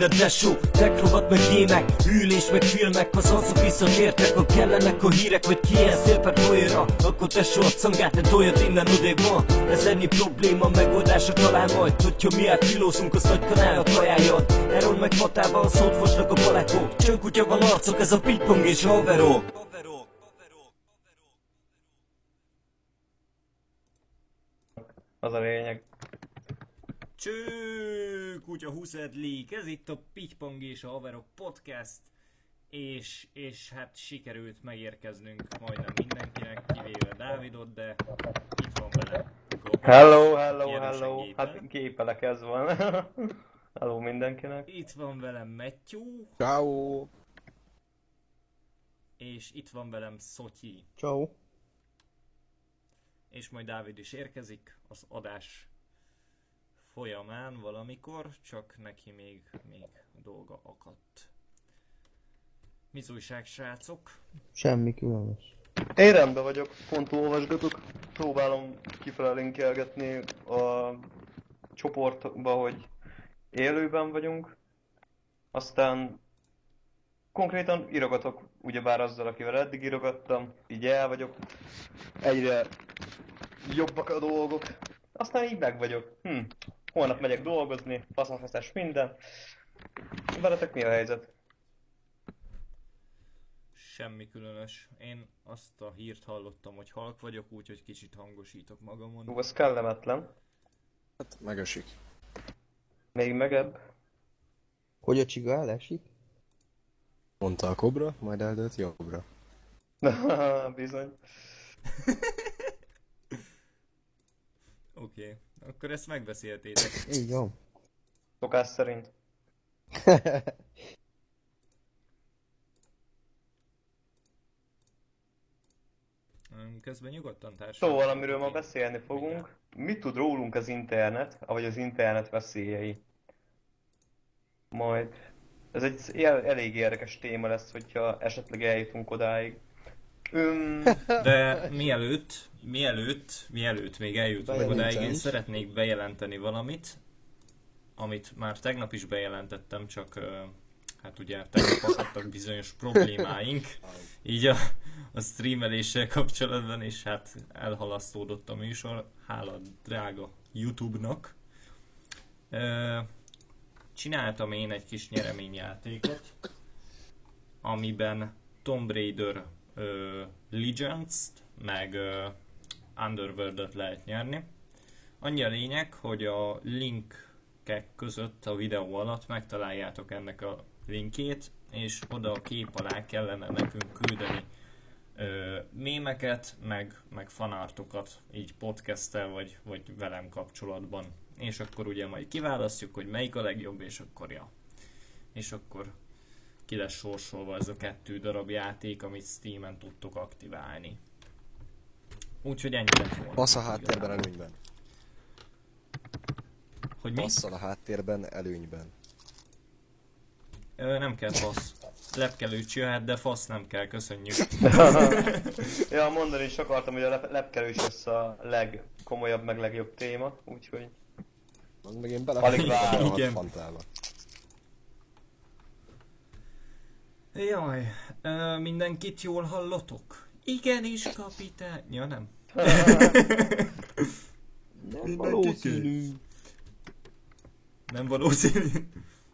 minden tesó Tekrovat meg gémek, ülés meg filmek Az arcok visszatértek, ha kellenek a hírek Vagy ki ilyen szépen folyra Akkor tesó a cangát, ne toljad innen odébb ma. Ez ennyi probléma, megoldása talán majd Hogyha mi átkilózunk, az nagy kanálnak ajánljon Eron meg fatával szót fosnak a palekók Csönkutya van arcok, ez a pingpong és haverok Az a lényeg. Cső, kutya 20 League, ez itt a Pitypong és a Haverok podcast, és, és hát sikerült megérkeznünk majdnem mindenkinek, kivéve Dávidot, de itt van vele. Hello, hello, Kérem hello. segítsen. Hát gépelek ez van. hello mindenkinek. Itt van velem Matthew, Ciao. és itt van velem Szotyi, Ciao. és majd Dávid is érkezik az adás folyamán valamikor, csak neki még, még dolga akadt. Mi újság, srácok? Semmi különös. Én rendben vagyok, pont olvasgatok. Próbálom kifele linkelgetni a csoportba, hogy élőben vagyunk. Aztán konkrétan írogatok, ugyebár azzal, akivel eddig írogattam, így el vagyok. Egyre jobbak a dolgok. Aztán így meg vagyok. Hm. Holnap megyek dolgozni, faszafeszes minden. Veletek mi a helyzet? Semmi különös. Én azt a hírt hallottam, hogy halk vagyok, úgyhogy kicsit hangosítok magamon. Ú, ez kellemetlen. Hát megesik. Még megebb. Hogy a csiga elesik? Mondta a kobra, majd eldőlt jobbra. Bizony. Oké, okay. Akkor ezt megbeszéltétek. Így van. Szokás szerint. Közben nyugodtan társadalmi. Szóval, amiről ma beszélni fogunk, mit tud rólunk az internet, vagy az internet veszélyei? Majd. Ez egy el- elég érdekes téma lesz, hogyha esetleg eljutunk odáig. De mielőtt, mielőtt, mielőtt még eljutunk odáig, én szeretnék bejelenteni valamit, amit már tegnap is bejelentettem, csak hát ugye tegnap akadtak bizonyos problémáink, így a, a streameléssel kapcsolatban, és hát elhalasztódott a műsor, hála drága YouTube-nak. Csináltam én egy kis nyereményjátékot, amiben Tomb Raider Legends-t, meg ö, Underworld-et lehet nyerni. Annyi a lényeg, hogy a linkek között a videó alatt megtaláljátok ennek a linkjét, és oda a kép alá kellene nekünk küldeni ö, mémeket, meg, meg fanartokat, így podcasttel vagy, vagy velem kapcsolatban. És akkor ugye majd kiválasztjuk, hogy melyik a legjobb, és akkor ja. És akkor ki lesz sorsolva ez a kettő darab játék, amit Steam-en tudtok aktiválni. Úgyhogy ennyi lett volna. Passz a háttérben előnyben. Hogy mi? Passzal a háttérben előnyben. Ö, nem kell fasz. Lepkelőcs jöhet, de fasz nem kell, köszönjük. ja, mondani is akartam, hogy a lep- lepkelős lesz a legkomolyabb, meg legjobb téma, úgyhogy... Az meg én bele Alig várom. Igen. fantába. Jaj, ö, mindenkit jól hallotok? Igenis, kapitány. Ja, nem. Nem valószínű. Nem valószínű.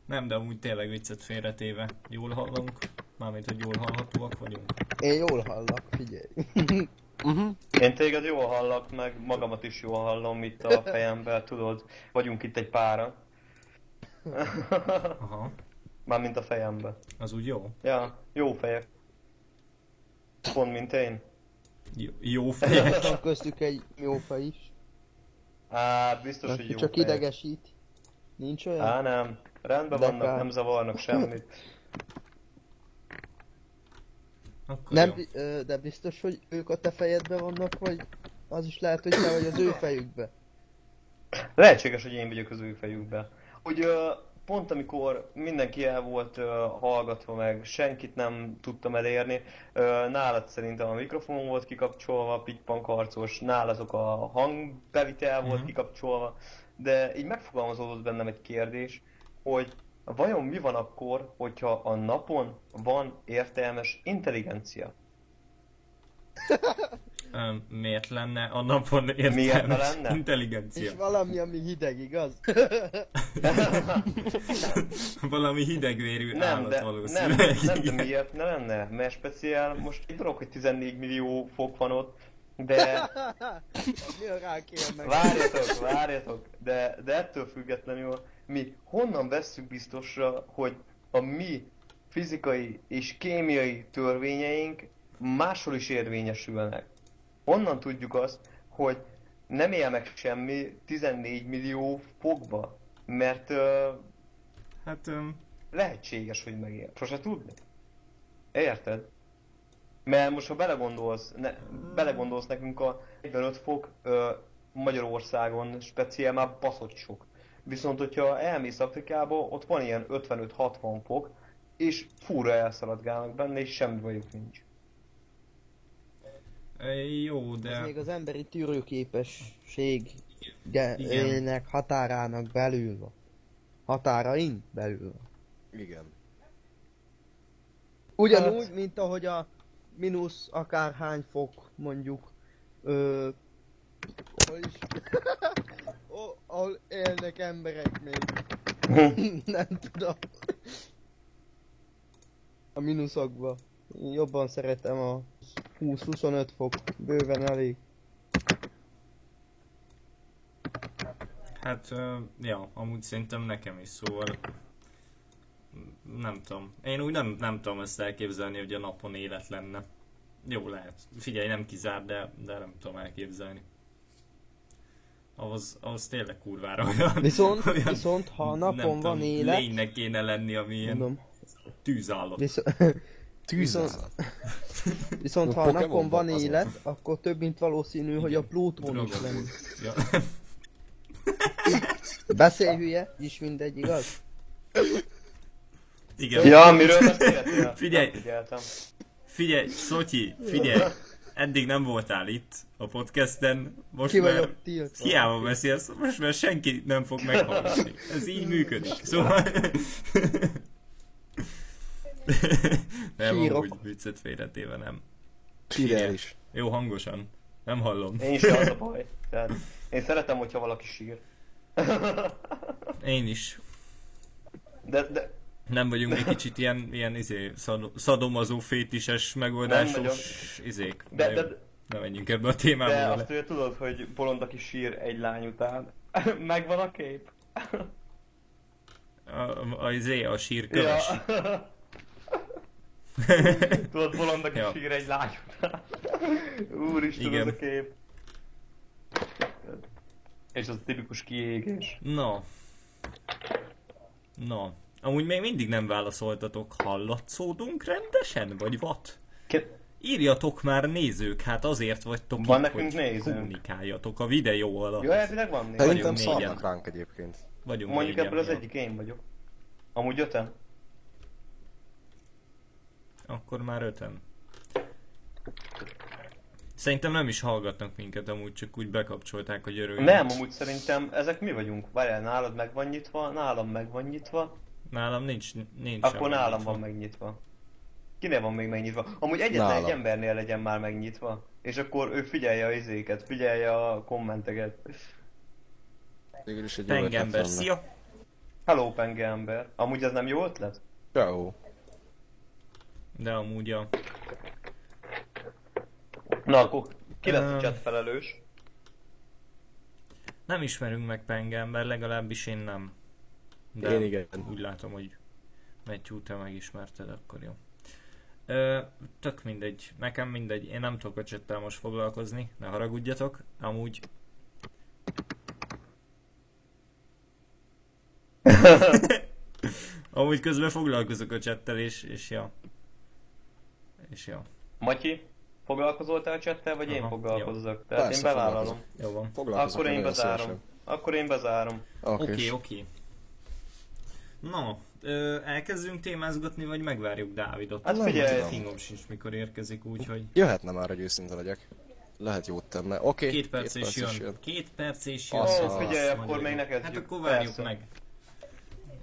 Nem, de amúgy tényleg viccet félretéve. Jól hallunk? Mármint, hogy jól hallhatóak vagyunk. Én jól hallak, figyelj. Én téged jól hallak, meg magamat is jól hallom itt a fejemben, tudod, vagyunk itt egy pára. Aha, Mármint a fejemben. az úgy jó. Ja, jó fejek. Pont mint én. Jó, jó fejek. Van köztük egy jó fej is. Á, biztos, hogy Aki jó csak fejek. idegesít. Nincs olyan? Á, nem. Rendben De vannak, kár. nem zavarnak semmit. Akkor Nem, jó. de biztos, hogy ők a te fejedben vannak, vagy az is lehet, hogy te vagy az ő fejükbe. Lehetséges, hogy én vagyok az ő fejükben. Hogy pont amikor mindenki el volt ö, hallgatva meg, senkit nem tudtam elérni, ö, nálad szerintem a mikrofon volt kikapcsolva, pitypank harcos, nálatok a hangbevitel volt Mhm. kikapcsolva, de így megfogalmazódott bennem egy kérdés, hogy vajon mi van akkor, hogyha a napon van értelmes intelligencia? Ö, miért lenne a napon értelmes lenne? intelligencia? És valami, ami hideg, igaz? Valami hidegvérű Nem, állat de, nem, valószínűleg. nem, de igen. miért ne lenne? Mert speciál, most egy dolog, hogy 14 millió fok van ott, de várjatok, várjatok, de, de ettől függetlenül mi honnan vesszük biztosra, hogy a mi fizikai és kémiai törvényeink máshol is érvényesülnek. Honnan tudjuk azt, hogy nem él meg semmi 14 millió fokba, mert ö, Hát öm, lehetséges, hogy megél. Sose tudni. Érted? Mert most ha belegondolsz, ne, belegondolsz nekünk a 45 fok ö, Magyarországon speciál már baszott sok. Viszont hogyha elmész Afrikába, ott van ilyen 55-60 fok, és fúra elszaladgálnak benne, és semmi bajuk nincs. Jó, Ez de... még az emberi tűrőképesség Igen. ének határának belül van. Határain belül van. Igen. Ugyanúgy, Hát- mint ahogy a mínusz akárhány fok mondjuk ö, hol is o, ahol élnek emberek még. Nem tudom. A mínuszokba. Én jobban szeretem a 20-25 fok. Bőven elég. Hát, ja, amúgy szerintem nekem is, szóval... Nem tudom. Én úgy nem, nem tudom ezt elképzelni, hogy a napon élet lenne. Jó lehet. Figyelj, nem kizár, de, de nem tudom elképzelni. Ahhoz, ahhoz tényleg kurvára olyan... Viszont, olyan, viszont ha a napon tudom, van élet, Lénynek kéne lenni, ami ilyen mondom, tűzállat. viszont, Tűzállat. viszont ha a napon van azon. élet, akkor több mint valószínű, hogy a Plutón is lenne. Ja. Beszélj hülye, is mindegy, igaz? Igen. Ja, miről beszéltél? Figyelj. Figyelj, Szotyi, figyelj! Eddig nem voltál itt a podcasten, most Ki már tiltva. hiába beszélsz, most már senki nem fog meghallgatni. Ez így működik. Szóval... nem, Sírok. amúgy viccet félretéve nem. Fidel is. Jó, hangosan. Nem hallom. Én is az a baj. Tehát én szeretem, hogyha valaki sír. Én is. De, de Nem vagyunk egy kicsit ilyen, ilyen izé, szado- szadomazó fétises megoldásos izék. De, De, de, ne menjünk ebbe a témába de azt ugye tudod, hogy bolond, aki sír egy lány után. Megvan a kép? A, a, izé, a sír köves. Ja. tudod, bolond, aki Ja. sír egy lány után. Úristen, Igen. ez a kép. És az a tipikus kiégés. No. No. Amúgy még mindig nem válaszoltatok, hallatszódunk rendesen, vagy what? Ke- Írjatok már nézők, hát azért vagytok Van itt, nekünk hogy nézőnk. kommunikáljatok a videó alatt. Jó, elvileg van négy. Szerintem szarnak ránk egyébként. Vagyunk Mondjuk négyen, ebből az egyik én vagyok. Amúgy öten. Akkor már öten. Szerintem nem is hallgatnak minket, amúgy csak úgy bekapcsolták, hogy örüljünk. Nem, amúgy szerintem ezek mi vagyunk. Várjál, nálad meg van nyitva, nálam meg van nyitva, Nálam nincs, nincs akkor nálam van megnyitva. Kinél van még megnyitva? Amúgy egyetlen Nálam. egy embernél legyen már megnyitva. És akkor ő figyelje a izéket, figyelje a kommenteket. Végül is egy jó Pengember, szia! Hello, penge ember. Amúgy ez nem jó ötlet? Ciao. De amúgy a... Na, akkor ki lesz a chat felelős? Nem ismerünk meg Pengember, legalábbis én nem. De Én igen. úgy látom, hogy Matthew, te megismerted, akkor jó. Ö, tök mindegy, nekem mindegy, én nem tudok a csettel most foglalkozni, ne haragudjatok, amúgy... amúgy közben foglalkozok a csettel, és, és ja. És ja, Matyi, foglalkozol te a chattel, vagy én Aha, foglalkozzak? Tehát Persze, én bevállalom. jó van. Foglalkozok Akkor én bezárom. szívesen. Akkor én bezárom. Oké. Oké, oké. No, ö, elkezdünk témázgatni, vagy megvárjuk Dávidot? Hát figyelj. Fingom sincs, mikor érkezik, úgyhogy... Jöhetne már, hogy őszinte legyek. Lehet jót tenne. Oké, Két perc és jön. Két perc és jön. Azt Ó, az, figyelj, Azt akkor még jó. neked Hát akkor várjuk persze. meg.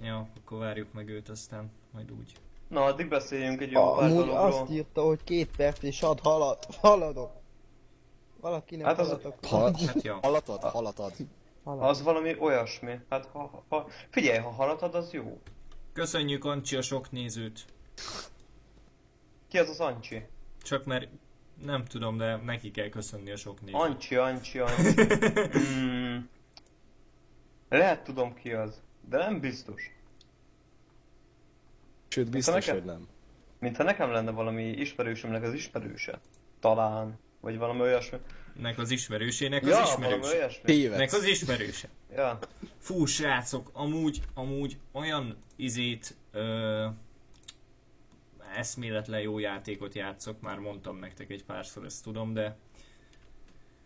Ja, akkor várjuk meg őt, aztán majd úgy. Na, addig beszéljünk egy jó pár Amúgy dologról. azt írta, hogy két perc és ad halad, haladok. Valaki nem Hát az- haladok. Ha, Hát ja. halatad? Halatad. halad. Az valami olyasmi. Hát ha, ha, figyelj, ha haladod, az jó. Köszönjük Ancsi a sok nézőt. Ki az az Ancsi? Csak mert nem tudom, de neki kell köszönni a sok nézőt. Ancsi, Ancsi, Ancsi. Hmm. Lehet tudom ki az, de nem biztos. Sőt, biztos, nekem- hogy nem. Mintha nekem lenne valami ismerősömnek az ismerőse. Talán. Vagy valami olyasmi. Nek az ismerősének az ja, ismerőse. Nek az ismerőse. Ja. Fú, srácok, amúgy, amúgy olyan izét, ö, eszméletlen jó játékot játszok, már mondtam nektek egy párszor, ezt tudom, de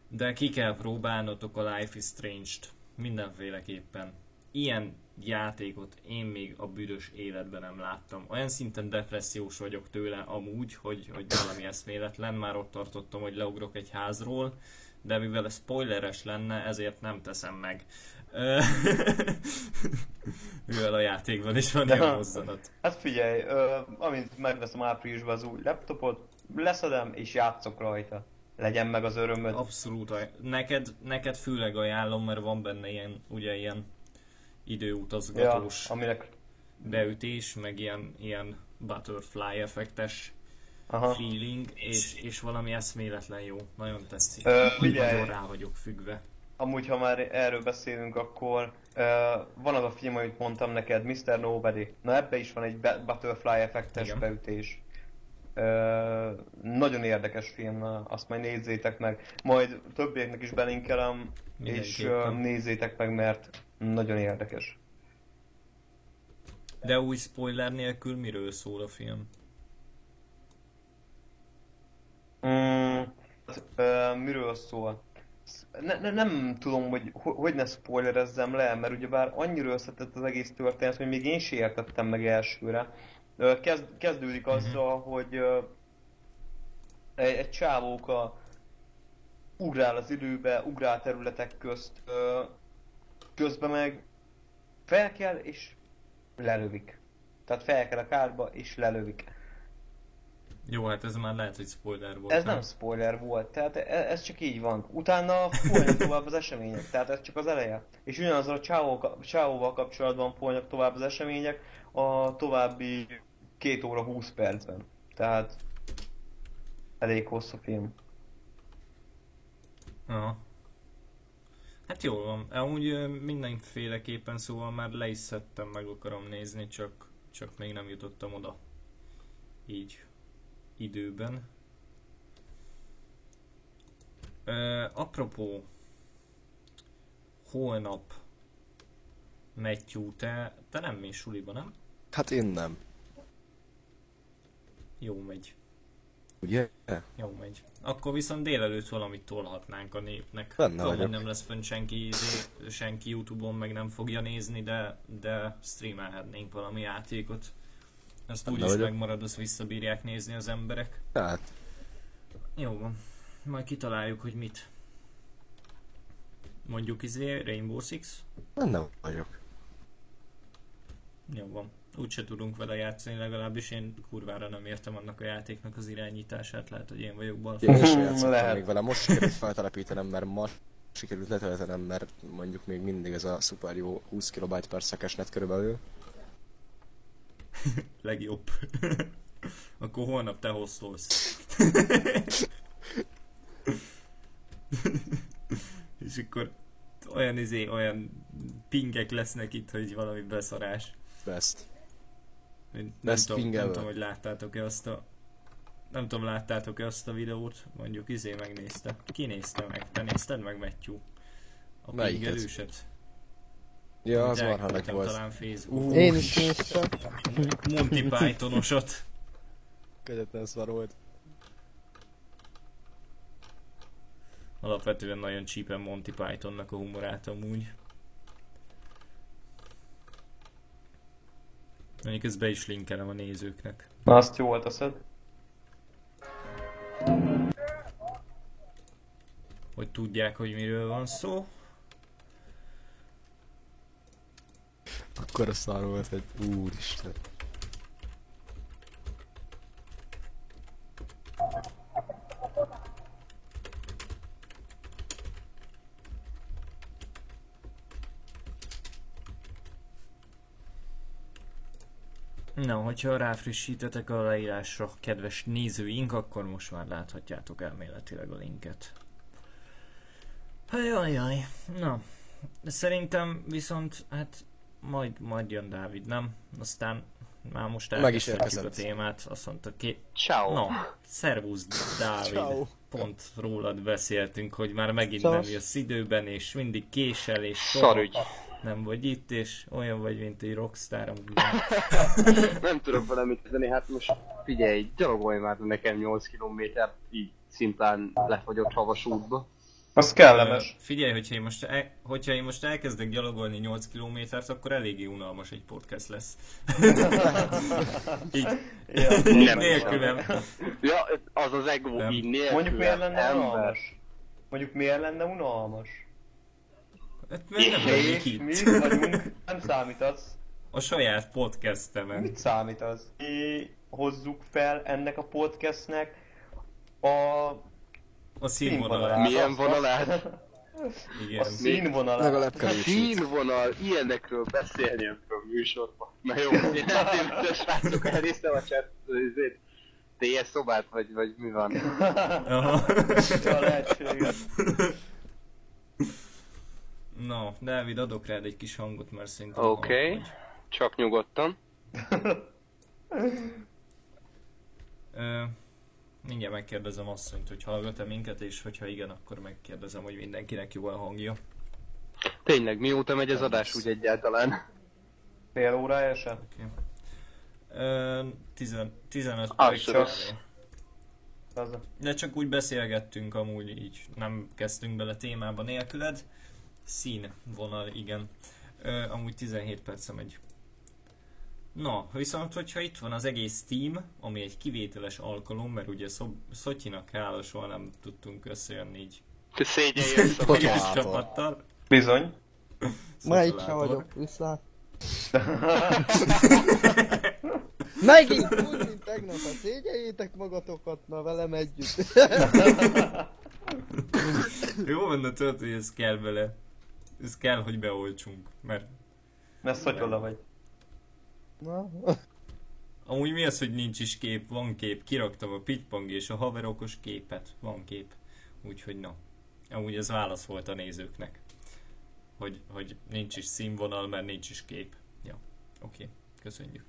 de ki kell próbálnotok a Life is Strange-t. Mindenféleképpen. Ilyen játékot én még a büdös életben nem láttam. Olyan szinten depressziós vagyok tőle amúgy, hogy, hogy valami eszméletlen. Már ott tartottam, hogy leugrok egy házról, de mivel spoileres lenne, ezért nem teszem meg. Mivel a játékban is van ilyen mozzanat. Hát figyelj, ö, amint megveszem áprilisban az új laptopot, leszedem és játszok rajta. Legyen meg az örömöd. Abszolút. Neked, neked főleg ajánlom, mert van benne ilyen, ugye ilyen Ja, időutazgatós aminek... beütés, meg ilyen, ilyen butterfly effektes Aha. feeling, és, és valami eszméletlen jó. Nagyon tetszik. Ö, figyelj. Nagyon rá vagyok függve. Amúgy, ha már erről beszélünk, akkor uh, van az a film, amit mondtam neked, Mr. Nobody. Na ebbe is van egy butterfly effektes Igen. beütés. Uh, nagyon érdekes film, azt majd nézzétek meg. Majd többieknek is belinkelem, és uh, nézzétek meg, mert nagyon érdekes. De új spoiler nélkül miről szól a film? Mm, uh, miről szól? Ne, ne, nem tudom, hogy ho- hogy ne spoilerezzem le, mert ugyebár annyira összetett az egész történet, hogy még én sem értettem meg elsőre. Ö, Kezd, kezdődik azzal, hogy ö, egy, egy csávóka ugrál az időbe, ugrál területek közt, ö, közben meg fel kell és lelövik. Tehát fel kell a kárba és lelövik. Jó, hát ez már lehet, hogy spoiler volt. Ez nem spoiler volt, tehát e- ez csak így van. Utána folynak tovább az események, tehát ez csak az eleje. És ugyanazzal a csávó- csávóval kapcsolatban folynak tovább az események a további 2 óra 20 percben. Tehát elég hosszú film. Aha. Hát jól van. Amúgy mindenféleképpen szóval már le is szedtem, meg akarom nézni, csak, csak még nem jutottam oda. Így. Időben. Ö, apropó, holnap Matthew, te, te nem mész suliba, nem? Hát én nem. Jó megy. Ugye? Jó megy. Akkor viszont délelőtt valamit tolhatnánk a népnek. Benne Tudom, hogy nem lesz fönn senki, izé- senki Youtube-on, meg nem fogja nézni, de, de streamelhetnénk valami játékot. Benne úgyis megmarad, azt visszabírják nézni az emberek. Hát, Jó van. Majd kitaláljuk, hogy mit. Mondjuk izé Rainbow Six? benne vagyok. Jó van. Úgyse tudunk vele játszani, legalábbis én kurvára nem értem annak a játéknak az irányítását, lehet, hogy én vagyok bal. Én is játszottam Lehet. még vele, most sikerült feltelepítenem, mert ma sikerült letöltenem, mert mondjuk még mindig ez a szuper jó 20 KB per szekesnet körülbelül. Legjobb. Akkor holnap te hoztolsz. És akkor olyan izé, olyan pingek lesznek itt, hogy valami beszarás. Best. Nem, Best tudom, nem tudom, hogy láttátok-e azt a... Nem tudom, láttátok-e azt a videót? Mondjuk izé megnézte. Ki nézte meg? Te nézted meg, Matthew? A pingelőset? Ja, az marha elküldtem meg volt. Talán Facebook. Én is néztem. Monty Pythonosat. Közvetlen szar volt. Alapvetően nagyon csípen Monty Pythonnak a humorát amúgy. Mondjuk ezt be is linkelem a nézőknek. Na azt jól teszed. Hogy tudják, hogy miről van szó. akkora szar volt, hogy úristen. Na, hogyha ráfrissítetek a leírásra, kedves nézőink, akkor most már láthatjátok elméletileg a linket. Ajajaj, na. Szerintem viszont, hát majd, majd jön Dávid, nem? Aztán már most Meg is elkezdhetjük a témát, azt mondta ki... Ciao. No, szervusz Dávid. Ciao. Pont rólad beszéltünk, hogy már megint Szasz. nem jössz időben, és mindig késel, és Szarügy. nem vagy itt, és olyan vagy, mint egy rockstar. Nem tudok vele mit kezdeni, hát most figyelj, gyalogolj már nekem 8 km így szimplán lefagyott havas útba. Az kellemes. Figyelj, hogyha én, most el, hogyha én most elkezdek gyalogolni 8 kilométert, akkor eléggé unalmas egy podcast lesz. Így, Ja. így Nem. nélkülem. Ja, az az ego Nem. így nélkül. Mondjuk miért lenne ember. unalmas? Mondjuk miért lenne unalmas? Hát miért nem lennék És mi itt? vagyunk, nem számít az. A saját podcastemen. Mit számít az? Mi hozzuk fel ennek a podcastnek a A színvonalát. Milyen vonalát? A Igen. színvonalát. Legalább kevés. Színvonal, ilyenekről beszélni a műsorban. Na jó, én nem a srácok, elnéztem a chat, TS szobát, vagy, vagy mi van? Aha. No, Dávid, adok rád egy kis hangot, mert szerintem Oké, okay. csak nyugodtan. Ö, mindjárt megkérdezem asszonyt, hogy hallgat-e minket, és hogyha igen, akkor megkérdezem, hogy mindenkinek jó a hangja. Tényleg, mióta megy az adás úgy egyáltalán? Fél órája se? Oké. Ö, tizen, 15 Az perc a... De csak úgy beszélgettünk amúgy így, nem kezdtünk bele témába nélküled. Szín vonal, igen. Ö, amúgy 17 perce megy. Na, viszont hogyha itt van az egész team, ami egy kivételes alkalom, mert ugye Szob- Szotyinak hála soha nem tudtunk összejönni így Te szégyeljél Hogy egész csapattal. Bizony. Ma itt se Szotyilátor. vagyok, viszlát. Megint úgy, mint tegnap, hát szégyeljétek magatokat, na velem együtt. Jó van, de tudod, hogy ez kell bele. Ez kell, hogy beoltsunk, mert Mert szotyola vagy. Na, Amúgy mi az, hogy nincs is kép? Van kép. Kiraktam a pitpang és a haverokos képet. Van kép. Úgyhogy na. Amúgy ez válasz volt a nézőknek. Hogy, hogy nincs is színvonal, mert nincs is kép. Ja, oké. Köszönjük.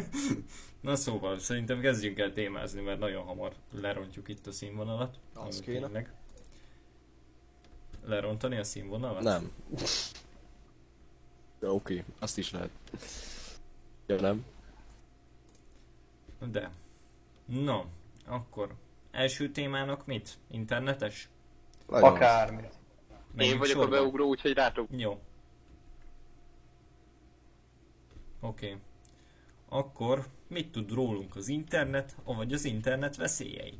na szóval, szerintem kezdjünk el témázni, mert nagyon hamar lerontjuk itt a színvonalat. Az kéne. tényleg. Lerontani a színvonalat? Nem. De oké, azt is lehet. Ja nem? De. No, akkor első témának mit? Internetes? Nagyon. Akármit. Én Menjünk vagyok a sorba? beugró, úgyhogy rátok. Jó. Oké. Okay. Akkor mit tud rólunk az internet, vagy az internet veszélyei?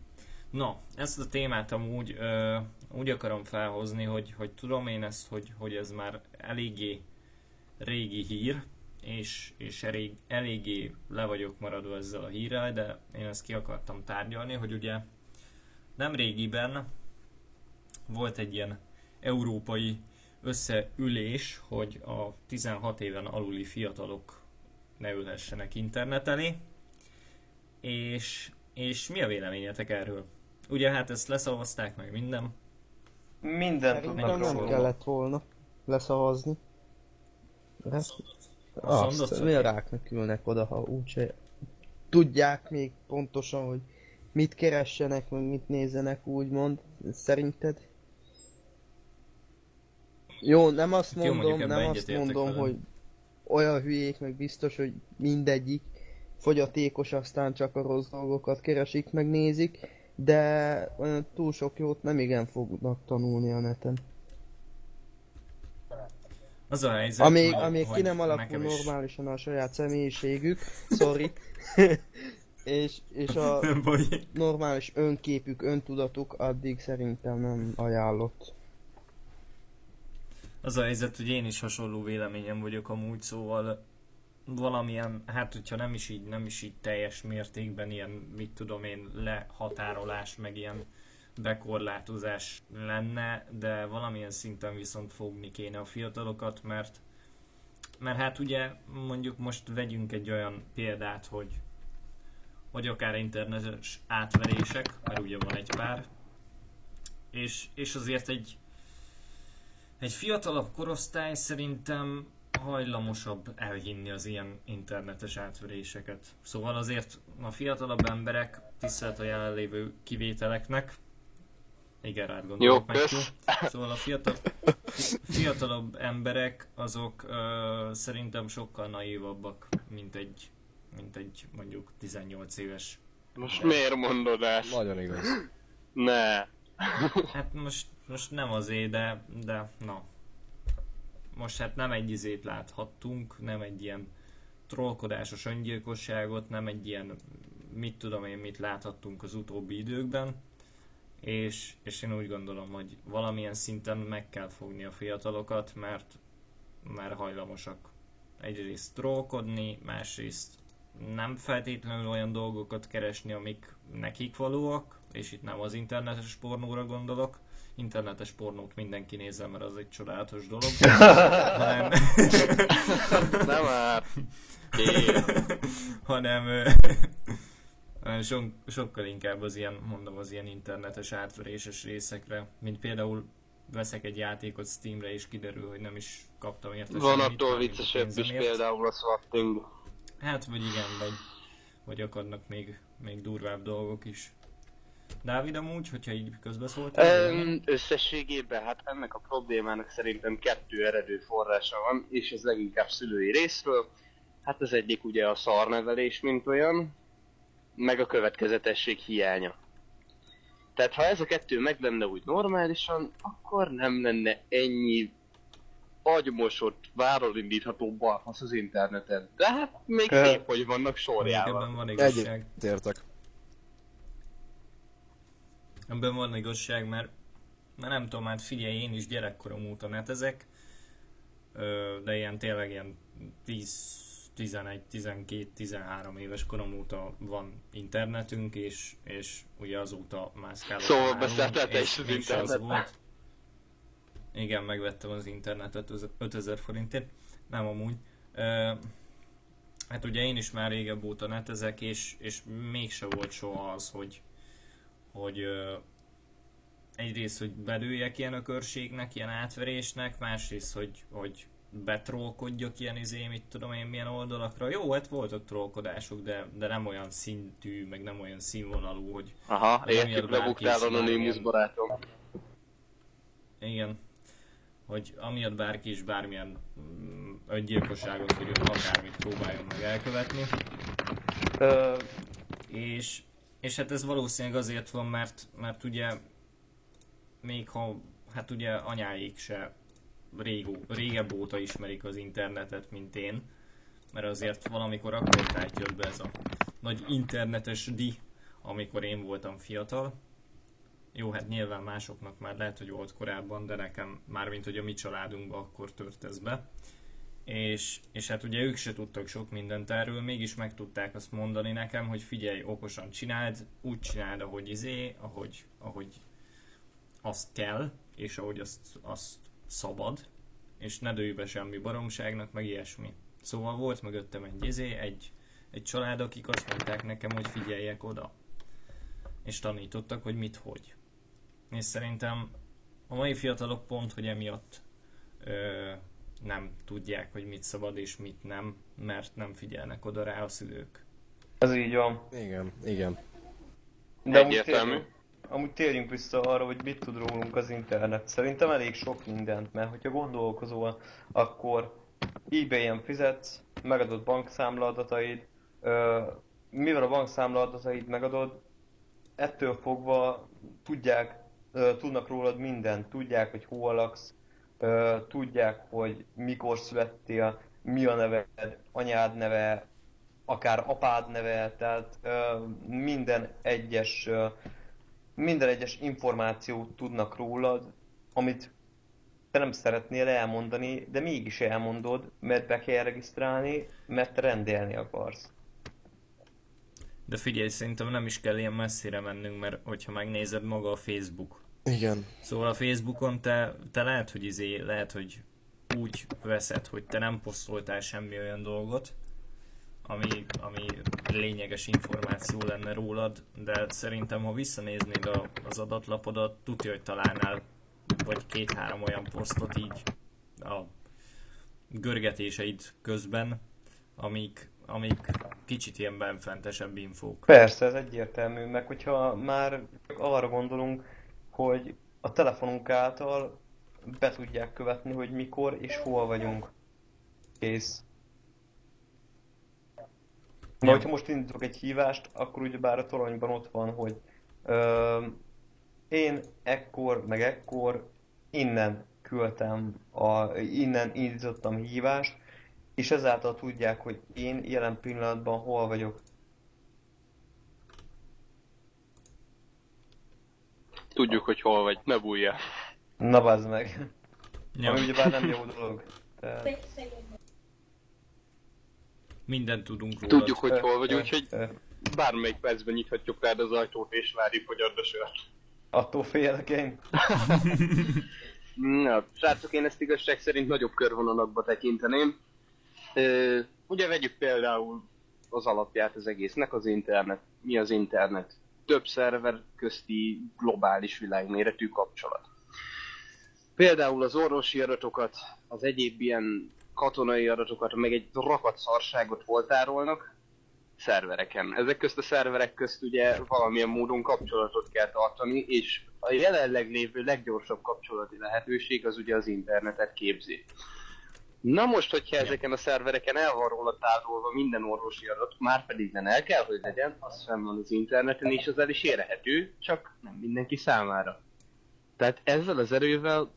Na, ezt a témát amúgy ö, úgy akarom felhozni, hogy, hogy tudom én ezt, hogy, hogy ez már eléggé régi hír, és, és elég, eléggé le vagyok maradva ezzel a hírrel, de én ezt ki akartam tárgyalni, hogy ugye nem régiben volt egy ilyen európai összeülés, hogy a 16 éven aluli fiatalok ne ülhessenek internet elé. És, és mi a véleményetek erről? Ugye hát ezt leszavazták meg minden. Szerintem tudnak nem róla. kellett volna leszavazni. Mondod, azt, mi a ráknak ülnek oda, ha úgyse tudják még pontosan, hogy mit keressenek, meg mit nézzenek, úgymond, szerinted? Jó, nem azt Jó, mondjuk mondom, ebben nem azt mondom, veled. hogy olyan hülyék, meg biztos, hogy mindegyik fogyatékos, aztán csak a rossz dolgokat keresik, meg nézik, de olyan túl sok jót nem igen fognak tanulni a neten. Az a helyzet, Amíg, hogy- amíg ki nem alakul nekem is- normálisan a saját személyiségük, sorry, és, és a normális önképük, öntudatuk addig szerintem nem ajánlott. Az a helyzet, hogy én is hasonló véleményem vagyok amúgy, szóval valamilyen, hát hogyha nem is így, nem is így teljes mértékben ilyen, mit tudom én, lehatárolás, meg ilyen bekorlátozás lenne, de valamilyen szinten viszont fogni kéne a fiatalokat, mert mert hát ugye mondjuk most vegyünk egy olyan példát, hogy hogy akár internetes átverések, mert ugye van egy pár, és, és azért egy egy fiatalabb korosztály szerintem hajlamosabb elhinni az ilyen internetes átveréseket. Szóval azért a fiatalabb emberek, tisztelt a jelenlévő kivételeknek, igen, rád gondolok Jó, kösz. Szóval a fiatal, fiatalabb emberek azok ö, szerintem sokkal naívabbak, mint egy, mint egy mondjuk 18 éves. Most miért mondod ezt? Nagyon igaz. Ne. Hát most, most nem azért, de, de na. Most hát nem egy izét láthattunk, nem egy ilyen trollkodásos öngyilkosságot, nem egy ilyen mit tudom én mit láthattunk az utóbbi időkben, és, és én úgy gondolom, hogy valamilyen szinten meg kell fogni a fiatalokat, mert már hajlamosak egyrészt trollkodni, másrészt nem feltétlenül olyan dolgokat keresni, amik nekik valóak, és itt nem az internetes pornóra gondolok, internetes pornót mindenki nézze, mert az egy csodálatos dolog, hanem, Nem már. hanem so, sokkal inkább az ilyen, mondom, az ilyen internetes átveréses részekre, mint például veszek egy játékot Steamre és kiderül, hogy nem is kaptam érte Van attól viccesebb is például a swatting. Hát, vagy igen, vagy, vagy akadnak még, még durvább dolgok is. Dávid amúgy, hogyha így közbeszóltál? Um, összességében hát ennek a problémának szerintem kettő eredő forrása van, és ez leginkább szülői részről. Hát az egyik ugye a szarnevelés, mint olyan, meg a következetesség hiánya. Tehát ha ez a kettő meg lenne úgy normálisan, akkor nem lenne ennyi agymosott, váról indítható balfasz az interneten. De hát még Ö. szép, hogy vannak Ebben sorjával. van igazság. Egyetértek. Ebben van igazság, mert, mert nem tudom, hát figyelj, én is gyerekkorom óta netezek, de ilyen tényleg ilyen 10, 11, 12, 13 éves korom óta van internetünk, és, és ugye azóta mászkálok. Szóval és- is az és internetbe? Igen, megvettem az internetet az 5000 forintért. Nem amúgy. Ö, hát ugye én is már régebb óta netezek, és, és mégse volt soha az, hogy, hogy egyrészt, hogy belőjek ilyen ökörségnek, ilyen átverésnek, másrészt, hogy, hogy betrollkodjak ilyen izé, mit tudom én milyen oldalakra. Jó, hát voltak trollkodások, de, de nem olyan szintű, meg nem olyan színvonalú, hogy Aha, értjük, lebuktál ilyen- barátom. Igen. Hogy amiatt bárki is bármilyen mm, öngyilkosságot, vagy akármit próbáljon meg elkövetni. Ö, És, és hát ez valószínűleg azért van, mert, mert ugye még ha, hát ugye anyáik se régó, régebb óta ismerik az internetet, mint én, mert azért valamikor akkor jött be ez a nagy internetes di, amikor én voltam fiatal. Jó, hát nyilván másoknak már lehet, hogy volt korábban, de nekem mármint, hogy a mi családunkban akkor tört ez be. És, és hát ugye ők se tudtak sok mindent erről, mégis meg tudták azt mondani nekem, hogy figyelj, okosan csináld, úgy csináld, ahogy izé, ahogy, ahogy azt kell, és ahogy azt, azt szabad, és ne dőj be semmi baromságnak, meg ilyesmi. Szóval volt mögöttem egy izé, egy, egy család, akik azt mondták nekem, hogy figyeljek oda. És tanítottak, hogy mit, hogy. És szerintem a mai fiatalok pont, hogy emiatt ö, nem tudják, hogy mit szabad és mit nem, mert nem figyelnek oda rá a szülők. ez így van. Igen, igen. De Egyértelmű. térjünk, amúgy térjünk vissza arra, hogy mit tud rólunk az internet. Szerintem elég sok mindent, mert hogyha gondolkozol, akkor eBay-en fizetsz, megadod bankszámla adataid, mivel a bankszámla adataid megadod, ettől fogva tudják, tudnak rólad mindent, tudják, hogy hol laksz, tudják, hogy mikor születtél, mi a neved, anyád neve, akár apád neve, tehát minden egyes minden egyes információt tudnak rólad, amit te nem szeretnél elmondani, de mégis elmondod, mert be kell regisztrálni, mert te rendelni akarsz. De figyelj, szerintem nem is kell ilyen messzire mennünk, mert hogyha megnézed maga a Facebook. Igen. Szóval a Facebookon te, te lehet, hogy izé, lehet, hogy úgy veszed, hogy te nem posztoltál semmi olyan dolgot, ami, ami lényeges információ lenne rólad, de szerintem, ha visszanéznéd a, az adatlapodat, tudja, hogy találnál vagy két-három olyan posztot így a görgetéseid közben, amik, amik kicsit ilyen benfentesebb infók. Persze, ez egyértelmű, meg hogyha már arra gondolunk, hogy a telefonunk által be tudják követni, hogy mikor és hol vagyunk. Kész. Na, Ja. hogyha most indítok egy hívást, akkor ugyebár a toronyban ott van, hogy ö, én ekkor, meg ekkor innen küldtem, a, innen indítottam hívást, és ezáltal tudják, hogy én jelen pillanatban hol vagyok. Tudjuk, hogy hol vagy, ne bújja. Na bazd meg. Ja, Ami ugyebár nem jó dolog. Tehát, mindent tudunk rólad. Tudjuk, hogy hol vagy, úgyhogy bármelyik percben nyithatjuk rád az ajtót és várjuk, hogy add a sört. Attól félek én. Na, srácok, én ezt igazság szerint nagyobb körvonalakba tekinteném. Ö, ugye vegyük például az alapját az egésznek, az internet. Mi az internet? Több szerver közti globális világméretű kapcsolat. Például az orvosi adatokat, az egyéb ilyen katonai adatokat, meg egy rakat szarságot hol tárolnak? Szervereken. Ezek közt a szerverek közt ugye valamilyen módon kapcsolatot kell tartani, és a jelenleg lévő leggyorsabb kapcsolati lehetőség az ugye az internetet képzi. Na most, hogyha ezeken a szervereken el van róla tárolva minden orvosi adat, már pedig nem el kell, hogy legyen, az fenn van az interneten, és az el is érhető, csak nem mindenki számára. Tehát ezzel az erővel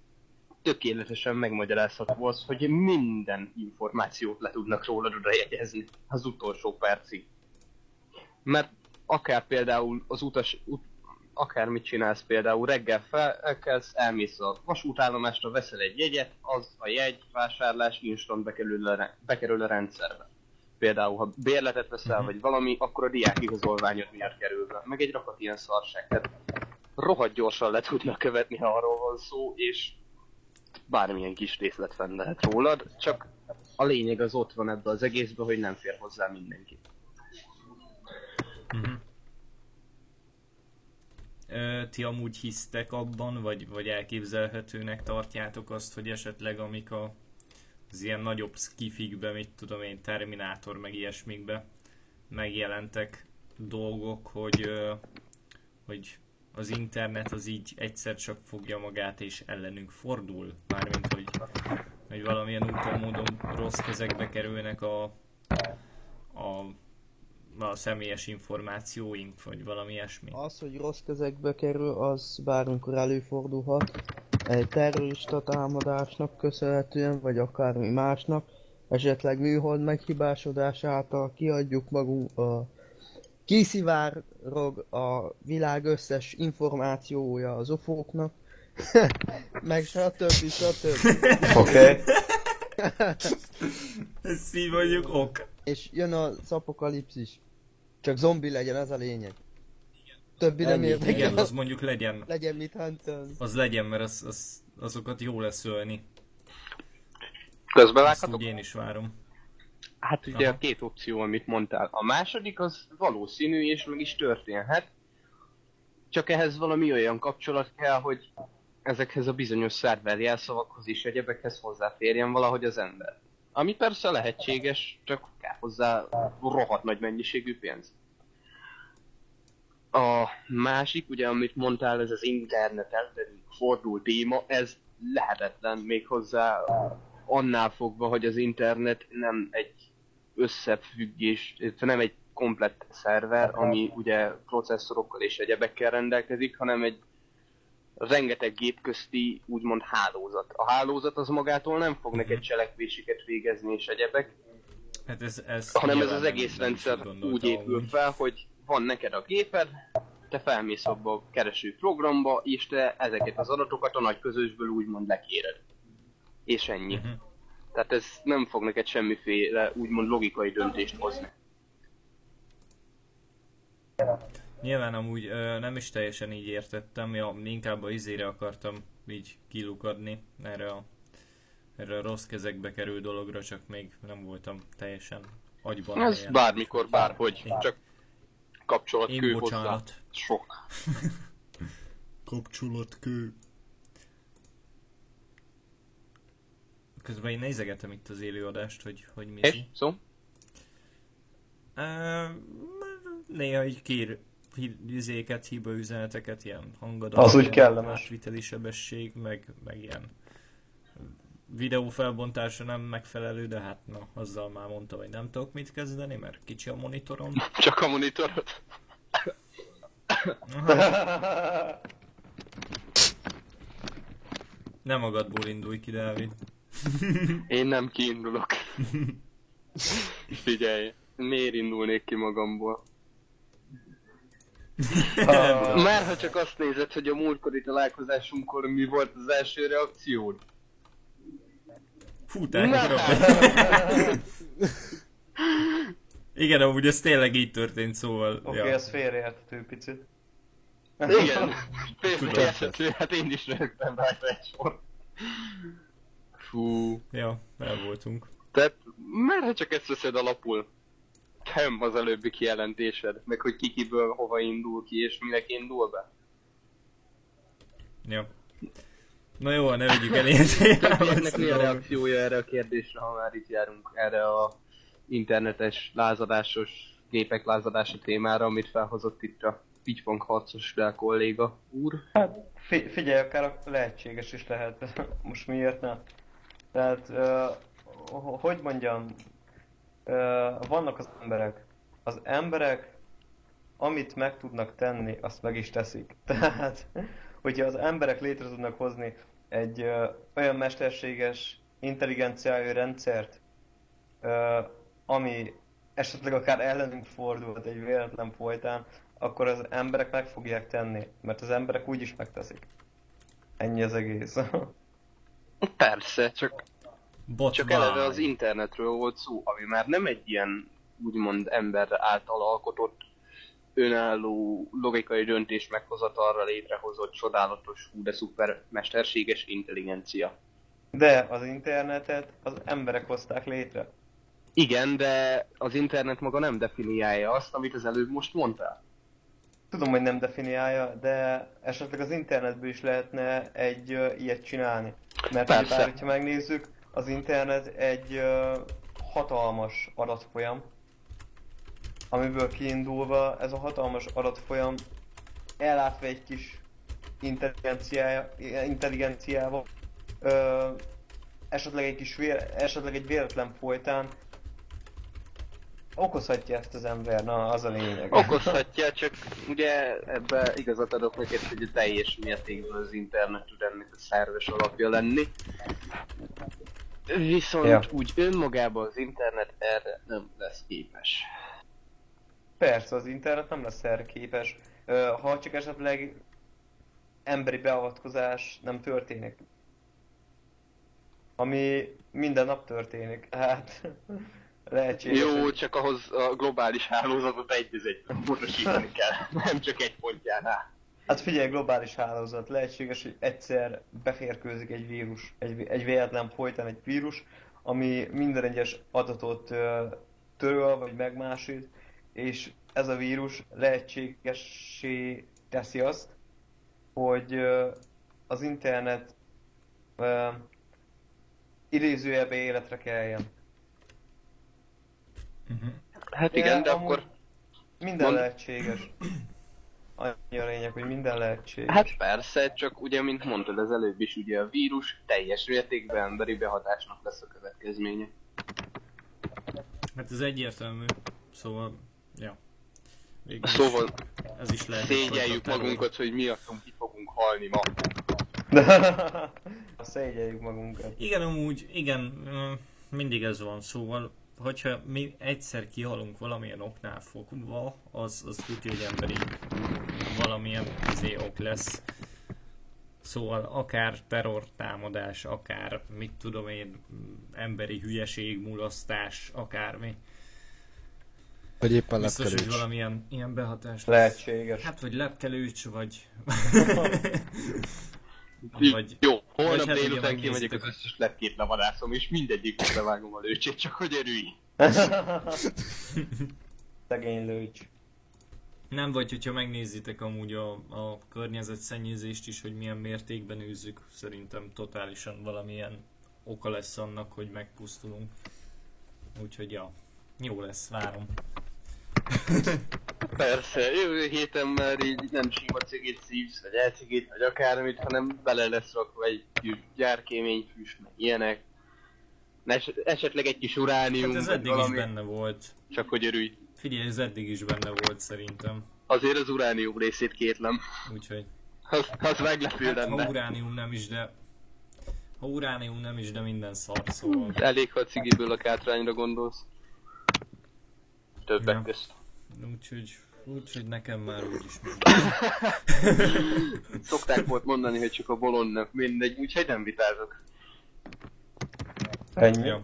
tökéletesen megmagyarázható az, hogy minden információt le tudnak rólad oda az utolsó percig. Mert akár például az utas, ut, akármit csinálsz például, reggel felkelsz, elmész a vasútállomásra, veszel egy jegyet, az a jegy, vásárlás instant bekerül a, bekerül a rendszerbe. Például, ha bérletet veszel, Mhm. vagy valami, akkor a diákigazolványod miatt kerül be. Meg egy rakat ilyen szarság. Tehát rohadt gyorsan le tudnak követni, ha arról van szó, és bármilyen kis részlet fenn lehet rólad, csak a lényeg az ott van ebbe az egészbe, hogy nem fér hozzá mindenki. Mhm. Ö, ti amúgy hisztek abban, vagy, vagy elképzelhetőnek tartjátok azt, hogy esetleg amik a, az ilyen nagyobb skifikbe, mit tudom én, Terminátor meg ilyesmikbe megjelentek dolgok, hogy, ö, hogy az internet az így egyszer csak fogja magát és ellenünk fordul, mármint hogy, hogy valamilyen úton, módon rossz kezekbe kerülnek a, a a személyes információink, vagy valami ilyesmi. Az, hogy rossz kezekbe kerül, az bármikor előfordulhat. Egy terrorista támadásnak köszönhetően, vagy akármi másnak. Esetleg műhold meghibásodás által kiadjuk magunk a kiszivárog a világ összes információja az ufóknak. Meg stb. stb. Oké. Ezt így mondjuk ok. És jön az apokalipszis. Csak zombi legyen, ez a lényeg. Többi nem érdekel. Igen, az mondjuk legyen, Legyen mit huntelni. az legyen, mert az, az, azokat jó lesz ölni. Azt Közbevághatok? úgy én is várom. Hát ugye Aha. a két opció, amit mondtál. A második az valószínű, és meg is történhet. Csak ehhez valami olyan kapcsolat kell, hogy ezekhez a bizonyos szerver jelszavakhoz és egyebekhez hozzáférjen valahogy az ember. Ami persze lehetséges, csak kell hozzá rohadt nagy mennyiségű pénz. A másik, ugye amit mondtál, ez az interneten fordul téma, ez lehetetlen még hozzá annál fogva, hogy az internet nem egy összefüggés, nem egy komplett szerver, ami ugye processzorokkal és egyebekkel rendelkezik, hanem egy rengeteg gép közti úgymond hálózat. A hálózat az magától nem fog neked cselekvéseket végezni és egyebek, Hát ez, ez hanem ez az egész rendszer úgy épül fel, hogy van neked a géped, te felmész abba a kereső programba, és te ezeket az adatokat a nagy közösből úgymond lekéred. És ennyi. Mhm. Tehát ez nem fog neked semmiféle úgymond logikai döntést hozni. Nyilván amúgy ö, nem is teljesen így értettem, ja, inkább a izére akartam így kilukadni erre a, erre a rossz kezekbe kerül dologra, csak még nem voltam teljesen agyban. Ez helyen. bármikor, bárhogy. Én- Csak kapcsolat Én kő hozzá. Sok. Kapcsolatkő. Közben én nézegetem itt az élőadást, hogy, hogy mi. És? Szó? Ö, néha így kér izéket, hiba üzeneteket, ilyen hangadat, Az úgy kellemes. átviteli sebesség, meg, meg ilyen videó felbontása nem megfelelő, de hát na, azzal már mondta, hogy nem tudok mit kezdeni, mert kicsi a monitorom. Csak a monitorod? Nem magadból indulj ki, Dávid. Én nem kiindulok. Figyelj, miért indulnék ki magamból? Ah, Már ha csak azt nézed, hogy a múltkori találkozásunkkor mi volt az első reakciód. Fú, te Igen, amúgy ez tényleg így történt, szóval... Oké, okay, ez félreérthető picit. Igen, persze, hát én is rögtem rajta egy sor. Fú. Ja, el voltunk. Tehát, mert ha csak ezt veszed alapul, nem az előbbi kijelentésed, meg hogy ki kiből hova indul ki, és minek indul be. Ja. Na jó, ne vegyük el Ennek mi a dolgot. reakciója erre a kérdésre, ha már itt járunk erre a internetes lázadásos gépek lázadása témára, amit felhozott itt a Pitypong harcos rá kolléga úr. Hát fi- figyelj, akár a lehetséges is lehet. Most miért nem? Tehát, uh, hogy mondjam, uh, vannak az emberek. Az emberek, amit meg tudnak tenni, azt meg is teszik. Tehát, hogyha az emberek létre tudnak hozni egy uh, olyan mesterséges intelligenciájú rendszert, uh, ami esetleg akár ellenünk fordult egy véletlen folytán, akkor az emberek meg fogják tenni, mert az emberek úgyis megteszik. Ennyi az egész. Persze, csak, Bot csak eleve az internetről volt szó, ami már nem egy ilyen úgymond ember által alkotott önálló logikai döntés meghozatalra létrehozott csodálatos, hú de szuper mesterséges intelligencia. De az internetet az emberek hozták létre. Igen, de az internet maga nem definiálja azt, amit az előbb most mondtál. Tudom, hogy nem definiálja, de esetleg az internetből is lehetne egy uh, ilyet csinálni. Mert Persze. bár, hogyha megnézzük, az internet egy uh, hatalmas adatfolyam, amiből kiindulva ez a hatalmas adatfolyam ellátva egy kis intelligenciával, ö, esetleg egy kis vér, esetleg egy véletlen folytán okozhatja ezt az ember, na az a lényeg. Okozhatja, csak ugye ebbe igazat adok neked, hogy a teljes mértékben az internet tud ennek a szerves alapja lenni. Viszont Ja. úgy önmagában az internet erre nem lesz képes. Persze, az internet nem lesz erre képes, ha csak esetleg emberi beavatkozás nem történik. Ami minden nap történik, hát lehetséges. Jó, csak ahhoz a globális hálózatot egy az egyben módosítani kell, nem csak egy pontjánál. Hát figyelj, globális hálózat, lehetséges, hogy egyszer beférkőzik egy vírus, egy, egy véletlen folytán egy vírus, ami minden egyes adatot töröl, vagy megmásít, és ez a vírus lehetségessé teszi azt, hogy az internet idézőjelbe életre keljen. Mhm. Hát igen, de amúgy akkor... Minden Mond- lehetséges. Annyi a lényeg, hogy minden lehetséges. Hát persze, csak ugye, mint mondtad az előbb is, ugye a vírus teljes mértékben emberi behatásnak lesz a következménye. Hát ez egyértelmű. Szóval, ja. Végül is Szóval ez is lehet. szégyeljük magunkat, hogy miattunk ki fogunk halni ma. Szégyeljük magunkat. Igen, amúgy, igen, mindig ez van, szóval, hogyha mi egyszer kihalunk valamilyen oknál fogva, az, az tudja, hogy emberi valamilyen izé ok lesz. Szóval akár terrortámadás, akár mit tudom én, emberi hülyeség, mulasztás, akármi. Vagy éppen Biztos, hogy lepkelőcs. valamilyen ilyen behatás lesz. Lehetséges. Hát vagy lepkelőcs, vagy... vagy... Jó, vagy holnap hát ugye délután kimegyek az összes lepkét levadászom, és mindegyik levágom a lőcsét, csak hogy örülj. Szegény lőcs. Nem vagy, hogyha megnézitek amúgy a, a környezetszennyezést is, hogy milyen mértékben űzzük, szerintem totálisan valamilyen oka lesz annak, hogy megpusztulunk. Úgyhogy ja, jó lesz, várom. Persze, jövő héten már így nem sima cigit szívsz, vagy elcigit, vagy akármit, hanem bele lesz rakva egy kis gyárkéményfüst, meg ilyenek. Es- esetleg egy kis uránium, Hát ez eddig is valami, benne volt. csak hogy örülj. Figyelj, ez eddig is benne volt szerintem. Azért az uránium részét kétlem. Úgyhogy, Az, az meglepő hát, ha lenne. uránium nem is, de... Ha uránium nem is, de minden szar, szóval. Elég, ha a cigiből a kátrányra gondolsz. Többek Ja. közt. Úgyhogy, úgyhogy nekem már úgyis Szokták volt mondani, hogy csak a bolondnak mindegy, úgyhogy nem vitázok. Ennyi. Ja.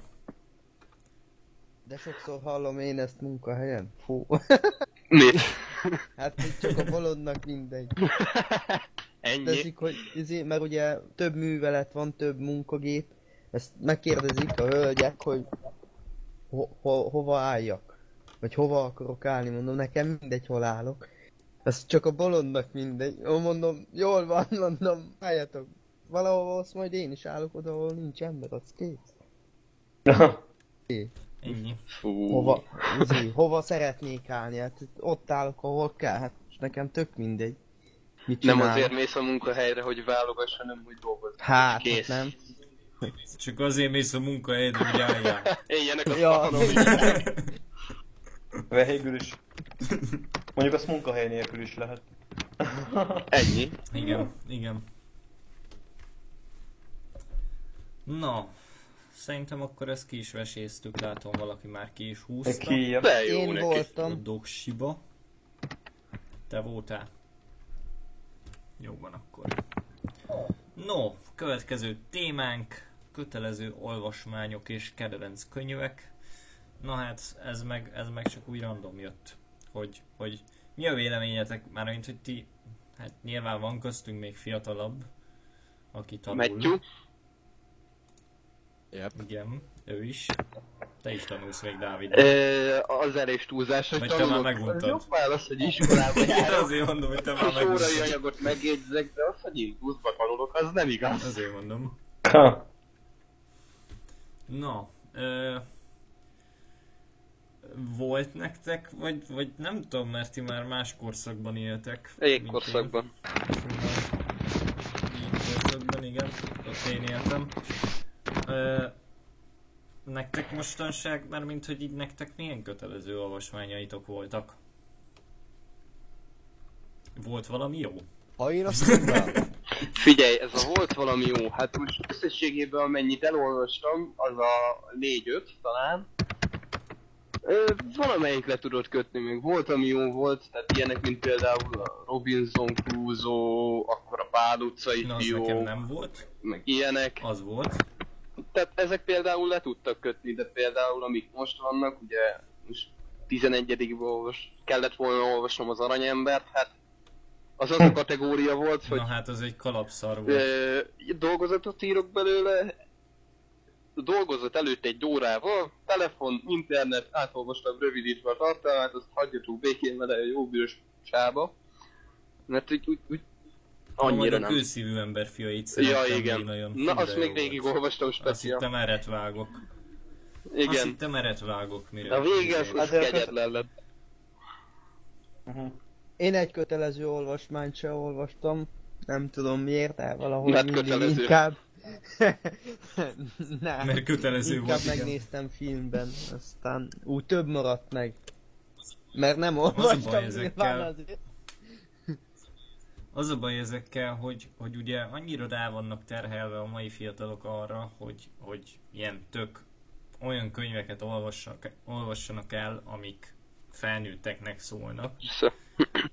De sokszor hallom én ezt munkahelyen. Fú. Mit? Hát hogy csak a bolondnak mindegy. Ennyi? Kérdezik, hogy izé, mert ugye több művelet van, több munkagép. Ezt megkérdezik a hölgyek, hogy ho- ho- hova álljak. Vagy hova akarok állni, mondom, nekem mindegy, hol állok. Ez csak a bolondnak mindegy. Ó, mondom, jól van, mondom, álljatok. Valahol azt majd én is állok oda, ahol nincs ember, az kész. Ennyi. Fú. Hova, izé, hova szeretnék állni, hát ott állok, ahol kell, hát nekem tök mindegy. Mit Nem azért mész a munkahelyre, hogy válogass, hanem hogy dolgozz. Hát, Kész. hát nem. Csak azért mész a munkahelyedre, hogy álljál. Éljenek a Ja. Végül is. Mondjuk azt munkahely nélkül is lehet. Ennyi. Igen, igen. Na, szerintem akkor ezt ki is veséztük, látom valaki már ki is húzta. Ki Én neki. A voltam. dogsiba. Te voltál? Jó van akkor. No, következő témánk, kötelező olvasmányok és kedvenc könyvek. Na hát, ez meg, ez meg csak úgy random jött, hogy, hogy mi a véleményetek, már mint hogy ti, hát nyilván van köztünk még fiatalabb, aki tanul. Matthew. Yep. Igen, ő is. Te is tanulsz még, Dávid. Ö, az elég túlzás, hogy Vagy te már tanulok. megmondtad. Jobb válasz, hogy iskolába járok. azért mondom, hogy te már És órai megmondtad. anyagot megjegyzek, de az, hogy én buszba tanulok, az nem igaz. Azért mondom. Ha. Na, ö, volt nektek, vagy, vagy nem tudom, mert ti már más korszakban éltek. mint én. Jégkorszakban. Jégkorszakban, igen. Ott én éltem. Ö, nektek mostanság, már mint hogy így nektek milyen kötelező olvasmányaitok voltak? Volt valami jó? Ha én azt Figyelj, ez a volt valami jó. Hát most összességében amennyit elolvastam, az a 4-5 talán. Ö, valamelyik le tudott kötni még. Volt, ami jó volt, tehát ilyenek, mint például a Robinson Crusoe, akkor a Pál utcai Na, az fiók, nekem nem volt. meg ilyenek. Az volt. Tehát ezek például le tudtak kötni, de például amik most vannak, ugye most 11 olvas, kellett volna olvasnom az aranyembert, hát az az a kategória volt, hogy Na hát az egy kalapszar volt. Ö, dolgozatot írok belőle, dolgozat előtt egy órával, telefon, internet, átolvastam rövidítve a tartalmát, azt hagyjatok békén vele a jó bűrös sába. Mert úgy, úgy, úgy annyira nem. kőszívű ember fiait Ja, igen. nagyon. Na, azt még volt. végig olvastam Azt speciál. hittem eret vágok. Azt Igen. hittem eret vágok, mire. A vége az, az Hát kegyetlen lett. Mhm. Én egy kötelező olvasmányt se olvastam. Nem tudom miért, de valahogy Mert mindig kötelező. inkább... Nem. Mert kötelező Inkább volt, igen. megnéztem filmben, aztán úgy több maradt meg. Mert nem baj olvastam ezekkel. nyilván azért. Az a baj ezekkel, hogy, hogy ugye annyira rá vannak terhelve a mai fiatalok arra, hogy, hogy ilyen tök olyan könyveket olvassanak, olvassanak el, amik felnőtteknek szólnak,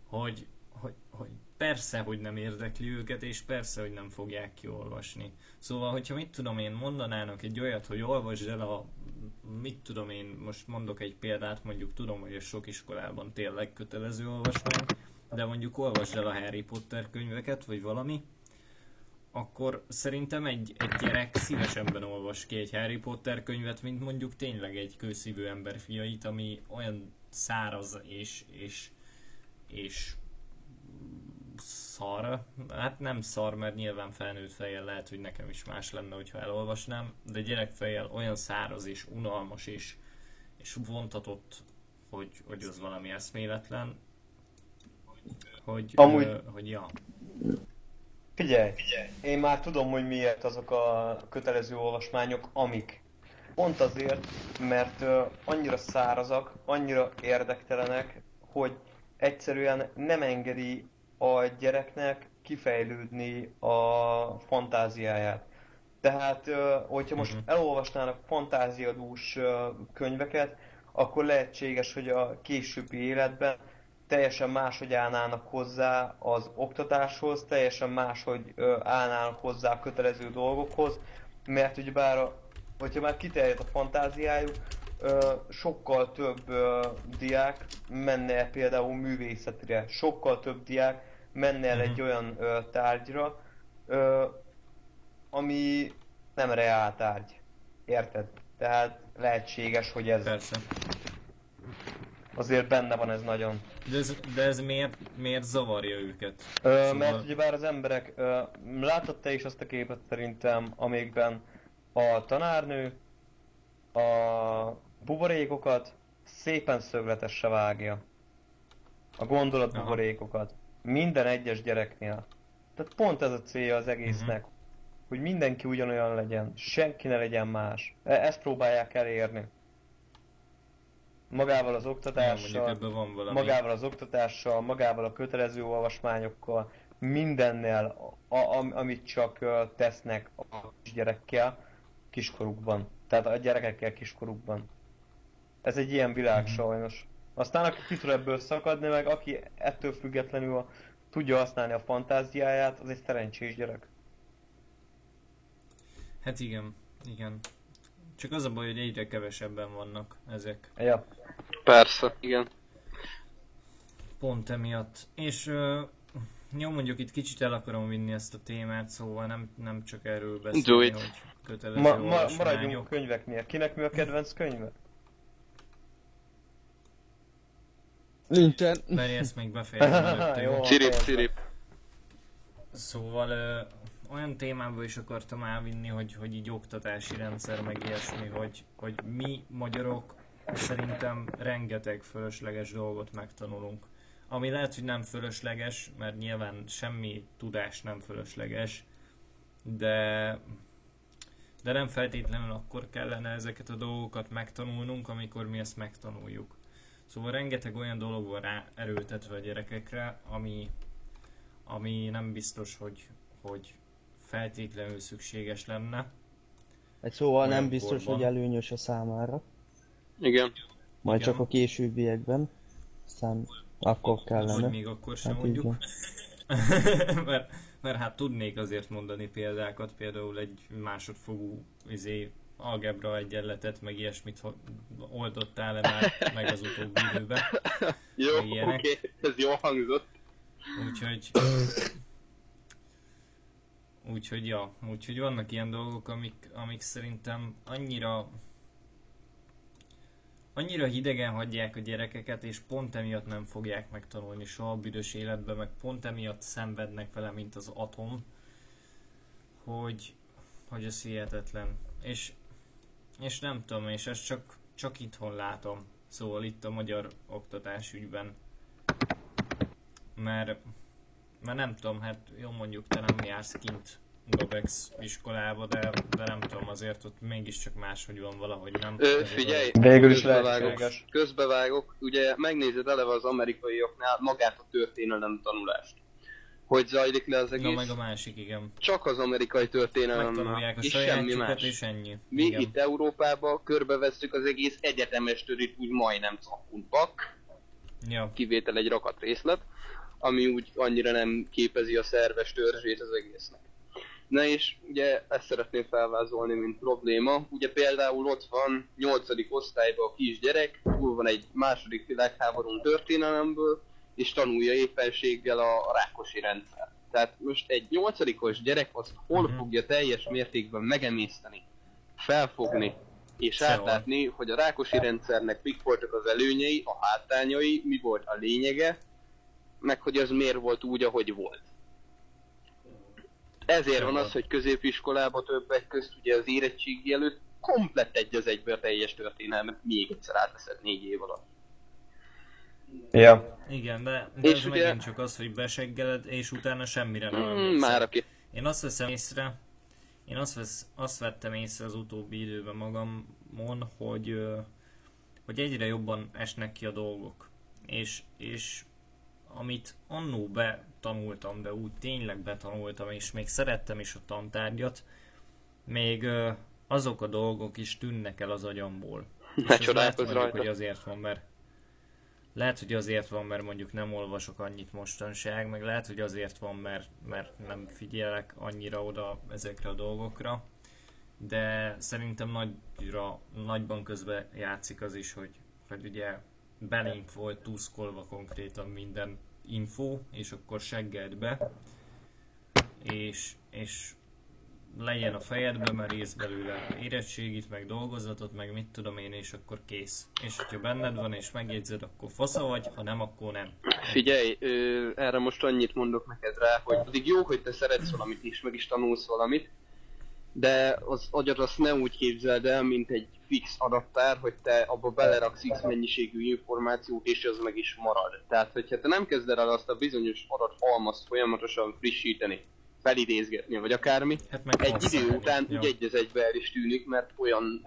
hogy, hogy, hogy persze, hogy nem érdekli őket, és persze, hogy nem fogják kiolvasni. Szóval, hogyha mit tudom én, mondanának egy olyat, hogy olvasd el a, mit tudom én, most mondok egy példát, mondjuk tudom, hogy a sok iskolában tényleg kötelező olvasmány, de mondjuk olvasd el a Harry Potter könyveket, vagy valami, akkor szerintem egy, egy gyerek szívesebben olvas ki egy Harry Potter könyvet, mint mondjuk tényleg egy kőszívő ember fiait, ami olyan száraz és, és, és szar. Hát nem szar, mert nyilván felnőtt fejjel lehet, hogy nekem is más lenne, hogyha elolvasnám, de gyerekfejjel olyan száraz és unalmas és, és vontatott, hogy, hogy az valami eszméletlen, hogy, Amúgy- ö, hogy ja. Figyelj, én már tudom, hogy miért azok a kötelező olvasmányok, amik. Pont azért, mert ö, annyira szárazak, annyira érdektelenek, hogy egyszerűen nem engedi a gyereknek kifejlődni a fantáziáját. Tehát, hogyha most Mhm. elolvasnának fantáziadús könyveket, akkor lehetséges, hogy a későbbi életben teljesen máshogy állnának hozzá az oktatáshoz, teljesen máshogy állnának hozzá a kötelező dolgokhoz, mert ugyebár, a, hogyha már kiterjed a fantáziájuk, sokkal több diák menne például művészetre, sokkal több diák menne el egy Mhm. olyan ö, tárgyra, ö, ami nem reál tárgy. Érted? Tehát lehetséges, hogy ez Persze. azért benne van ez nagyon. De ez, de ez miért, miért zavarja őket? Ö, Szóval- Mert ugyebár az emberek, ö, látod te is azt a képet szerintem, amikben a tanárnő a buborékokat szépen szögletesre vágja. A gondolat Aha. buborékokat. Minden egyes gyereknél. Tehát pont ez a célja az egésznek. Hogy mindenki ugyanolyan legyen, senki ne legyen más. E- Ezt próbálják elérni. Magával az oktatással, ebben van valami. magával az oktatással, magával a kötelező olvasmányokkal, mindennel, a, a, amit csak tesznek a kisgyerekkel kiskorukban. Tehát a gyerekekkel kiskorukban. Ez egy ilyen világ Mhm. sajnos. Aztán aki ki tud ebből szakadni, meg aki ettől függetlenül a, tudja használni a fantáziáját, az egy szerencsés gyerek. Hát igen, igen. Csak az a baj, hogy egyre kevesebben vannak ezek. Ja. Persze, igen. Pont emiatt. És ö, jó, mondjuk itt kicsit el akarom vinni ezt a témát, szóval nem, nem csak erről beszélni, hogy kötelező Ma, ma, maradjunk a könyveknél. Kinek mi a kedvenc könyve? Nincsen. Meri ezt még befejezem előtte. Cirip, cirip. Szóval ö, olyan témába is akartam elvinni, hogy, hogy így oktatási rendszer, meg ilyesmi, hogy, hogy mi magyarok szerintem rengeteg fölösleges dolgot megtanulunk. Ami lehet, hogy nem fölösleges, mert nyilván semmi tudás nem fölösleges, de, de nem feltétlenül akkor kellene ezeket a dolgokat megtanulnunk, amikor mi ezt megtanuljuk. Szóval rengeteg olyan dolog van rá erőltetve a gyerekekre, ami, ami nem biztos, hogy, hogy feltétlenül szükséges lenne. Egy szóval nem biztos, korban. hogy előnyös a számára. Igen. Majd Igen. csak a későbbiekben. Aztán akkor Vagy kellene. még akkor sem Hát mondjuk. mert, mert hát tudnék azért mondani példákat, például egy másodfogú izé, algebra egyenletet, meg ilyesmit oldottál-e már meg az utóbbi időben. Jó, oké, ez jól hangzott. Úgyhogy... Úgyhogy ja, úgyhogy vannak ilyen dolgok, amik, amik szerintem annyira annyira hidegen hagyják a gyerekeket, és pont emiatt nem fogják megtanulni soha a büdös életben, meg pont emiatt szenvednek vele, mint az atom, hogy, hogy ez hihetetlen. És, és nem tudom, és ezt csak, csak itthon látom. Szóval itt a magyar oktatásügyben. Mert, mert nem tudom, hát jó mondjuk te nem jársz kint Gobex iskolába, de, de nem tudom, azért ott mégiscsak máshogy van valahogy, nem? Ö, figyelj, Végül is közbevágok, közbevágok, ugye megnézed eleve az amerikaiaknál magát a történelem tanulást. Hogy zajlik le az Na egész? meg a másik, igen. Csak az amerikai történelem és semmi más. és ennyi. Mi igen. itt Európában körbevesszük az egész egyetemes törít úgy majdnem szakunk bak, Ja, kivétel egy rakat részlet. ami úgy annyira nem képezi a szerves törzsét az egésznek. Na és ugye ezt szeretném felvázolni, mint probléma. Ugye például ott van 8. osztályban a kisgyerek, túl van egy második világháború történelemből, és tanulja éppenséggel a, rákosi rendszer. Tehát most egy nyolcadikos gyerek azt hol Mhm. fogja teljes mértékben megemészteni, felfogni, és átlátni, hogy a rákosi rendszernek mik voltak az előnyei, a hátrányai, mi volt a lényege, meg hogy az miért volt úgy, ahogy volt. Ezért van az, hogy középiskolában többek közt ugye az érettségi előtt komplett egy az egybe a teljes történelmet még egyszer átveszed négy év alatt. Ja. Igen, de, de És ez ugye- megint csak az, hogy beseggeled, és utána semmire nem Mm, emlékszel. már aki Én azt veszem észre, én azt, vesz, azt vettem észre az utóbbi időben magamon, hogy, hogy egyre jobban esnek ki a dolgok. És, és amit annó betanultam, de úgy tényleg betanultam, és még szerettem is a tantárgyat, még azok a dolgok is tűnnek el az agyamból. És ne ez lehet csodálkozz mondjuk, rajta. hogy azért van, mert lehet, hogy azért van, mert mondjuk nem olvasok annyit mostanság, meg lehet, hogy azért van, mert, mert nem figyelek annyira oda ezekre a dolgokra, de szerintem nagyra, nagyban közben játszik az is, hogy, hogy ugye belénk volt tuszkolva konkrétan minden info, és akkor seggeld be, és, és legyen a fejedbe, mert ész belőle érettségit, meg dolgozatot, meg mit tudom én, és akkor kész. És hogyha benned van és megjegyzed, akkor fasza vagy, ha nem, akkor nem. Figyelj, ö, erre most annyit mondok neked rá, hogy addig jó, hogy te szeretsz valamit is, meg is tanulsz valamit, de az agyad azt ne úgy képzeld el, mint egy fix adaptár, hogy te abba beleraksz X mennyiségű információt, és az meg is marad. Tehát, hogyha te nem kezded el azt a bizonyos adathalmazt folyamatosan frissíteni, felidézgetni, vagy akármi, Hát meg egy idő után Jó. úgy egy az egybe el is tűnik, mert olyan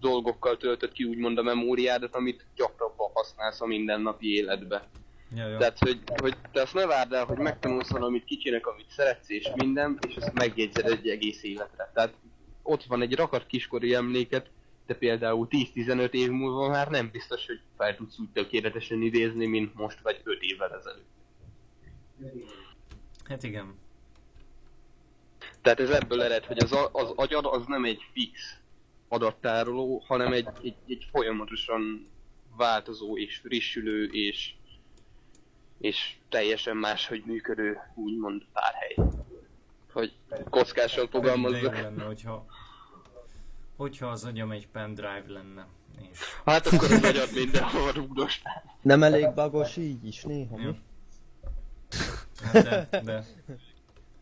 dolgokkal töltött ki úgymond a memóriádat, amit gyakrabban használsz a mindennapi életbe. Ja, jó. Tehát, hogy, hogy te azt ne várd el, hogy megtanulsz valamit kicsinek, amit szeretsz és minden, és azt megjegyzed egy egész életre. Tehát ott van egy rakat kiskori emléket, de például 10-15 év múlva már nem biztos, hogy fel tudsz úgy tökéletesen idézni, mint most vagy 5 évvel ezelőtt. Hát igen. Tehát ez ebből ered, hogy az, a- az agyad az nem egy fix adattároló, hanem egy, egy, egy folyamatosan változó és frissülő és, és teljesen máshogy működő, úgymond tárhely. Hogy kockásan De jó fogalmazzak. lenne, hogyha, hogyha az agyam egy pendrive lenne. És Hát akkor az agyad mindenhol rúgdos. Nem elég bagos így is néha, mi? Hát de, de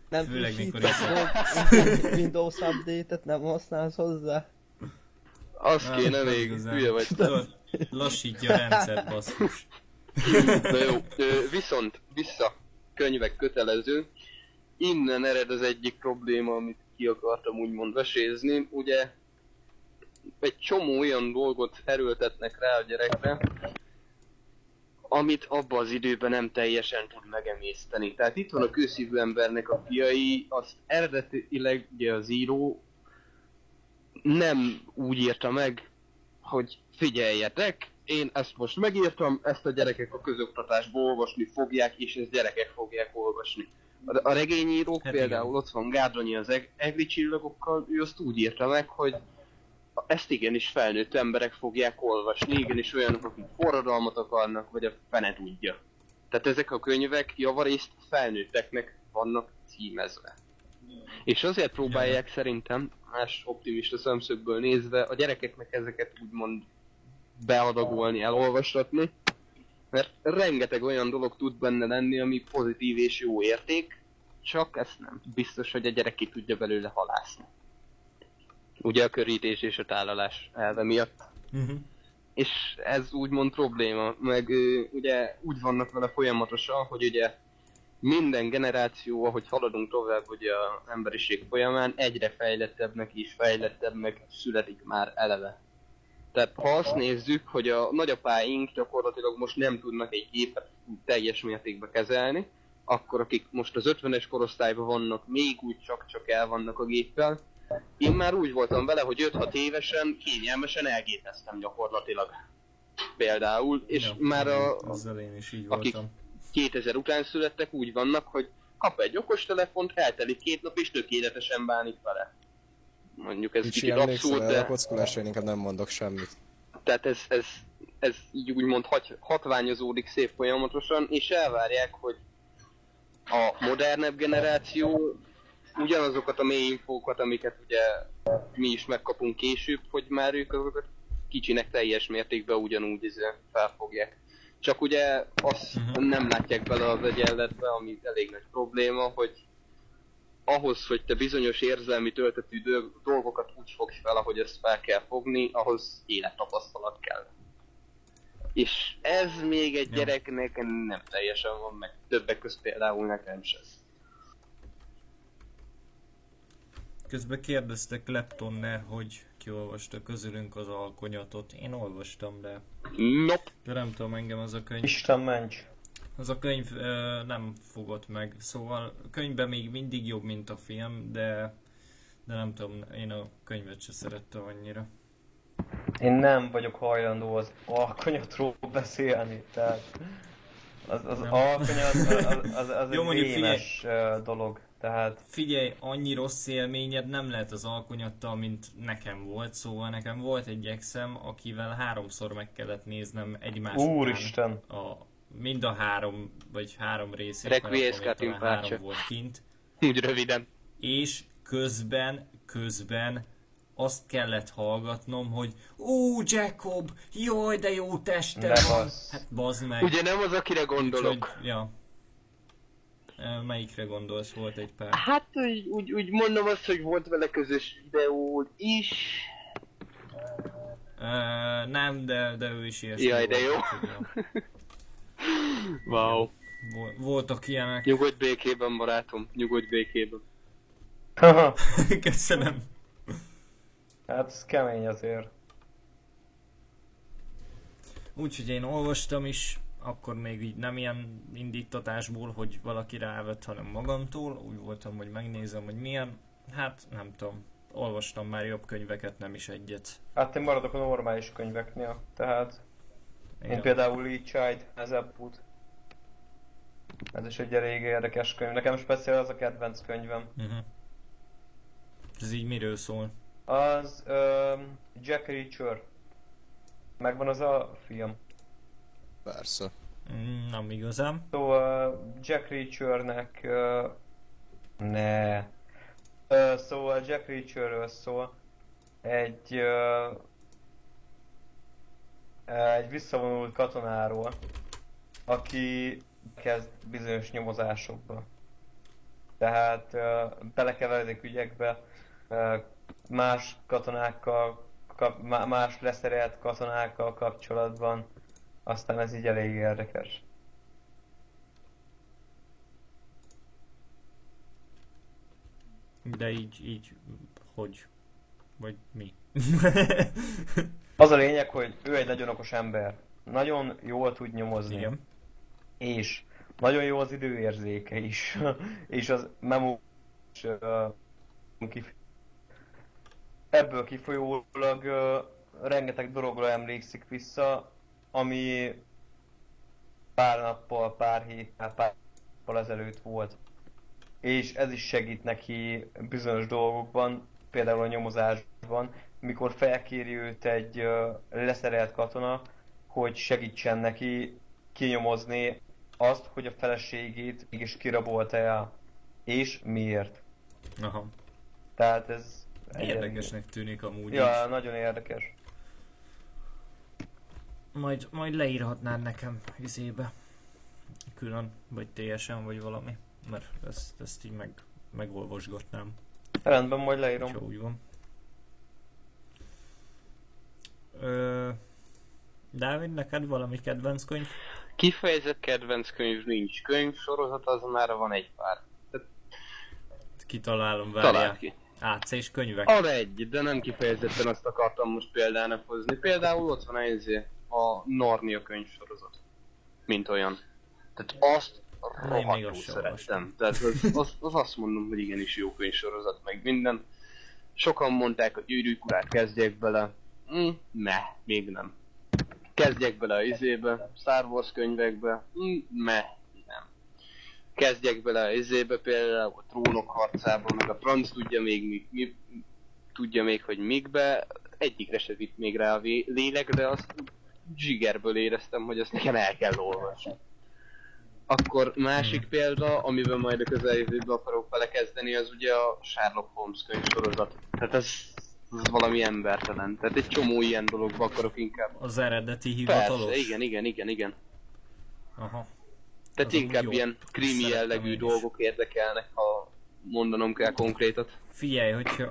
Nem Főleg, mikor volt, Windows update-et nem használsz hozzá? Az kéne nem még, igazán. hülye vagy. La- Lassítja a rendszer, basszus. Na jó, viszont vissza, könyvek kötelező. Innen ered az egyik probléma, amit ki akartam úgymond vesézni. Ugye egy csomó olyan dolgot erőltetnek rá a gyerekre, amit abban az időben nem teljesen tud megemészteni. Tehát itt van a kőszívű embernek a fiai, azt eredetileg ugye az író nem úgy írta meg, hogy figyeljetek, én ezt most megírtam, ezt a gyerekek a közoktatásból olvasni fogják, és ezt gyerekek fogják olvasni. A, a regényírók Hát például igen. ott van Gárdonyi az eg- egri csillagokkal, ő azt úgy írta meg, hogy ezt igenis felnőtt emberek fogják olvasni, igenis olyanok, akik forradalmat akarnak, vagy a fene tudja. Tehát ezek a könyvek javarészt felnőtteknek vannak címezve. És azért próbálják szerintem, más optimista szemszögből nézve, a gyerekeknek ezeket úgymond beadagolni, elolvastatni, mert rengeteg olyan dolog tud benne lenni, ami pozitív és jó érték, csak ezt nem biztos, hogy a gyerek ki tudja belőle halászni. Ugye a körítés és a tálalás elve miatt. Uh-huh. És ez úgymond probléma, meg ugye úgy vannak vele folyamatosan, hogy ugye minden generáció, ahogy haladunk tovább ugye az emberiség folyamán, egyre fejlettebbnek és fejlettebbnek születik már eleve. Tehát ha azt nézzük, hogy a nagyapáink gyakorlatilag most nem tudnak egy gépet teljes mértékben kezelni, akkor akik most az 50-es korosztályban vannak, még úgy csak-csak el vannak a géppel. Én már úgy voltam vele, hogy 5-6 évesen kényelmesen elgépeztem gyakorlatilag. Például, és Ja, már a, Azzal én is így akik- voltam. 2000 után születtek, úgy vannak, hogy kap egy okostelefont, eltelik két nap, és tökéletesen bánik vele. Mondjuk ez Kicsi kicsit abszurd, de... de a kockulásra én inkább nem mondok semmit. tehát ez, ez, ez így úgymond hat, hatványozódik szép folyamatosan, és elvárják, hogy a modernebb generáció ugyanazokat a mély infókat, amiket ugye mi is megkapunk később, hogy már ők azokat kicsinek teljes mértékben ugyanúgy izé felfogják. Csak ugye azt Mhm. nem látják bele az egyenletbe, ami elég nagy probléma, hogy ahhoz, hogy te bizonyos érzelmi töltetű dolgokat úgy fogsz fel, ahogy ezt fel kell fogni, ahhoz élettapasztalat kell. És ez még egy gyereknek nem teljesen van meg. Többek között például nekem sem. Közben kérdeztek Leptonnel, hogy ki olvasta közülünk az alkonyatot. Én olvastam, de, Nope. de nem tudom, engem az a könyv, Isten ments. az a könyv ö, nem fogott meg. Szóval a könyvben még mindig jobb, mint a film, de, de nem tudom, én a könyvet se szerettem annyira. Én nem vagyok hajlandó az alkonyatról beszélni, tehát az, az Nem. alkonyat az, az, az Jó, egy mondjuk dolog, tehát Figyelj, annyi rossz élményed nem lehet az alkonyattal, mint nekem volt, szóval nekem volt egy exem, akivel háromszor meg kellett néznem egymás úristen, a, mind a három, vagy három részét, Requiescat három volt kint, Úgy röviden. és közben, közben azt kellett hallgatnom, hogy Ó, Jacob, jaj, de jó teste van! Hát bazd meg. Ugye nem az, akire gondolok. Úgyhogy, ja. Melyikre gondolsz? Volt egy pár. Hát úgy, úgy, úgy mondom azt, hogy volt vele közös videó is. Ö, nem, de, de ő is ilyesmi Jaj, de jó. Wow. Vol- Voltak ilyenek. Nyugodj békében, barátom. Nyugodj békében. Köszönöm. hát ez kemény azért. Úgyhogy én olvastam is, akkor még így nem ilyen indítatásból, hogy valaki rávett, hanem magamtól. Úgy voltam, hogy megnézem, hogy milyen. Hát nem tudom. Olvastam már jobb könyveket, nem is egyet. Hát én maradok a normális könyveknél, tehát Igen. mint például Lee Child, ez út. Ez is egy elég érdekes könyv. Nekem speciál az a kedvenc könyvem. Uh-huh. Ez így miről szól? Az um, Jack Reacher. Megvan az a film. Persze. Mm, Nem igazán. Szóval Jack Reachernek... Uh, ne. Uh, szóval Jack Reacherről szól. Egy... Uh, egy visszavonult katonáról, aki kezd bizonyos nyomozásokba. Tehát uh, belekeveredik ügyekbe, uh, más katonákkal, kap, má- más leszerelt katonákkal kapcsolatban, aztán ez így elég érdekes. De így, így, hogy? Vagy mi? Az a lényeg, hogy ő egy nagyon okos ember. Nagyon jól tud nyomozni. Igen. És nagyon jó az időérzéke is. és az memo is, uh, kif- Ebből kifolyólag uh, rengeteg dologra emlékszik vissza, ami pár nappal, pár héttel, pár nappal ezelőtt volt. És ez is segít neki bizonyos dolgokban, például a nyomozásban, mikor felkéri őt egy leszerelt katona, hogy segítsen neki kinyomozni azt, hogy a feleségét mégis kirabolta el. És miért. Aha. Tehát ez... Érdekesnek tűnik amúgy Ja, így. nagyon érdekes. Majd, majd leírhatnád nekem izébe. Külön, vagy TSN, vagy valami. Mert ezt, ezt így meg, megolvasgatnám, Rendben, majd leírom. ha úgy van. Ö, Dávid, neked valami kedvenc könyv? Kifejezett kedvenc könyv nincs. Könyv sorozat az már van egy pár. Kitalálom, Találd várjál. ki. AC és könyvek. Arra egy, de nem kifejezetten azt akartam most példának hozni. Például ott van ez a Narnia könyvsorozat. Mint olyan. Tehát azt rohadtul szerettem. Tehát az, az, az, azt mondom, hogy igenis jó könyvsorozat, meg minden. Sokan mondták, hogy gyűrűk urát kezdjek bele. Mm, ne, még nem. Kezdjek bele a izébe, Star Wars könyvekbe. Mm, ne, nem. kezdjek bele a izébe például a trónok harcában, meg a franc tudja még, mi, mi, tudja még, hogy mikbe, egyikre se vitt még rá a lélek, de azt zsigerből éreztem, hogy azt nekem el kell olvasni. Akkor másik példa, amiben majd a közeljövőben akarok belekezdeni, az ugye a Sherlock Holmes könyvsorozat. Tehát ez, ez valami embertelen. Tehát egy csomó ilyen dologba akarok inkább. Az eredeti hivatalos? Persze, igen, igen, igen, igen. Aha. Tehát Az inkább ilyen krimi jellegű dolgok érdekelnek, ha mondanom kell konkrétat. Figyelj, hogyha,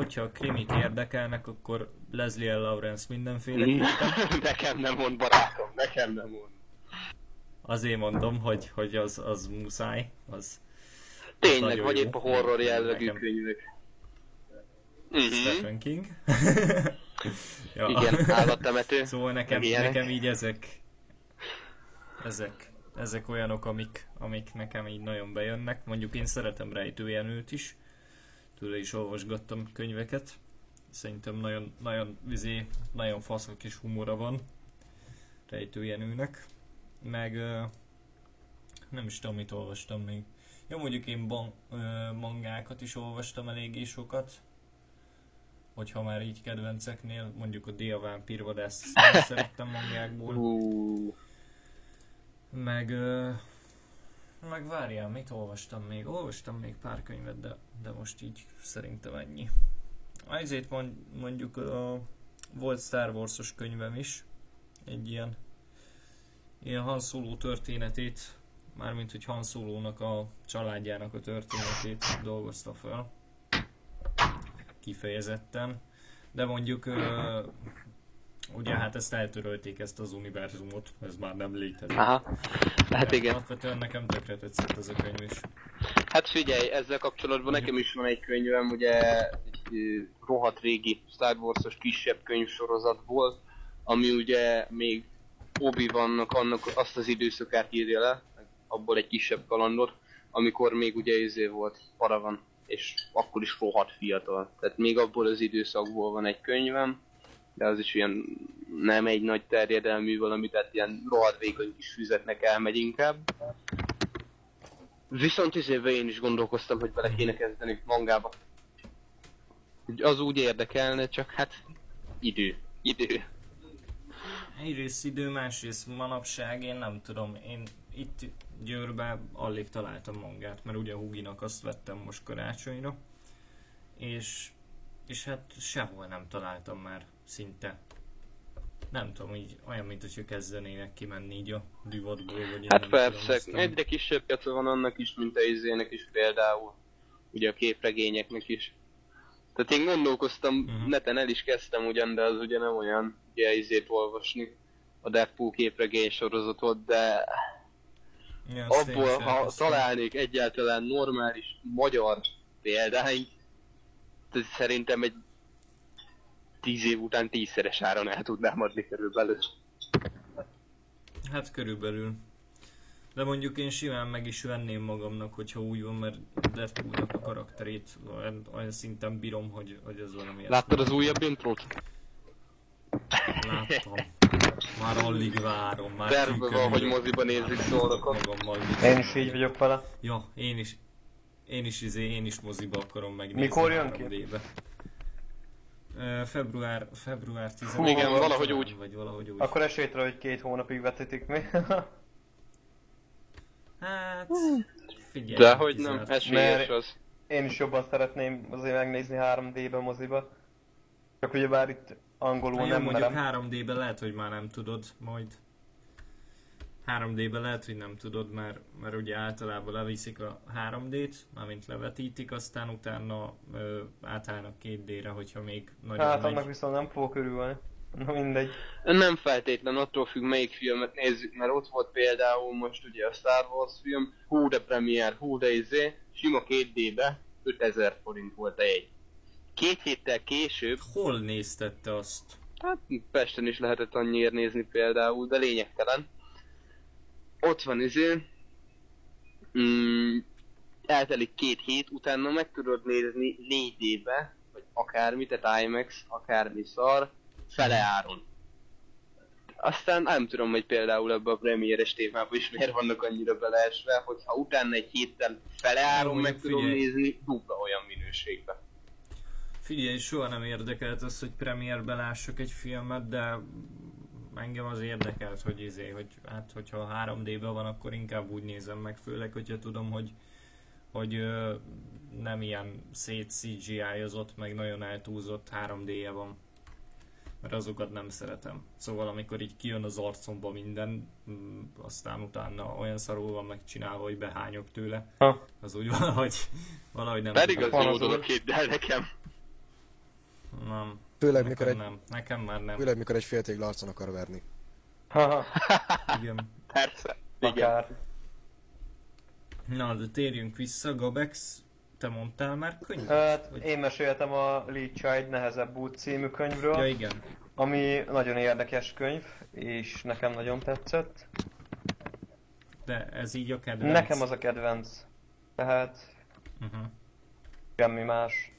hogyha a krimik érdekelnek, akkor Leslie. Lawrence mindenféle nekem nem mond barátom, nekem nem mond. Azért mondom, hogy, hogy az, az muszáj, az Tényleg, nagyon vagy jó. épp a horror jellegű Nekem- könyvek. Mhm. Stephen King. ja. Igen, állattemető. Szóval nekem, nekem így ezek, ezek, ezek olyanok, amik, amik nekem így nagyon bejönnek. Mondjuk én szeretem Rejtőjenőt is, tőle is olvasgattam könyveket. Szerintem nagyon, nagyon, vizé, nagyon faszak kis humora van Rejtőjenőnek. Meg ö, nem is tudom, mit olvastam még. Jó, mondjuk én ban, ö, mangákat is olvastam eléggé sokat. Hogyha már így kedvenceknél, mondjuk a Dia Vampír Vadász szerettem mangákból. Meg, ö, meg várjál, mit olvastam még? Olvastam még pár könyvet, de, de most így szerintem ennyi. Mond, mondjuk a, volt Star Wars-os könyvem is, egy ilyen, ilyen Han Solo történetét, mármint hogy Han Solo-nak a családjának a történetét dolgozta fel. Kifejezetten. De mondjuk Ugye hát ezt eltörölték ezt az univerzumot, ez már nem létezik. aha. Hát De igen. Alapvetően nekem tökre tetszett ez a könyv is. Hát figyelj, ezzel kapcsolatban nekem is van egy könyvem, ugye egy rohadt régi Star Wars-os kisebb könyvsorozatból, ami ugye még obi vannak annak azt az időszakát írja le, abból egy kisebb kalandot, amikor még ugye izé volt Paravan, és akkor is rohadt fiatal. Tehát még abból az időszakból van egy könyvem, de az is ilyen nem egy nagy terjedelmű valami, tehát ilyen rohadt vékony kis füzetnek elmegy inkább. Viszont izébe én is gondolkoztam, hogy bele kéne kezdeni mangába. Az úgy érdekelne, csak hát idő. Idő. Egyrészt idő, másrészt manapság, én nem tudom, én itt Győrben alig találtam mangát, mert ugye Huginak azt vettem most karácsonyra, és, és hát sehol nem találtam már szinte. Nem tudom, így olyan, mint hogyha kezdenének kimenni így a divatból, vagy Hát persze, tudom, egyre kisebb piaca van annak is, mint a izének is például. Ugye a képregényeknek is. Tehát én gondolkoztam, Mhm. neten el is kezdtem ugyan, de az ugye nem olyan, ugye izét olvasni a Deadpool képregény sorozatot, de Ja, abból, ha elkezdtem. találnék egyáltalán normális magyar példányt, szerintem egy tíz év után tízszeres áron el tudnám adni körülbelül. Hát körülbelül. De mondjuk én simán meg is venném magamnak, hogyha úgy van, mert Deadpoolnak a karakterét olyan, olyan szinten bírom, hogy, hogy ez valami Láttad az újabb intrót? Láttam. Már alig várom. Már Terve van, hogy ülök. moziba nézzük. Magammal Én is így vagyok vele. Ja, én is. Én is izé, én is moziba akarom megnézni. Mikor jön ki? 3D-be. Február, február 10 Hú, igen, valahogy úgy. Vagy valahogy úgy. Akkor esélyt rá, hogy két hónapig vetítik mi. Hát, figyelj. De hogy nem, esélyes Mert- az. Én is jobban szeretném azért megnézni 3D-be moziba. Csak ugye bár itt angolul Na jó, nem mondjuk merem. 3D-ben lehet, hogy már nem tudod majd. 3D-ben lehet, hogy nem tudod, mert, mert ugye általában leviszik a 3D-t, amint levetítik, aztán utána ö, átállnak 2D-re, hogyha még nagyon Hát megy. annak viszont nem fogok örülni. Na mindegy. Nem feltétlen attól függ, melyik filmet nézzük, mert ott volt például most ugye a Star Wars film, hú de premier, hú de izé, sima 2D-be 5000 forint volt a jegy. Két héttel később, Hol nézted te azt? hát Pesten is lehetett annyiért nézni például, de lényegtelen. Ott van izé, mm, eltelik két hét, utána meg tudod nézni 4D-be, vagy akármi, tehát IMAX, akármi szar, fele áron. Aztán nem tudom, hogy például ebbe a premieres témában is miért vannak annyira beleesve, hogyha utána egy héttel feleáron Jó, meg mondjuk tudom figyelj. nézni dupla olyan minőségben. Figyelj, soha nem érdekelt az, hogy premierben lássak egy filmet, de engem az érdekelt, hogy izé, hogy hát hogyha 3D-ben van, akkor inkább úgy nézem meg, főleg, hogyha tudom, hogy hogy ö, nem ilyen szét CGI-ozott, meg nagyon eltúlzott 3D-je van. Mert azokat nem szeretem. Szóval amikor így kijön az arcomba minden, mm, aztán utána olyan szarul van megcsinálva, hogy behányok tőle, Ha. az úgy valahogy, valahogy nem Pedig az jó dolog hidd el nekem. Nem. Főleg Nekem mikor, egy, nem. Nekem már nem. főleg mikor egy féltégla arcon akar verni. Haha, Igen. Persze. Igen. akár. Na, de térjünk vissza, Gabex, te mondtál már könyvet? Hát, Vagy- én meséltem a Lee Child Nehezebb út című könyvről, Ja igen. ami nagyon érdekes könyv, és nekem nagyon tetszett. De ez így a kedvenc. Nekem az a kedvenc. Tehát Uh-huh. semmi más.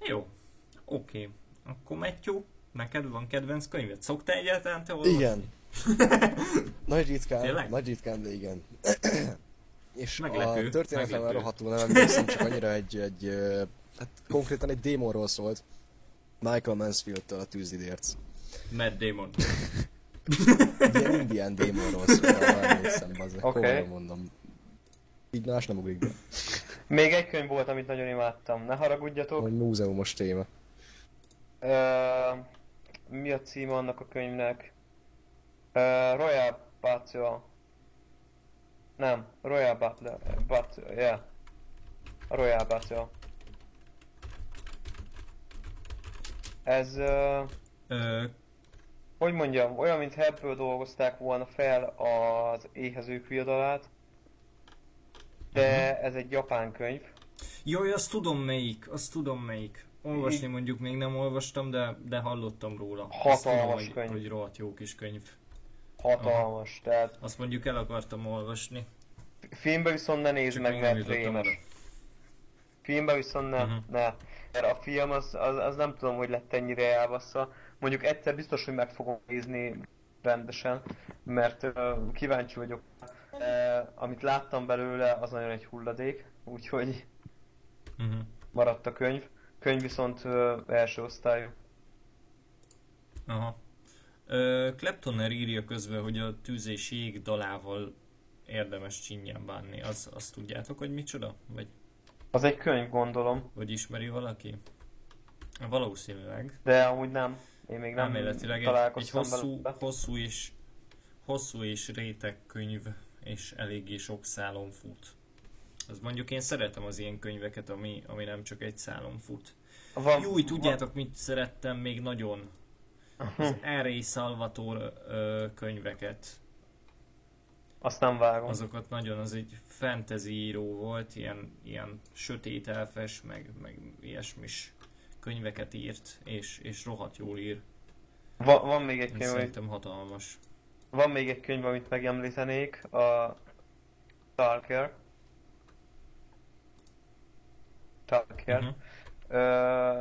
Jó. Oké. Akkor Matthew, neked van kedvenc könyved? Szoktál egyáltalán te olvasni? Igen. nagy ritkán, Tényleg? nagy ritkán, de igen. És Meglepő, a történetem meglepő. rohadtul nem emlékszem, csak annyira egy, egy, hát konkrétan egy démonról szólt. Michael Mansfield-től a tűzidérc. Matt Damon. Egy ilyen indián démonról szólt, emlékszem. Oké. Komolyan mondom. Így más nem ugrik be. Még egy könyv volt, amit nagyon imádtam, ne haragudjatok. Hogy múzeumos téma. Ö, mi a címe annak a könyvnek? Ö, Royal Butler. Nem, Royal Butler. But, yeah. Royal Butler. Ez, ö, Ö, hogy mondjam, olyan, mint ebből dolgozták volna fel az éhezők viadalát. De ez egy japán könyv. Jaj, azt tudom melyik, azt tudom melyik. Olvasni mondjuk még nem olvastam, de, de hallottam róla. Azt tudom, Hatalmas hogy, könyv. hogy rohadt jó kis könyv. Hatalmas, tehát Azt mondjuk el akartam olvasni. filmbe viszont ne nézd Csak meg, mert rémes. oda. Filmben viszont ne, Mhm. ne. Mert a film az, az, az nem tudom, hogy lett ennyire elbassza. Mondjuk egyszer biztos, hogy meg fogom nézni rendesen, mert uh, kíváncsi vagyok. Uh, amit láttam belőle, az nagyon egy hulladék, úgyhogy Uh-huh. maradt a könyv. Könyv viszont uh, első osztályú. Aha. Ö, Kleptoner írja közben, hogy a tűz és jég dalával érdemes csinyán bánni. Az, azt tudjátok, hogy micsoda? Vagy, Az egy könyv, gondolom, vagy ismeri valaki? Valószínűleg. de amúgy nem. Én még nem Elméletileg egy, egy hosszú, vele. hosszú és hosszú és réteg könyv, és eléggé sok szálon fut. Az mondjuk én szeretem az ilyen könyveket, ami, ami nem csak egy szálon fut. Van, Júj, tudjátok mit szerettem még nagyon? Az R.A. Salvatore ö, könyveket. Azt nem vágom. Azokat nagyon, az egy fantasy író volt, ilyen, ilyen sötét elfes, meg, meg ilyesmis könyveket írt, és, és rohadt jól ír. Va- van még egy könyv, szerintem hatalmas. Van még egy könyv, amit megemlítenék, a Stalker. Stalker. Mhm. Ö,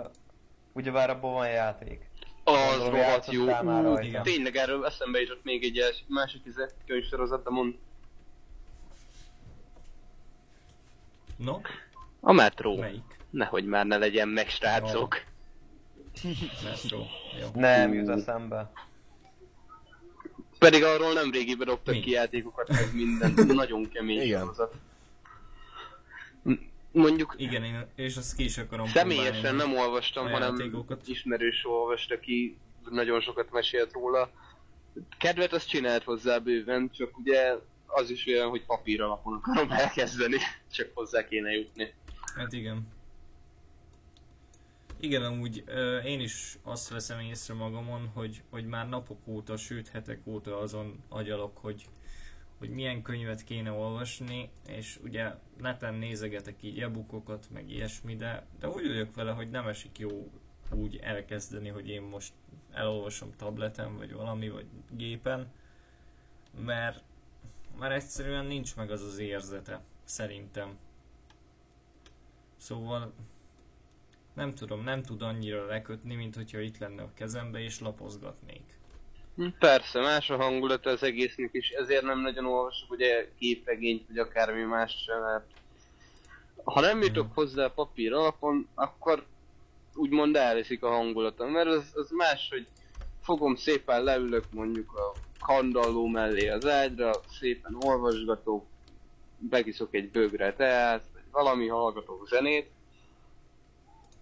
ugyebár abban van játék. Az Gondolom, rohadt jó. Ú, rajta. Tényleg erről eszembe jutott még egy els- másik izé, könyvsorozat, de mond. No, A Metro. melyik? Nehogy már ne legyen meg, srácok. Metro. Jó. Nem jut eszembe. Pedig arról nem régiben dobtak Mi? ki játékokat, meg minden. Nagyon kemény Igen. sorozat. Mondjuk Igen, én, és azt ki is akarom személyesen nem olvastam, hanem ismerős olvasta ki, nagyon sokat mesélt róla. Kedvet azt csinált hozzá bőven, csak ugye az is olyan, hogy papír alapon akarom elkezdeni, csak hozzá kéne jutni. Hát igen. Igen, amúgy ö, én is azt veszem észre magamon, hogy, hogy már napok óta, sőt hetek óta azon agyalok, hogy, hogy milyen könyvet kéne olvasni, és ugye neten nézegetek így e-bookokat, meg ilyesmi, de, de úgy vagyok vele, hogy nem esik jó úgy elkezdeni, hogy én most elolvasom tableten, vagy valami, vagy gépen, mert, mert egyszerűen nincs meg az az érzete, szerintem. Szóval nem tudom, nem tud annyira lekötni, mint hogyha itt lenne a kezembe és lapozgatnék. Persze, más a hangulat az egésznek is, ezért nem nagyon olvasok ugye képregényt, vagy akármi más sem, mert ha nem jutok hozzá papír alapon, akkor úgymond elviszik a hangulatom, mert az, az más, hogy fogom szépen leülök mondjuk a kandalló mellé az ágyra, szépen olvasgatok, begiszok egy bögre teát, vagy valami hallgatok zenét,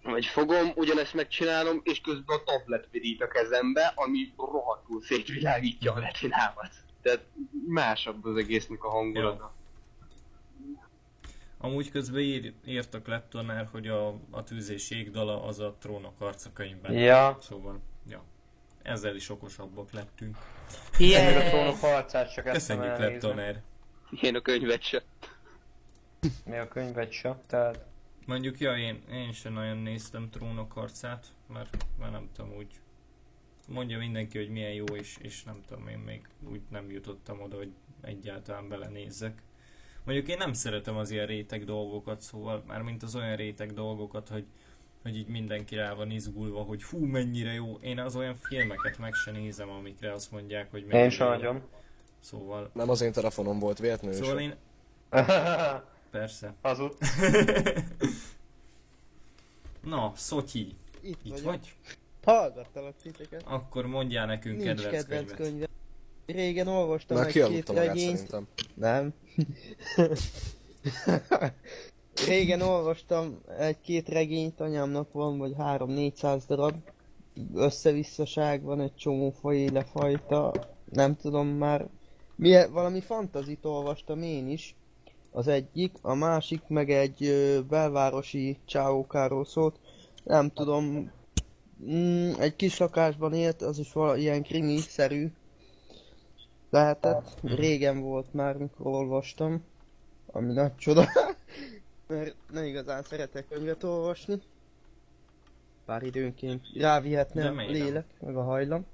vagy fogom, ugyanezt megcsinálom, és közben a tablet vidít a kezembe, ami rohadtul szétvilágítja a retinámat. Tehát másabb az egésznek a hangulata. Amúgy közben ír, írtak Leptonár, hogy a, a tűzés jégdala az a trónok harca könyvben. Ja. Szóval, ja. Ezzel is okosabbak lettünk. Én még a trónok harcát csak ezt Köszönjük elnézni. Leptonár. Én a könyvet se. Mi a könyvet se, tehát... Mondjuk, ja, én, én sem nagyon néztem trónok harcát, mert, mert nem tudom, úgy mondja mindenki, hogy milyen jó, és, és nem tudom, én még úgy nem jutottam oda, hogy egyáltalán belenézzek. Mondjuk én nem szeretem az ilyen réteg dolgokat, szóval már mint az olyan réteg dolgokat, hogy, hogy így mindenki rá van izgulva, hogy fú, mennyire jó. Én az olyan filmeket meg se nézem, amikre azt mondják, hogy mennyire Én sem nagyon. Szóval, Nem az én telefonom volt véletlenül. szóval én, persze. Hazud. Na, Szotyi, Itt, itt vagyok. vagy? Hallgattalak titeket. Akkor mondjál nekünk Nincs kedvenc, kedvenc könyvet. könyve. Régen olvastam egy-két kialudta magát regényt. szerintem. Nem. Régen olvastam egy-két regényt, anyámnak van, vagy 3-400 darab. Összevisszaság van, egy csomó fajéle fajta. Nem tudom már. Milyen, valami fantazit olvastam én is. Az egyik, a másik meg egy ö, belvárosi csáókáról szólt. Nem tudom, mm, egy kis lakásban élt, az is vala, ilyen krimi-szerű lehetett. Régen volt már, mikor olvastam. Ami nagy csoda. Mert nem igazán szeretek könyvet olvasni. Bár időnként rávihetne a lélek, meg a hajlam.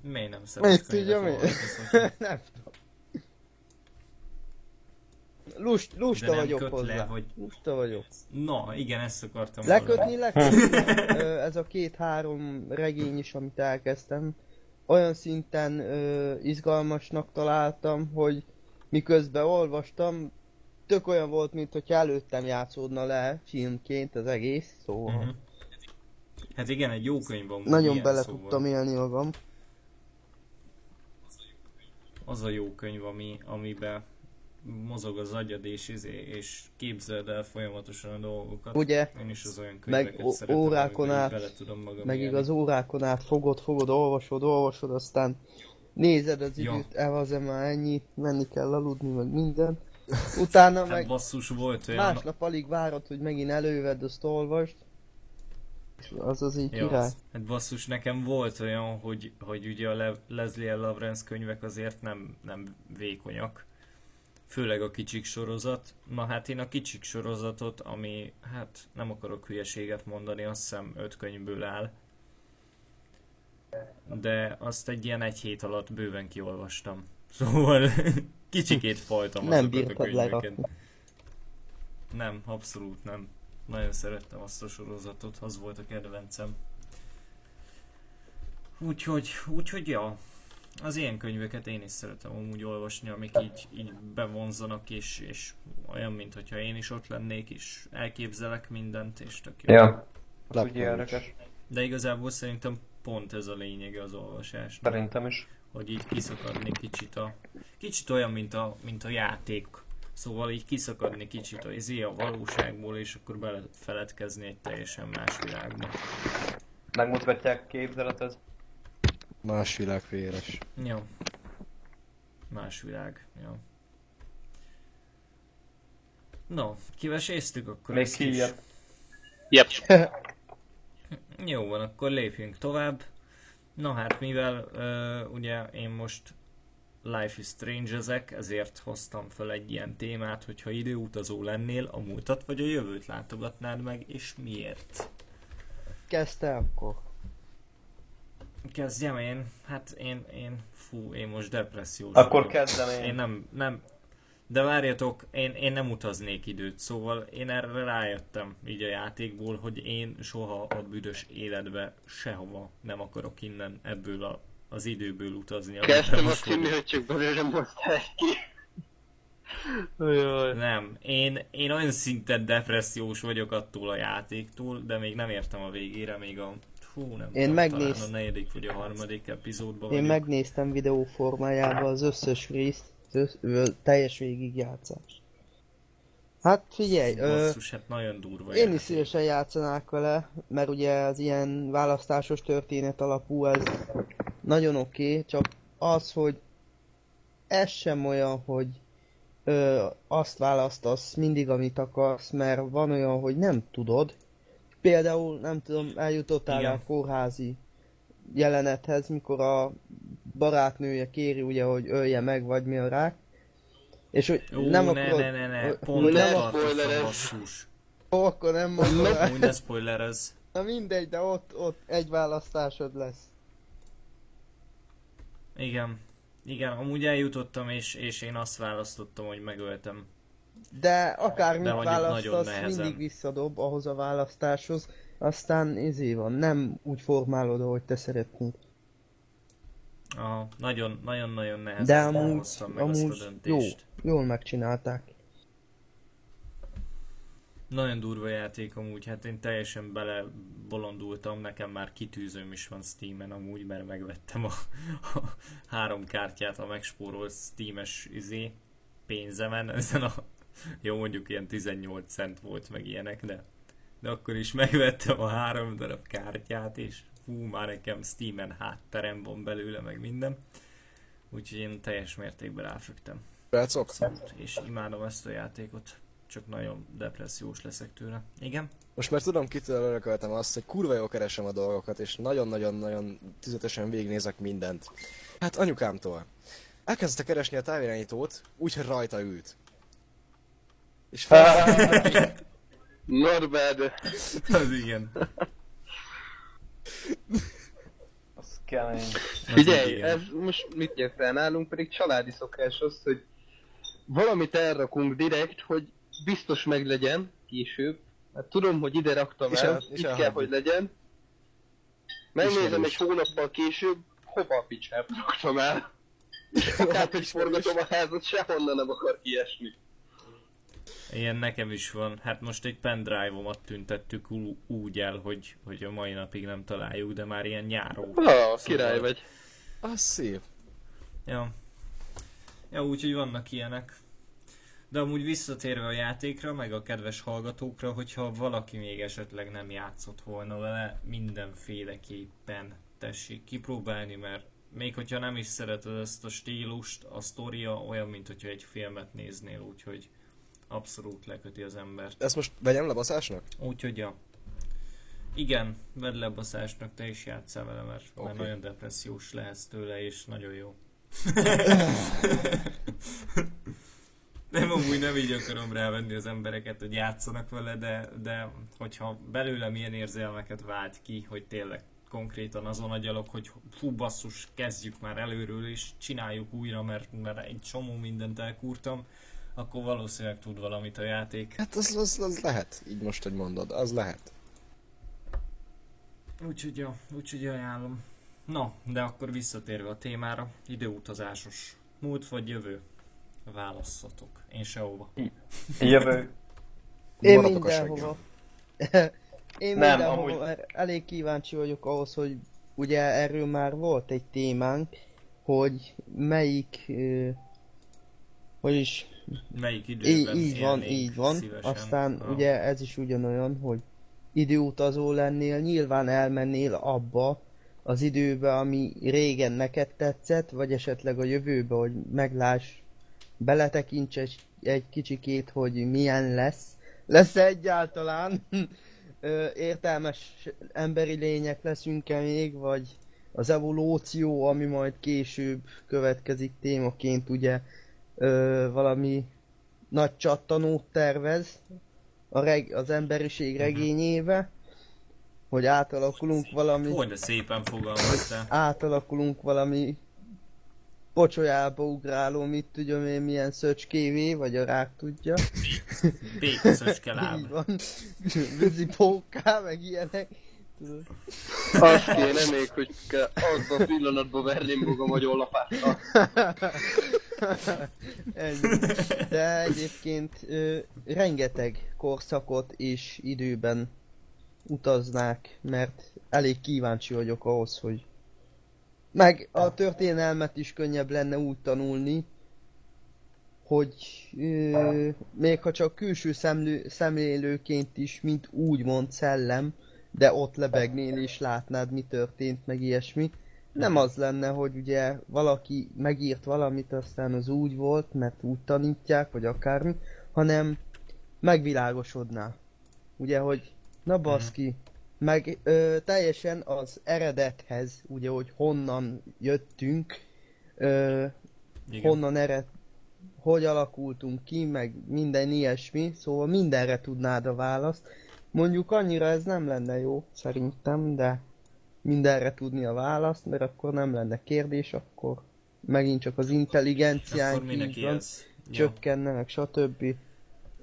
Miért nem szeretsz könyvet olvasni, nem tudom. Lust, lusta vagyok hozzá. le, hogy- Lusta vagyok. Na, igen, ezt akartam Lekötni, lekötni. Ez a két-három regény is, amit elkezdtem. Olyan szinten ö, izgalmasnak találtam, hogy miközben olvastam, tök olyan volt, mint hogy előttem játszódna le filmként az egész, szóval Uh-huh. Hát igen, egy jó könyv van. nagyon bele szóval. tudtam élni magam. Az a jó könyv, ami, amiben mozog az agyad és, izé, és képzeld el folyamatosan a dolgokat. Ugye, Én is az olyan meg szeretem, órákon át, bele tudom magam meg élni. igaz órákon át fogod, fogod, olvasod, olvasod, aztán nézed az Ja. időt, elvazem már ennyi, menni kell aludni, meg minden. Utána Hát meg basszus volt olyan... Másnap alig várod, hogy megint elővedd, azt olvasd. Az az így Ja, király. hát basszus, nekem volt olyan, hogy, hogy ugye a Le- Leslie L. Lawrence könyvek azért nem, nem vékonyak. Főleg a kicsik sorozat. Na hát én a kicsik sorozatot, ami, hát nem akarok hülyeséget mondani, azt hiszem öt könyvből áll. De azt egy ilyen egy hét alatt bőven kiolvastam. Szóval kicsikét folytam Nem azokat a könyveket. lerakni. Nem, abszolút nem. Nagyon szerettem azt a sorozatot, az volt a kedvencem. Úgyhogy, úgyhogy ja, az ilyen könyveket én is szeretem amúgy olvasni, amik így, így bevonzanak, és, és olyan, mintha én is ott lennék, és elképzelek mindent, és tök jó. Ja, az úgy érdekes. De igazából szerintem pont ez a lényege az olvasásnak Szerintem is. hogy így kiszakadni kicsit a... Kicsit olyan, mint a, mint a játék. Szóval így kiszakadni kicsit a, izé a valóságból, és akkor belefeledkezni egy teljesen más világba. Megmutatják képzeleted. Más világ véres. Ja. Más világ. Ja. No, kiveséztük akkor Még ezt is. kijebb. Yep. Jó van, akkor lépjünk tovább. Na hát, mivel uh, ugye én most Life is Strange ezek, ezért hoztam fel egy ilyen témát, hogyha időutazó lennél, a múltat vagy a jövőt látogatnád meg, és miért? Kezdte akkor. Kezdjem én, hát én, én, fú, én most depressziós Akkor vagyok. kezdem Én én. nem, nem, De várjatok, én, én nem utaznék időt, szóval én erre rájöttem így a játékból, hogy én soha a büdös életbe sehova nem akarok innen ebből a, az időből utazni. Kezdtem most azt hinni, hogy csak belőlem hoztál ki. Jaj. Nem, én, én olyan szinten depressziós vagyok attól a játéktól, de még nem értem a végére, még a Hú, nem Én tudom, megnéz- talán a negyedik vagy a harmadik epizódban Én vagyok. megnéztem videó formájában az összes részt, az össz, ö, teljes végigjátszást. Hát figyelj, ö, Basszus, hát nagyon durva én játék. is szívesen játszanák vele, mert ugye az ilyen választásos történet alapú, ez nagyon oké, okay, csak az, hogy ez sem olyan, hogy ö, azt választasz mindig, amit akarsz, mert van olyan, hogy nem tudod. Például, nem tudom, eljutottál Igen. a kórházi jelenethez, mikor a barátnője kéri ugye, hogy ölje meg, vagy mi a rák. És hogy Ó, nem ne, akarod... ne, ne, ne, pont nem basszus. Ó, akkor nem mondom. Úgy ne spoilerez. Na mindegy, de ott, ott egy választásod lesz. Igen. Igen, amúgy eljutottam, és, és én azt választottam, hogy megöltem. De akármit De választasz, mindig visszadob ahhoz a választáshoz. Aztán izé van, nem úgy formálod, ahogy te szeretnéd. Aha, nagyon, nagyon-nagyon De nehezen amúgy, hoztam meg azt a amúgy jó, döntést. jól megcsinálták. Nagyon durva játék amúgy, hát én teljesen bele bolondultam, nekem már kitűzőm is van Steamen amúgy, mert megvettem a, a három kártyát, a megspórolt Steames izé, pénzemen, ezen a, jó mondjuk ilyen 18 cent volt meg ilyenek, de, de akkor is megvettem a három darab kártyát, és hú, már nekem Steamen hátterem van belőle, meg minden. Úgyhogy én teljes mértékben ráfügtem. Srácok, és imádom ezt a játékot. Csak nagyon depressziós leszek tőle. Igen? most már tudom, kitől örököltem azt, hogy kurva jól keresem a dolgokat, és nagyon-nagyon-nagyon tüzetesen végignézek mindent. Hát anyukámtól. Elkezdte keresni a távirányítót, úgyhogy rajta ült. És fel... Norbert, Az igen. Az kemény. Figyelj, ez most mit nyert el nálunk, pedig családi szokás az, hogy valamit elrakunk direkt, hogy biztos meglegyen később. Hát tudom, hogy ide raktam És el, el- és itt kell, hogy legyen. Megnézem egy hónappal később, hova a picsát raktam el. Akárhogy forgatom a házat, sehonnan nem akar kiesni. Ilyen nekem is van. Hát most egy pendrive-omat tüntettük ú- úgy el, hogy, hogy a mai napig nem találjuk, de már ilyen nyáró. Ah, király vagy. Az szép. Ja. Ja, úgyhogy vannak ilyenek. De amúgy visszatérve a játékra, meg a kedves hallgatókra, hogyha valaki még esetleg nem játszott volna vele, mindenféleképpen tessék kipróbálni, mert még hogyha nem is szereted ezt a stílust, a sztoria olyan, mint hogyha egy filmet néznél, úgyhogy abszolút leköti az embert. Ezt most vegyem le baszásnak? Úgyhogy ja. Igen, vedd le a baszásnak, te is játsszál vele, mert, okay. mert nagyon depressziós lehetsz tőle, és nagyon jó. nem, amúgy nem így akarom rávenni az embereket, hogy játszanak vele, de, de hogyha belőle milyen érzelmeket vált ki, hogy tényleg konkrétan azon agyalok, hogy fú basszus, kezdjük már előről és csináljuk újra, mert, mert egy csomó mindent elkúrtam, akkor valószínűleg tud valamit a játék. Hát az, az, az lehet, így most, hogy mondod, az lehet. Úgyhogy, ja, úgyhogy ajánlom. Na, de akkor visszatérve a témára, időutazásos. Múlt vagy jövő? Válasszatok. Én sehova. Jövő. Én mindenhova. Én Nem, mindenhova, amúgy- elég kíváncsi vagyok ahhoz, hogy ugye erről már volt egy témánk, hogy melyik, hogy is, Melyik így, időben így van, élnénk így van, szívesen? aztán Ah. ugye ez is ugyanolyan, hogy időutazó lennél, nyilván elmennél abba az időbe, ami régen neked tetszett, vagy esetleg a jövőbe, hogy megláss, beletekints egy, egy kicsikét, hogy milyen lesz. Lesz egyáltalán? Értelmes emberi lények leszünk-e még, vagy az evolúció, ami majd később következik témaként, ugye ö, valami nagy csattanót tervez a reg- az emberiség regényébe, hogy átalakulunk valami Hogy de szépen fogalmaztál. átalakulunk valami pocsolyába ugráló, mit tudom én, milyen szöcskévé, vagy a rák tudja. Békaszöcske Így láb. van. Vízi póká, meg ilyenek. Tudod. Azt kéne még, hogy azban a pillanatban verném magam a lapáttal. Ennyi. De egyébként ö, rengeteg korszakot és időben utaznák, mert elég kíváncsi vagyok ahhoz, hogy meg a történelmet is könnyebb lenne úgy tanulni, hogy ö, még ha csak külső szemlő, szemlélőként is, mint úgymond szellem, de ott lebegnél és látnád, mi történt, meg ilyesmi. Nem az lenne, hogy ugye valaki megírt valamit, aztán az úgy volt, mert úgy tanítják, vagy akármi, hanem megvilágosodnál. Ugye, hogy na baszki, meg ö, teljesen az eredethez, ugye, hogy honnan jöttünk, ö, Igen. honnan ered, hogy alakultunk ki, meg minden ilyesmi, szóval mindenre tudnád a választ. Mondjuk annyira ez nem lenne jó, szerintem, de mindenre tudni a választ, mert akkor nem lenne kérdés, akkor megint csak az intelligenciánk így van, csökkenne, meg stb.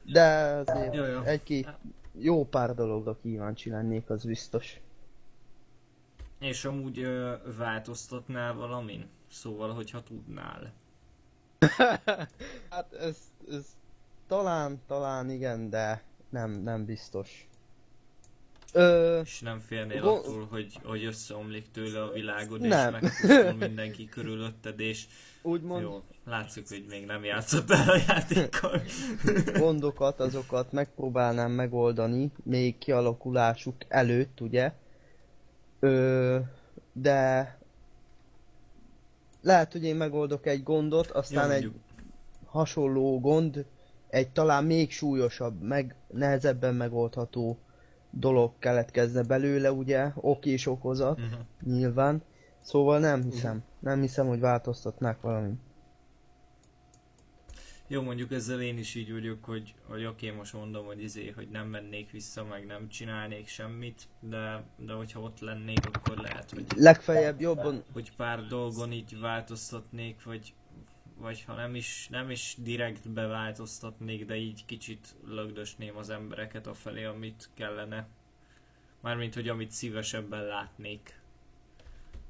De azért Jó, jó. egy-két jó pár dologra kíváncsi lennék, az biztos. És amúgy ö, változtatnál valamin? Szóval, hogyha tudnál. Hát ez, ez talán, talán igen, de nem, nem biztos. Ö, És nem félnél Go- attól, hogy, hogy összeomlik tőle a világod, Nem. és megpusztul mindenki körülötted, és úgymond jó, látszik, hogy még nem játszottál a játékkal. gondokat, azokat megpróbálnám megoldani, még kialakulásuk előtt, ugye? Ö, de lehet, hogy én megoldok egy gondot, Jó, aztán egy mondjuk, hasonló gond, egy talán még súlyosabb, meg nehezebben megoldható dolog keletkezne belőle, ugye? Ok és okozat, Mhm. nyilván. Szóval nem hiszem. Nem hiszem, hogy változtatnák valamit. Jó, mondjuk ezzel én is így vagyok, hogy, hogy oké, most mondom, hogy izé, hogy nem mennék vissza, meg nem csinálnék semmit, de, de hogyha ott lennék, akkor lehet, hogy, Legfeljebb jobban hogy pár dolgon így változtatnék, vagy, vagy ha nem is, nem is direkt beváltoztatnék, de így kicsit lögdösném az embereket afelé, amit kellene. Mármint, hogy amit szívesebben látnék.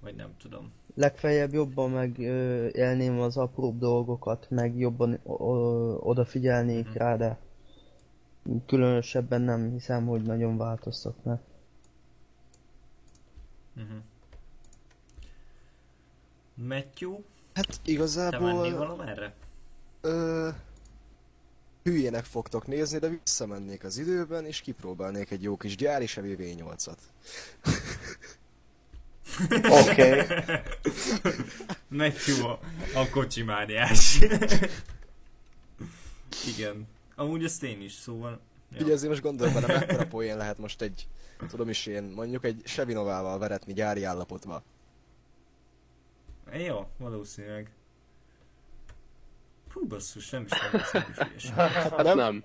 Vagy nem tudom. legfeljebb jobban meg ö, élném az apróbb dolgokat, meg jobban o- odafigyelnék Mhm. rá, de különösebben nem hiszem, hogy nagyon változtatnak. Uh-huh. Matthew, Hát te igazából valamerre? ö, hülyének fogtok nézni, de visszamennék az időben, és kipróbálnék egy jó kis gyári sevi V8-at. Oké. Matthew a, a kocsimániás. Igen. Amúgy ezt én is, szóval... Ja. Ugye azért most gondolj bele, mekkora poén lehet most egy, tudom is én, mondjuk egy Chevy Novával veretni gyári állapotba. Jó, valószínűleg. Hú, basszus, nem is hogy hülyeség. Hát Nem? nem.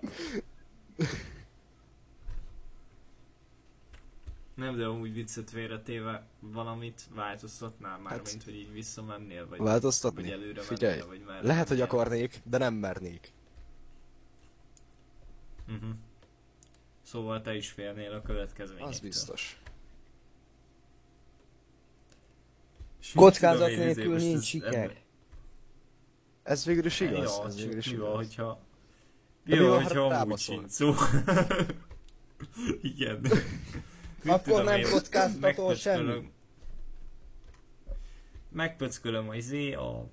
Nem, de amúgy viccet félretéve valamit változtatnál már, Hát- mint hogy így visszamennél, vagy, Változtatni? vagy előre Figyelj, mennél, vagy merre Lehet, hogy mennél. akarnék, de nem mernék. Uh-huh. Szóval te is félnél a következményektől. Az biztos. És mit Kockázat nélkül nincs siker. ebbe- Ez végül is igaz. Ja, ez végül is mi van, igaz. hogyha... De Mi van, van, ha hogyha amúgy sincs szó? Igen. Akkor nem kockáztatol semmit? Megpöckölöm az izé, a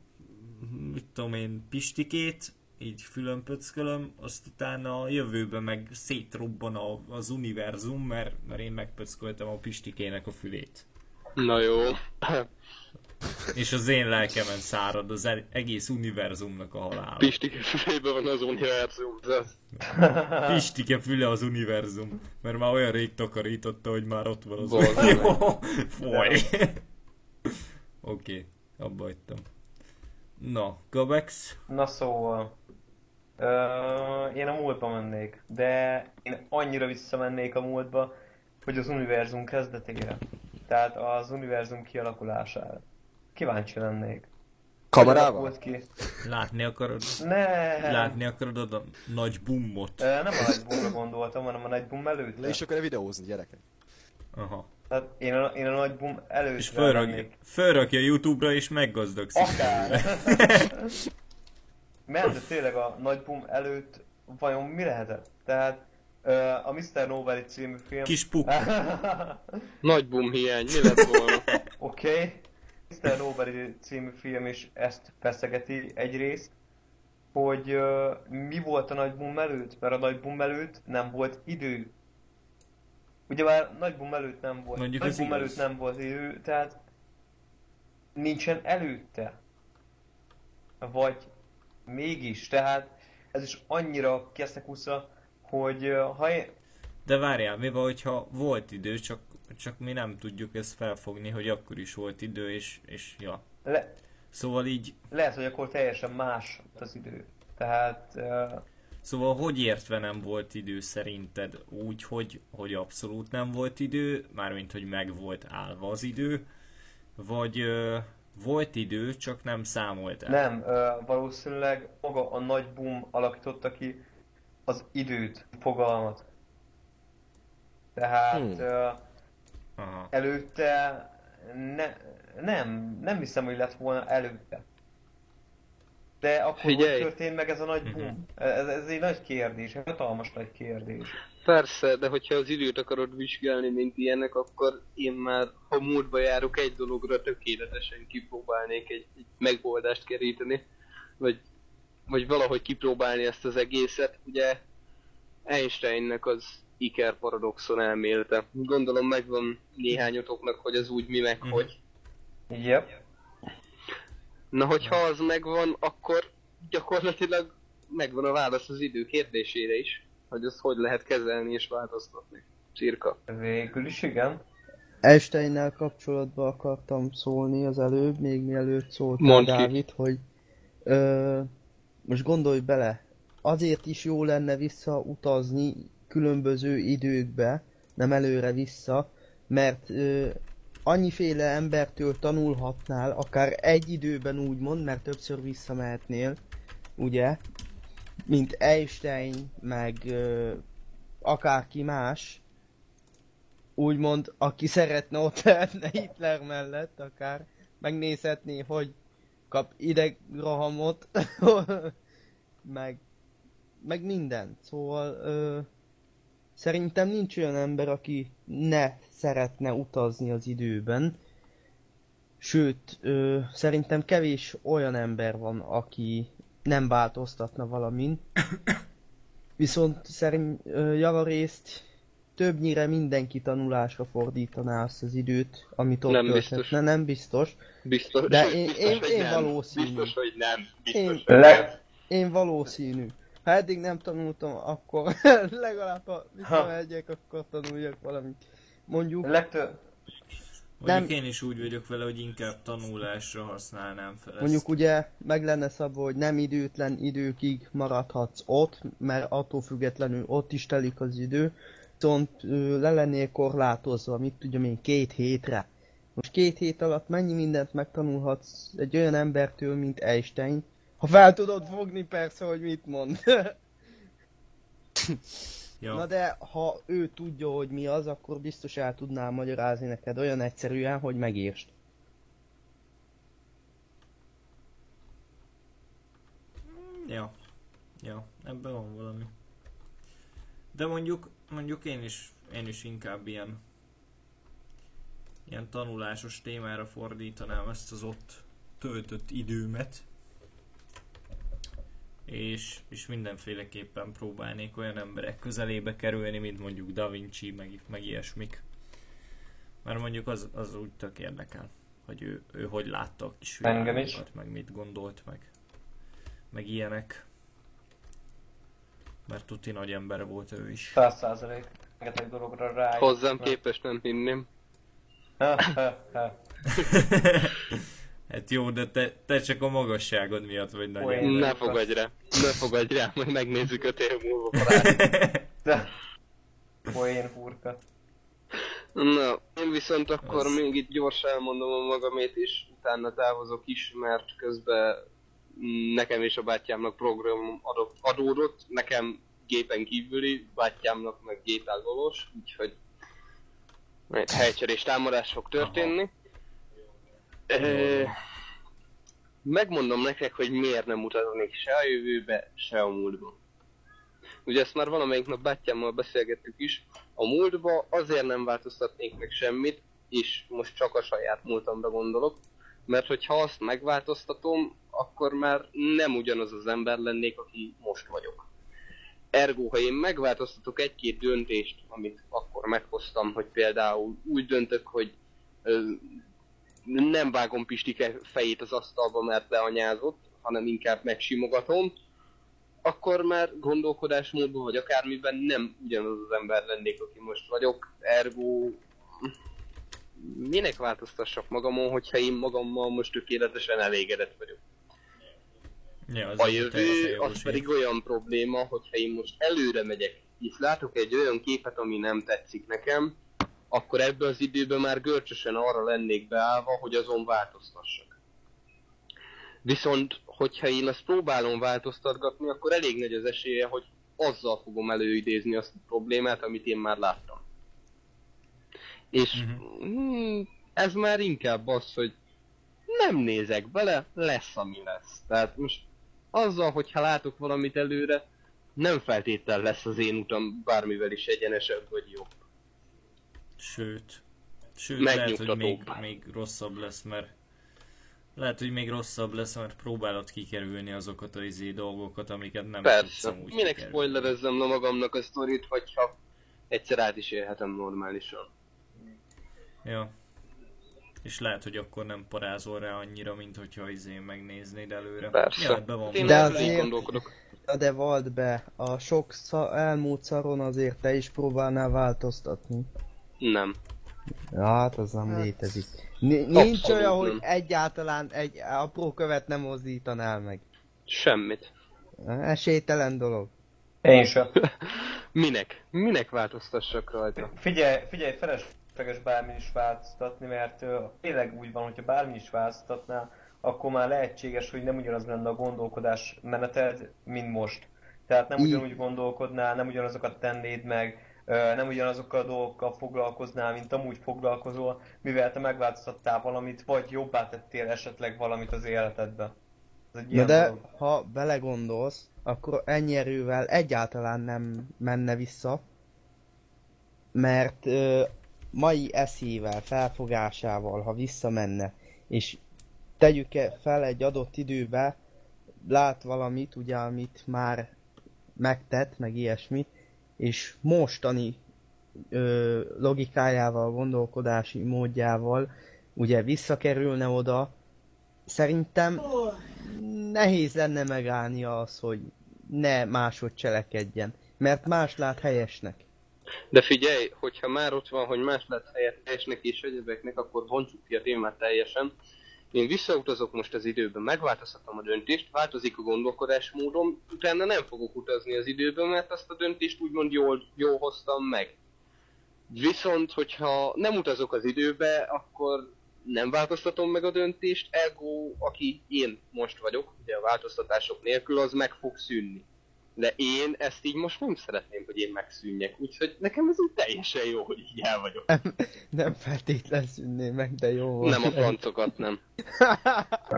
mit tudom én, pistikét, így fülön pöckölöm, azt utána a jövőben meg szétrobban a, az univerzum, mert, mert én megpöcköltem a pistikének a fülét. Na jó. És az én lelkemen szárad az e- egész univerzumnak a halála. Pistik fülében van az univerzum. de- Pistike füle az univerzum, mert már olyan rég takarította, hogy már ott van az Borzalmas. Jó, Foly. Oké, abba hagytam. Na, Gabex. Na szóval. Ö, én a múltba mennék, de én annyira visszamennék a múltba, hogy az univerzum kezdetére. Tehát az univerzum kialakulására. Kíváncsi lennék. Kamerával? Volt ki. Látni akarod, Ne. látni akarod a nagy boomot? Ö, Nem a nagy boomra gondoltam, hanem a nagy boom előtt. Le is akar videózni, gyerekek. Aha. Tehát én a, én a nagy boom előtt És fölrakja, fölrakja Youtube-ra és meggazdagszik. Akár. Mert de tényleg a nagy boom előtt vajon mi lehetett? Tehát a Mr. Nobody című film... Kis puk. Nagy boom hiány, mi lett volna? Oké. Okay. Mr. Nobody című film is ezt feszegeti egyrészt, hogy ö, mi volt a nagy boom előtt, mert a nagy boom előtt nem volt idő. Ugye már nagy boom előtt nem volt. Mondjuk nagy igaz. előtt nem volt idő, tehát nincsen előtte. Vagy mégis, tehát ez is annyira keszekusza, hogy ha én, De várjál, mi van, hogyha volt idő, csak, csak mi nem tudjuk ezt felfogni, hogy akkor is volt idő, és, és ja. le, Szóval így, lehet, hogy akkor teljesen más az idő. Tehát ö, szóval hogy értve nem volt idő szerinted? Úgy, hogy, hogy abszolút nem volt idő, mármint, hogy meg volt állva az idő, vagy ö, volt idő, csak nem számolt el. Nem, ö, valószínűleg maga a nagy boom alakította ki az időt, fogalmat. Tehát Hmm. ö, Aha. előtte ne, nem, nem hiszem, hogy lett volna előtte. De akkor Figyelj. hogy történt meg ez a nagy Mhm. boom? Ez, ez egy nagy kérdés, egy hatalmas nagy kérdés. Persze, de hogyha az időt akarod vizsgálni, mint ilyenek, akkor én már, ha múltba járok, egy dologra tökéletesen kipróbálnék egy, egy megoldást keríteni, vagy, vagy valahogy kipróbálni ezt az egészet. Ugye Einsteinnek az Iker paradoxon elmélete. Gondolom megvan néhányotoknak, hogy az úgy mi meg Mhm. hogy. Yep. Na, hogyha az megvan, akkor gyakorlatilag megvan a válasz az idő kérdésére is, hogy azt hogy lehet kezelni és változtatni. Cirka. Végül is igen. Einsteinnel kapcsolatban akartam szólni az előbb, még mielőtt ki. Dávid, hogy ö, most gondolj bele, azért is jó lenne visszautazni különböző időkbe, nem előre-vissza, mert ö, annyiféle embertől tanulhatnál, akár egy időben úgymond, mert többször visszamehetnél, ugye, mint Einstein, meg ö, akárki más, úgymond, aki szeretne ott lehetne Hitler mellett, akár megnézhetné, hogy kap idegrohamot, meg, meg minden. Szóval ö, szerintem nincs olyan ember, aki ne szeretne utazni az időben. Sőt, ö, szerintem kevés olyan ember van, aki nem változtatna valamin. Viszont szerint ö, javarészt többnyire mindenki tanulásra fordítaná azt az időt, amit ott Nem biztos. Nem biztos. Biztos, De én- biztos, én- én nem. valószínű. Biztos, hogy nem. Biztos, Én- hogy nem. Le- Én valószínű. Ha eddig nem tanultam, akkor legalább ha visszamegyek, akkor tanuljak valamit. Mondjuk, Legtöbb, Mondjuk Nem- én is úgy vagyok vele, hogy inkább tanulásra használnám fel ezt. mondjuk ugye meg lenne szabva, hogy nem időtlen időkig maradhatsz ott, mert attól függetlenül ott is telik az idő, viszont le lennél korlátozva, mit tudjam én, két hétre. Most két hét alatt mennyi mindent megtanulhatsz egy olyan embertől, mint Einstein, ha fel tudod fogni persze, hogy mit mond. ja. Na de ha ő tudja, hogy mi az, akkor biztos el tudná magyarázni neked olyan egyszerűen, hogy megértsd. Ja. Ja, ebben van valami. De mondjuk, mondjuk én is, én is inkább ilyen ilyen tanulásos témára fordítanám ezt az ott töltött időmet. És, és mindenféleképpen próbálnék olyan emberek közelébe kerülni, mint mondjuk Da Vinci, meg, meg ilyesmik. Mert mondjuk az, az úgy tök érdekel, hogy ő, ő hogy látta a kis Engem is. meg mit gondolt, meg, meg ilyenek. Mert tuti nagy ember volt ő is. száz százalék, rengeteg dologra rá. Hozzám képest nem hinném. hát jó, de te, te csak a magasságod miatt vagy nagy Olyan. Ne fogadj rá. Ne fogadj rá, majd megnézzük öt év múlva. De... Poén hurka. Na, én viszont akkor Az- még itt gyorsan elmondom a magamét, és utána távozok is, mert közben nekem és a bátyámnak program adódott, nekem gépen kívüli, bátyámnak meg gépen valós, úgyhogy helycserés támadás fog történni. Ö, megmondom nektek, hogy miért nem utaznék se a jövőbe, se a múltba. Ugye ezt már valamelyik nap bátyámmal beszélgettük is, a múltba azért nem változtatnék meg semmit, és most csak a saját múltamra gondolok, mert hogyha azt megváltoztatom, akkor már nem ugyanaz az ember lennék, aki most vagyok. Ergo, ha én megváltoztatok egy-két döntést, amit akkor meghoztam, hogy például úgy döntök, hogy ö, nem vágom Pistike fejét az asztalba, mert leanyázott, hanem inkább megsimogatom, akkor már gondolkodásmódban, vagy akármiben nem ugyanaz az ember lennék, aki most vagyok. Ergo, minek változtassak magamon, hogyha én magammal most tökéletesen elégedett vagyok. Ja, az A jövő jogos az pedig olyan probléma, hogyha én most előre megyek, és látok egy olyan képet, ami nem tetszik nekem, akkor ebbe az időben már görcsösen arra lennék beállva, hogy azon változtassak. Viszont, hogyha én azt próbálom változtatgatni, akkor elég nagy az esélye, hogy azzal fogom előidézni azt a problémát, amit én már láttam. És mm, ez már inkább az, hogy nem nézek bele, lesz ami lesz. Tehát most azzal, hogyha látok valamit előre, nem feltétlen lesz az én utam bármivel is egyenesebb vagy jobb. Sőt, sőt lehet, hogy még, még rosszabb lesz, mert lehet, hogy még rosszabb lesz, mert próbálod kikerülni azokat az izé dolgokat, amiket nem tudsz Persze. amúgy Minek kikerülni. spoilerezzem le magamnak a sztorit, hogyha egyszer át is élhetem normálisan. Ja. És lehet, hogy akkor nem parázol rá annyira, mint hogyha izé megnéznéd előre. Persze. Ja, ebben van Én De azért-. Na de vald be, a sok sza- elmúlt szaron azért te is próbálnál változtatni. Nem. Ja, hát az nem létezik. Ni- nincs Abszolút olyan, hogy nem. egyáltalán egy apró követ nem mozdítanál meg. Semmit. Esélytelen dolog. Én sem. Minek? Minek változtassak rajta? Figyelj, figyelj, felesleges bármi is változtatni, mert ö, tényleg úgy van, hogyha bármi is változtatnál, akkor már lehetséges, hogy nem ugyanaz lenne a gondolkodás meneted, mint most. Tehát nem ugyanúgy gondolkodnál, nem ugyanazokat tennéd meg, nem ugyanazokkal a dolgokkal foglalkoznál, mint amúgy foglalkozol, mivel te megváltoztattál valamit, vagy jobbá tettél esetleg valamit az életedbe. Ez egy Na ilyen de, dolog. ha belegondolsz, akkor ennyi erővel egyáltalán nem menne vissza, mert ö, mai eszével, felfogásával, ha visszamenne, és tegyük -e fel egy adott időbe, lát valamit, ugye, amit már megtett, meg ilyesmit, és mostani ö, logikájával, gondolkodási módjával, ugye visszakerülne oda, szerintem nehéz lenne megállni az, hogy ne máshogy cselekedjen, mert más lát helyesnek. De figyelj, hogyha már ott van, hogy más lett helyettesnek és egyebeknek, akkor bontsuk ki a témát teljesen. Én visszautazok most az időben, megváltoztatom a döntést, változik a gondolkodásmódom, utána nem fogok utazni az időben, mert azt a döntést úgymond jól, jól hoztam meg. Viszont, hogyha nem utazok az időbe, akkor nem változtatom meg a döntést, ergo, aki én most vagyok, ugye a változtatások nélkül, az meg fog szűnni. De én ezt így most nem szeretném, hogy én megszűnjek, úgyhogy nekem ez úgy teljesen jó, hogy így el vagyok. Nem feltétlen szűnné meg, de jó volt. Nem a francokat, nem.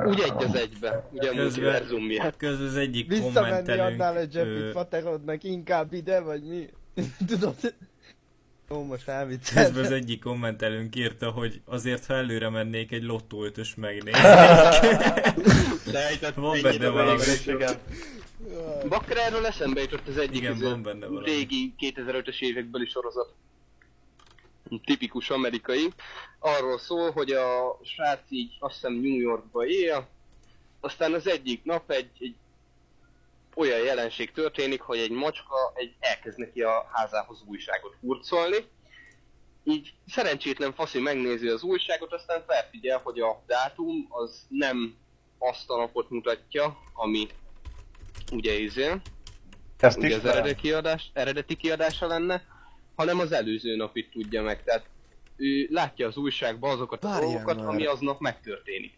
Úgy egy az egybe, ugye a multiverzum miatt. közben az egyik Visszamenni annál egy ö, Jeffit faterodnak inkább ide, vagy mi? Tudod? Ó, most Közben az elvicceltem. egyik kommentelőnk írta, hogy azért ha előre mennék egy lottó ötös megnézni. Sejtett, Van benne valami. Erről eszembe jutott az egyik Igen, van benne valami. régi 2005-ös évekbeli sorozat. Tipikus amerikai. Arról szól, hogy a srác így azt hiszem New Yorkba él, aztán az egyik nap egy, egy olyan jelenség történik, hogy egy macska egy elkezd neki a házához újságot hurcolni. Így szerencsétlen faszi megnézi az újságot, aztán felfigyel, hogy a dátum az nem azt a napot mutatja, ami ugye izé, Ezt ugye az eredeti kiadás, eredeti kiadása lenne, hanem az előző napit tudja meg. Tehát ő látja az újságban azokat a dolgokat, ami aznap megtörténik.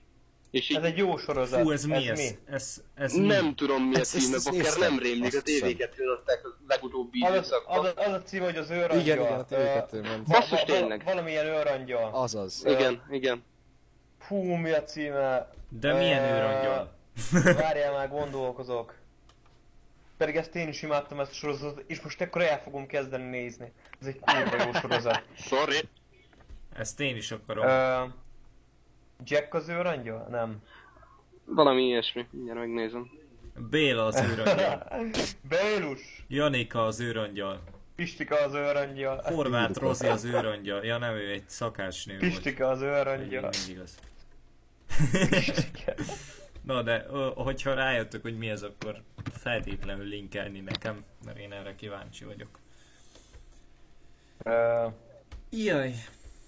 És így Ez egy jó sorozat. Fú, ez mi ez? Ez, ez mi? nem tudom mi a címe, bakker nem rémlik, a. TV2-n adták a legutóbbi Az, az, időszakban. az, az a cím, hogy az őrangyal. Igen, igen, a Ö, TV2 ment. va- Basszus, tényleg. Valamilyen őrangyal. Azaz. Igen, igen. Fú, mi a címe? De milyen őrangyal? Várjál már, gondolkozok. Pedig ezt én is imádtam ezt a sorozatot, és most akkor el fogom kezdeni nézni. Ez egy kurva jó sorozat. Sorry. Ezt én is akarom. Ö, Jack az őrangyal? Nem. Valami ilyesmi, mindjárt megnézem. Béla az őrangyal. Bélus! Janika az őrangyal. Pistika az őrangyal. Horváth Rozi az őrangyal. Ja nem, ő egy szakácsnő volt. Pistika az őrangyal. Mindig az. Na de, hogyha rájöttök, hogy mi ez, akkor feltétlenül linkelni nekem, mert én erre kíváncsi vagyok. Ö, Jaj.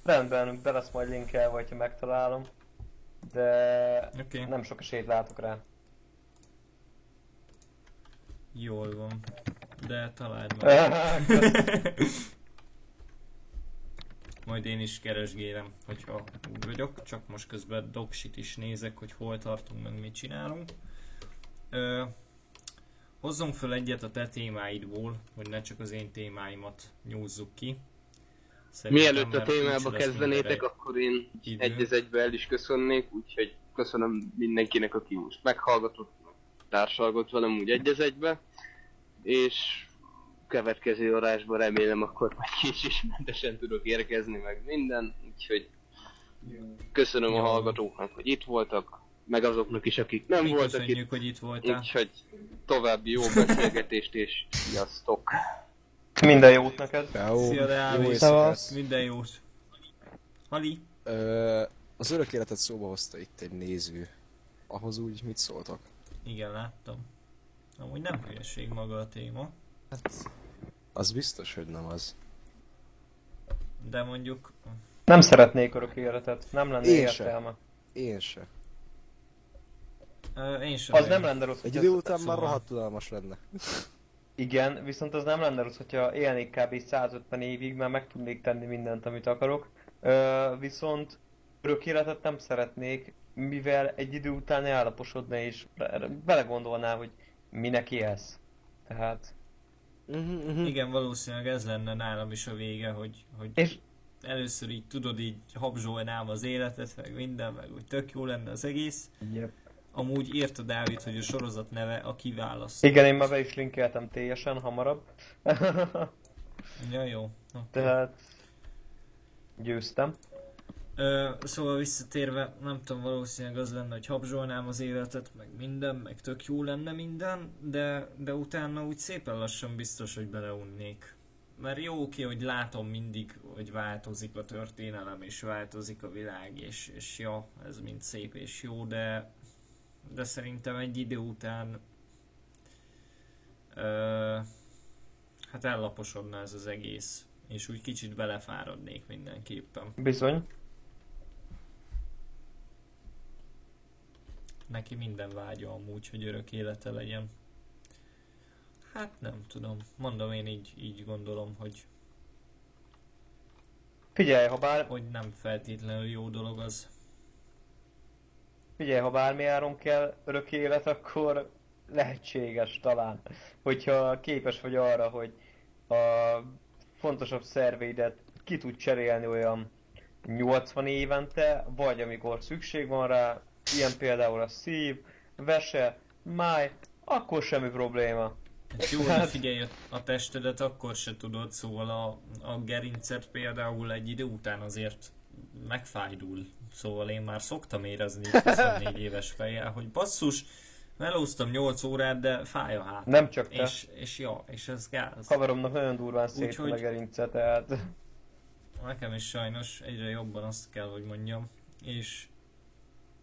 rendben, be lesz majd linkelve, hogyha megtalálom. De okay. nem sok esélyt látok rá. jól van. De találd meg. Majd én is keresgélem, hogyha úgy vagyok, csak most közben doksit is nézek, hogy hol tartunk, meg mit csinálunk. Ö, hozzunk föl egyet a te témáidból, hogy ne csak az én témáimat nyúzzuk ki. Szerintem, Mielőtt a témába kezdenétek, akkor én idő. egy az egybe el is köszönnék, úgyhogy köszönöm mindenkinek, aki most meghallgatott, társalgott velem úgy egy az egybe, és következő adásban remélem akkor majd késésmentesen tudok érkezni meg minden, úgyhogy köszönöm a Jó. hallgatóknak, hogy itt voltak, meg azoknak is, akik nem Mi voltak köszönjük, itt, hogy itt voltál. úgyhogy további jó beszélgetést és sziasztok! Minden jót neked. Ciao. Szia. Szevasz. Minden jót. Hali? Ö, az örök életet szóba hozta itt egy néző. Ahhoz úgy mit szóltak? Igen, láttam. Amúgy nem hülyeség maga a téma, Hát, az biztos, hogy nem az. de mondjuk Nem szeretnék örök életet. Nem lenne Én se. értelme. Én se. ö, én sem. Az nagyon. nem lenne rossz, Egy idő után már rohadt unalmas lenne. Igen, viszont az nem lenne rossz, hogyha élnék kb. 150 évig, mert meg tudnék tenni mindent, amit akarok. Ö, viszont örök életet nem szeretnék, mivel egy idő után ellaposodna és be- belegondolnál, hogy minek élsz. Tehát... Uh-huh, uh-huh. Igen, valószínűleg ez lenne nálam is a vége, hogy, hogy És először így tudod, így habzsolnám az életet, meg minden, meg hogy tök jó lenne az egész. Yep. Amúgy írta Dávid, hogy a sorozat neve a kiválasztó. Igen, én már be is linkeltem teljesen hamarabb. Ja, jó. Okay. Tehát... Győztem. Ö, szóval visszatérve, nem tudom, valószínűleg az lenne, hogy habzsolnám az életet, meg minden, meg tök jó lenne minden, de, de utána úgy szépen lassan biztos, hogy beleunnék. Mert jó oké, hogy látom mindig, hogy változik a történelem, és változik a világ, és, és ja, ez mind szép és jó, de, de szerintem egy idő után ö, hát ellaposodna ez az egész, és úgy kicsit belefáradnék mindenképpen. Bizony. Neki minden vágya amúgy, hogy örök élete legyen. Hát nem tudom. Mondom én így, így gondolom, hogy, Figyelj, ha bár, hogy nem feltétlenül jó dolog az. figyelj, ha bármi áron kell örök élet, akkor lehetséges talán. Hogyha képes vagy arra, hogy a fontosabb szerveidet ki tud cserélni olyan 80 évente, vagy amikor szükség van rá, ilyen például a szív, vese, máj, akkor semmi probléma. Hát jó, de Hát- figyelj, a- a testedet akkor se tudod, szóval a, a gerincet például egy idő után azért megfájdul. Szóval én már szoktam érezni 24 éves fejjel, hogy basszus, melóztam 8 órát, de fáj a hát. Nem csak te. És, és ja, és ez gáz. Haveromnak nagyon durván szét Úgyhogy- a gerince, tehát... Nekem is sajnos egyre jobban azt kell, hogy mondjam. És,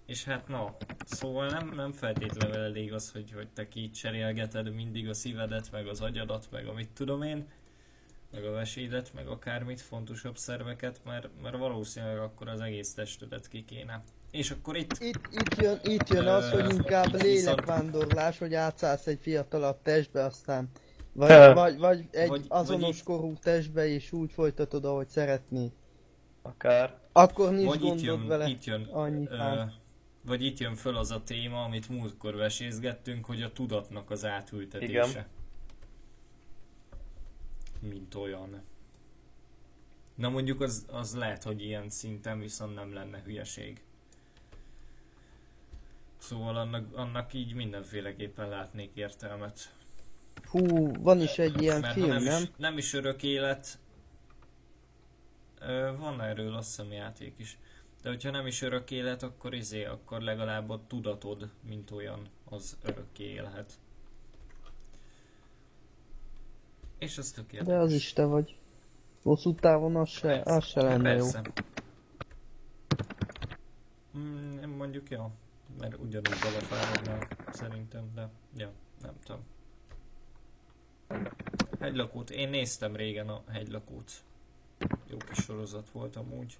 és hát na, szóval nem, nem feltétlenül elég az, hogy, hogy te kicserélgeted mindig a szívedet, meg az agyadat, meg amit tudom én, meg a vesédet, meg akármit, fontosabb szerveket, mert, mert valószínűleg akkor az egész testedet ki kéne. És akkor itt Itt, itt jön, itt jön az, hogy inkább lélekvándorlás, hogy átszállsz egy fiatalabb testbe, aztán vagy, vagy, vagy egy Vagy- azonos vagy korú testbe, és úgy folytatod, ahogy szeretnéd. Akár. Akkor nincs Vagy itt gondod jön, vele. itt jön Annyi ö. Vagy itt jön föl az a téma, amit múltkor vesézgettünk, hogy a tudatnak az átültetése. Igen. Mint olyan. Na mondjuk az, az lehet, hogy ilyen szinten viszont nem lenne hülyeség. Szóval annak, annak így mindenféleképpen látnék értelmet. Hú, van is egy ilyen Mert film, nem, nem? Is, nem is örök élet, van erről azt hiszem játék is. De hogyha nem is örök élet, akkor izé, akkor legalább a tudatod, mint olyan, az örökké élhet. És az tökéletes. De az is te vagy. Hosszú távon az se, Persze. az se lenne jó. Persze. Mm, mondjuk jó, mert ugyanúgy belefáradnál szerintem, de ja, nem tudom. Hegylakót, én néztem régen a hegylakót. Jó kis sorozat volt amúgy.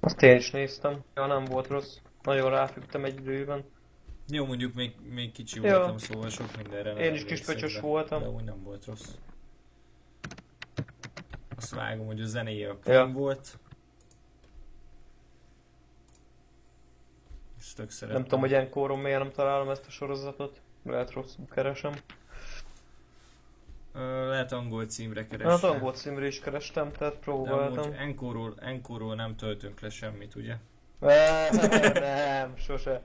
Azt én is néztem. Ja, nem volt rossz. Nagyon ráfügtem egy időben. Jó, mondjuk még, még kicsi Ja. voltam, szóval sok mindenre nem Én is kispöcsös voltam. De úgy nem volt rossz. Azt vágom, hogy a zenéje a Ja. volt. És tök szeretem. Nem tudom, hogy ilyen kóron miért nem találom ezt a sorozatot. Lehet rosszul keresem. Lehet angol címre keresni. Hát angol címre is kerestem, tehát De próbáltam. amúgy Enkorról, Enkorról nem töltünk le semmit, ugye? nem, sose.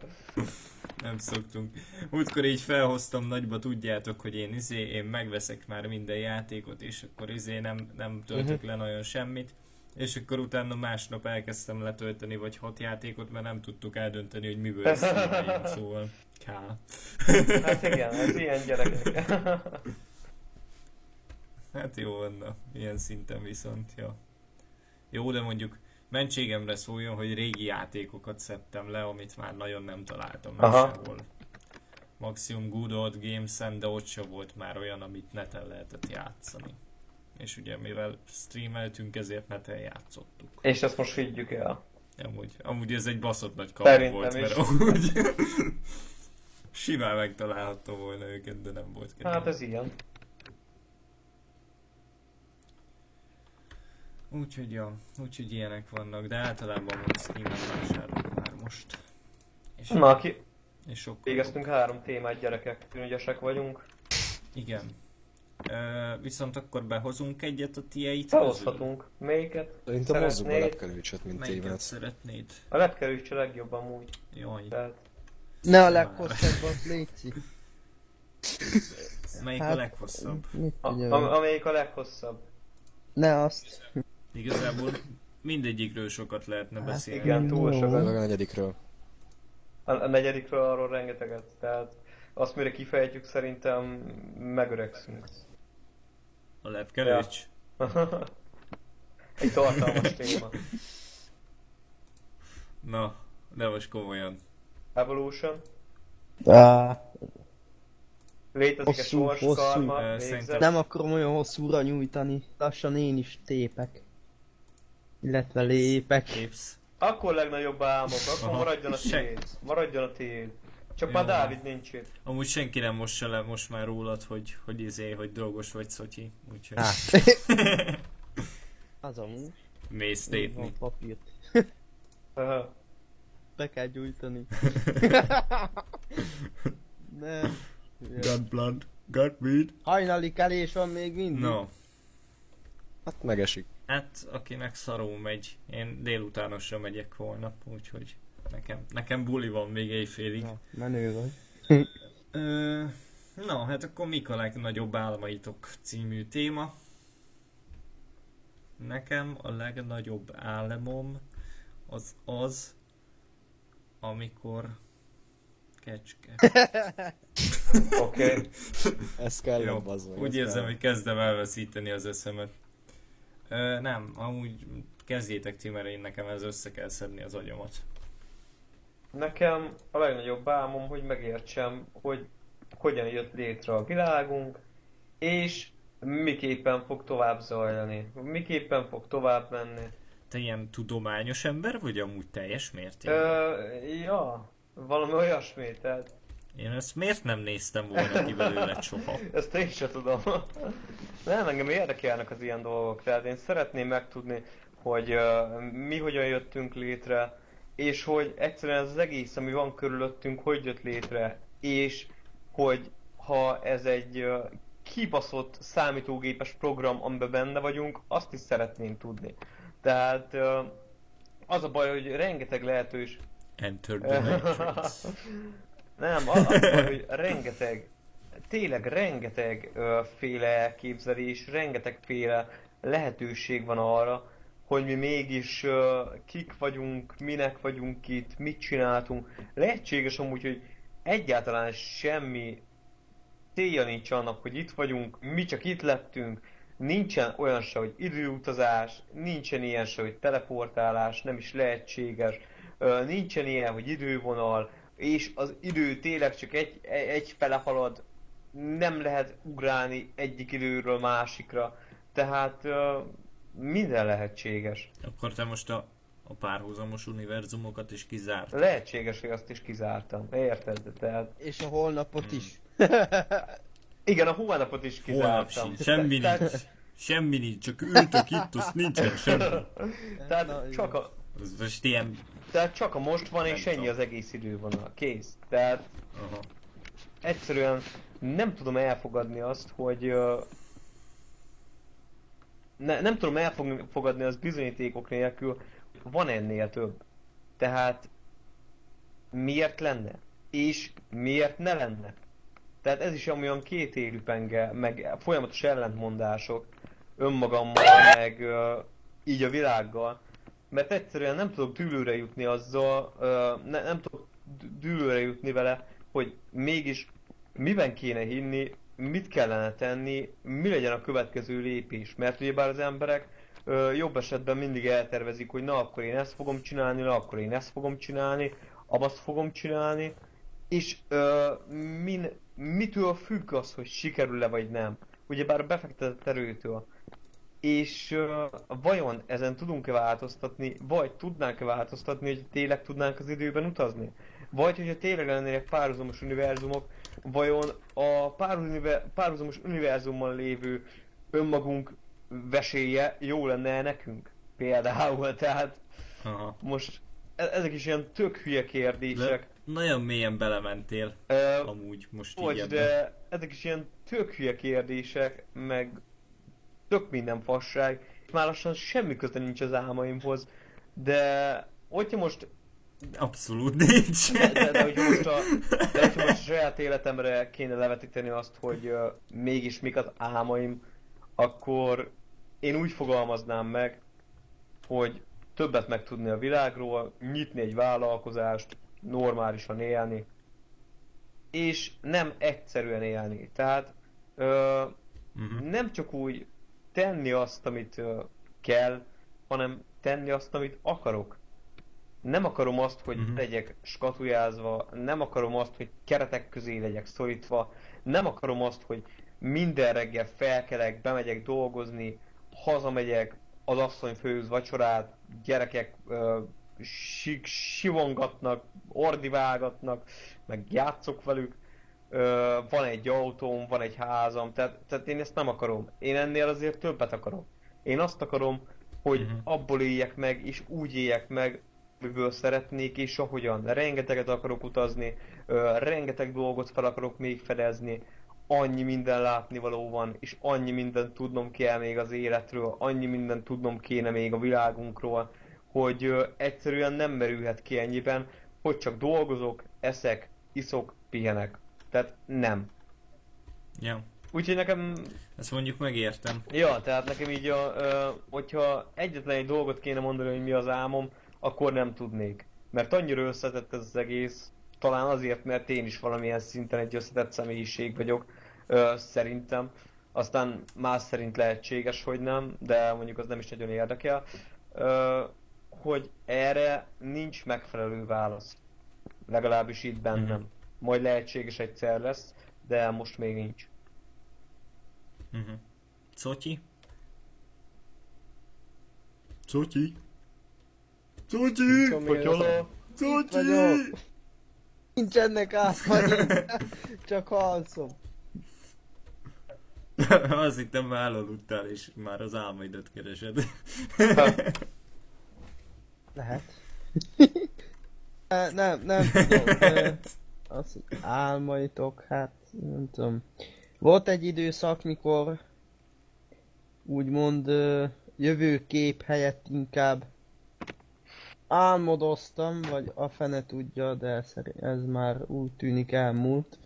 Nem szoktunk. Múltkor így felhoztam nagyba, tudjátok, hogy én izé, én megveszek már minden játékot, és akkor izé nem, nem töltök Mhm. le nagyon semmit. És akkor utána másnap elkezdtem letölteni vagy hat játékot, mert nem tudtuk eldönteni, hogy miből streameljünk, szóval ká. Hát igen, ez ilyen gyerekek. Hát jó van, na, ilyen szinten viszont, ja. Jó, de mondjuk mentségemre szóljon, hogy régi játékokat szedtem le, amit már nagyon nem találtam Aha. sehol. Maximum Good Old Games-en, de ott se volt már olyan, amit neten lehetett játszani. És ugye mivel streameltünk, ezért neten játszottuk. És ezt most higgyük el. Amúgy, amúgy ez egy baszott nagy Szerintem volt, mert is. amúgy simán megtalálhattam volna őket, de nem volt kedvem. Hát ez ilyen. Úgyhogy ja, úgyhogy ilyenek vannak, de általában most Steam-en vásárolok már most. És, Na, ki és sokkal végeztünk három témát, gyerekek. Ügyesek vagyunk. Igen. Ö, viszont akkor behozunk egyet a tieit. Felhozhatunk. Melyiket? Szerintem hozzuk Szeretnéd? lepkelőcsöt, mint Melyiket témát. szeretnéd? A lepkerülcs a legjobb amúgy. Jaj. Tehát Ne a leghosszabbat, Léci. Melyik Hát- a leghosszabb? A, am, amelyik a leghosszabb. Ne azt. Igazából mindegyikről sokat lehetne Hát beszélni. Igen, túl sokat. Meg a negyedikről. A, a negyedikről arról rengeteget. Tehát azt mire kifejtjük szerintem megöregszünk. A lepkelőcs? Egy tartalmas téma. Na, de most komolyan. Evolution. Á, Létezik Hosszú, sors, hosszú. karma, nem akarom olyan hosszúra nyújtani. Lassan én is tépek. Illetve lépek. Lépsz. Akkor legnagyobb álmok, akkor Aha. maradjon a tiéd. Maradjon a tiéd. Csak már. Dávid nincs itt. Amúgy senki nem mossa le most már rólad, hogy, hogy izé, hogy dolgos vagy szotyi. Úgyhogy Hát. Az amúgy. mész tépni. papírt. Be kell gyújtani. Nem. Got blood, got weed. Hajnali kelés van még mindig. No, Hát megesik. Hát akinek szaró megy, én délutánosra megyek holnap, úgyhogy nekem, nekem buli van még éjfélig. Na, menő vagy. Ö, na, hát akkor mik a legnagyobb álmaitok című téma. Nekem a legnagyobb álmom az az, amikor kecske. Oké. Okay. Ez kell Jó, úgy ez érzem, kell. hogy kezdem elveszíteni az eszemet. Ö, nem, amúgy kezdjétek ti, mert én nekem ez össze kell szedni az agyamat. Nekem a legnagyobb álmom, hogy megértsem, hogy hogyan jött létre a világunk, és miképpen fog tovább zajlani. Miképpen fog tovább menni. Te ilyen tudományos ember vagy amúgy teljes mértékben? Ö, ja, valami olyasmi, tehát Én ezt miért nem néztem volna ki belőle soha? ezt én sem tudom. Nem, engem érdekelnek az ilyen dolgok, tehát én szeretném megtudni, hogy uh, mi hogyan jöttünk létre, és hogy egyszerűen ez az egész, ami van körülöttünk, hogy jött létre, és hogy ha ez egy uh, kibaszott számítógépes program, amiben benne vagyunk, azt is szeretném tudni. Tehát uh, az a baj, hogy rengeteg lehetős... Enter the Matrix. Nem, az a baj, hogy rengeteg, tényleg rengeteg ö, féle elképzelés, rengeteg féle lehetőség van arra, hogy mi mégis ö, kik vagyunk, minek vagyunk itt, mit csináltunk. Lehetséges amúgy, hogy egyáltalán semmi célja nincs annak, hogy itt vagyunk, mi csak itt lettünk, nincsen olyan se, hogy időutazás, nincsen ilyen se, hogy teleportálás, nem is lehetséges, ö, nincsen ilyen, hogy idővonal, és az idő tényleg csak egy, egy fele halad, nem lehet ugrálni egyik időről másikra, tehát ö, minden lehetséges. Akkor te most a, a párhuzamos univerzumokat is kizárt. Lehetséges, hogy azt is kizártam, érted? Tehát, És a holnapot is. igen, a hónapot is Holnap kizártam. sincs, semmi Tehát- nincs. Semmi nincs, csak ültök itt, azt nincsen semmi. Tehát Na, csak a, Az most ilyen... tehát csak a most van, és ennyi az egész idővonal. Kész. Tehát Aha. egyszerűen nem tudom elfogadni azt, hogy ne, nem tudom elfogadni azt bizonyítékok nélkül, van ennél több. Tehát miért lenne? És miért ne lenne? Tehát ez is olyan két élő penge, meg folyamatos ellentmondások önmagammal, meg ö, így a világgal. Mert egyszerűen nem tudok dűlőre jutni azzal, ne, nem tudok dűlőre jutni vele, hogy mégis miben kéne hinni, mit kellene tenni, mi legyen a következő lépés. Mert ugyebár az emberek jobb esetben mindig eltervezik, hogy na akkor én ezt fogom csinálni, na akkor én ezt fogom csinálni, azt fogom csinálni, és ö, min, mitől függ az, hogy sikerül-e vagy nem. Ugyebár a befektetett erőtől. És ö, vajon ezen tudunk-e változtatni, vagy tudnánk-e változtatni, hogy tényleg tudnánk az időben utazni? Vagy hogyha tényleg lennének párhuzamos univerzumok, vajon a párhuzamos univerzumban lévő önmagunk veséje jó lenne nekünk? Például, tehát Aha. most e- ezek is ilyen tök hülye kérdések. De nagyon mélyen belementél, Ö, amúgy most ebben. de ezek is ilyen tök hülye kérdések, meg tök minden fasság. Már lassan semmi köze nincs az álmaimhoz, de hogyha most, Abszolút nincs. de, de, de, hogyha most a, de hogyha most a saját életemre kéne levetíteni azt, hogy uh, mégis mik az álmaim, akkor én úgy fogalmaznám meg, hogy többet megtudni a világról, nyitni egy vállalkozást, normálisan élni, és nem egyszerűen élni. Tehát ö, Mhm. nem csak úgy tenni azt, amit kell, hanem tenni azt, amit akarok. Nem akarom azt, hogy Mhm. legyek skatujázva, nem akarom azt, hogy keretek közé legyek szorítva, nem akarom azt, hogy minden reggel felkelek, bemegyek dolgozni, hazamegyek, az asszony főz vacsorát, gyerekek ö, si- sivongatnak, ordiválgatnak, meg játszok velük, ö, van egy autóm, van egy házam, tehát, tehát én ezt nem akarom. Én ennél azért többet akarom. Én azt akarom, hogy Mhm. abból éljek meg, és úgy éljek meg, amiből szeretnék, és ahogyan. Rengeteget akarok utazni, ö, rengeteg dolgot fel akarok még fedezni, annyi minden látnivaló van, és annyi mindent tudnom kell még az életről, annyi mindent tudnom kéne még a világunkról, hogy ö, egyszerűen nem merülhet ki ennyiben, hogy csak dolgozok, eszek, iszok, pihenek. Tehát nem. Ja, Úgyhogy nekem, ezt mondjuk megértem. ja, tehát nekem így, a, ö, hogyha egyetlen egy dolgot kéne mondani, hogy mi az álmom, akkor nem tudnék. Mert annyira összetett ez az egész, talán azért, mert én is valamilyen szinten egy összetett személyiség vagyok, ö, szerintem. Aztán más szerint lehetséges, hogy nem, de mondjuk az nem is nagyon érdekel. Ö, hogy erre nincs megfelelő válasz. Legalábbis itt bennem. Mhm. Majd lehetséges egyszer lesz, de most még nincs. Uh-huh. Cotyi? Cotyi? Cotyi? Itt vagyok. Nincsenek álmaim. Csak halszom. Azt hittem már elaludtál, és már az álmaidat keresed. Lehet. Ne- nem, nem tudom. Az, álmaitok, hát nem tudom. Volt egy időszak, mikor úgymond jövőkép helyett inkább álmodoztam, vagy a fene tudja, de szeri- ez már úgy tűnik elmúlt.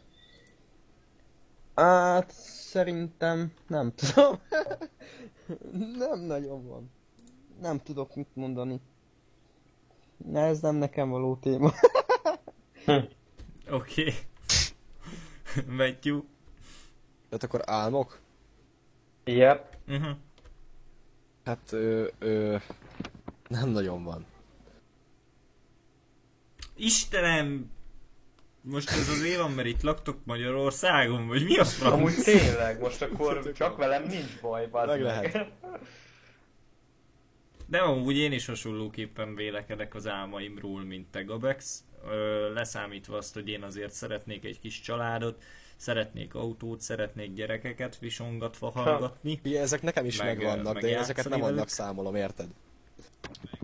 Hát szerintem nem tudom. nem nagyon van. Nem tudok mit mondani. Ez nem nekem való téma. Oké. Matthew. Tehát akkor álmok? Yep. Uh-huh. Hát, ö, ö, nem nagyon van. Istenem! Most ez az évan, mert itt laktok Magyarországon, vagy mi a franc? Amúgy tényleg, most akkor csak velem nincs baj, bazd Meg lehet. De amúgy én is hasonlóképpen vélekedek az álmaimról, mint te Gabex. Leszámítva azt, hogy én azért szeretnék egy kis családot, szeretnék autót, szeretnék gyerekeket visongatva hallgatni. Ugye ezek nekem is Meg, megvannak, meg de én ezeket nem annak velük. számolom, érted?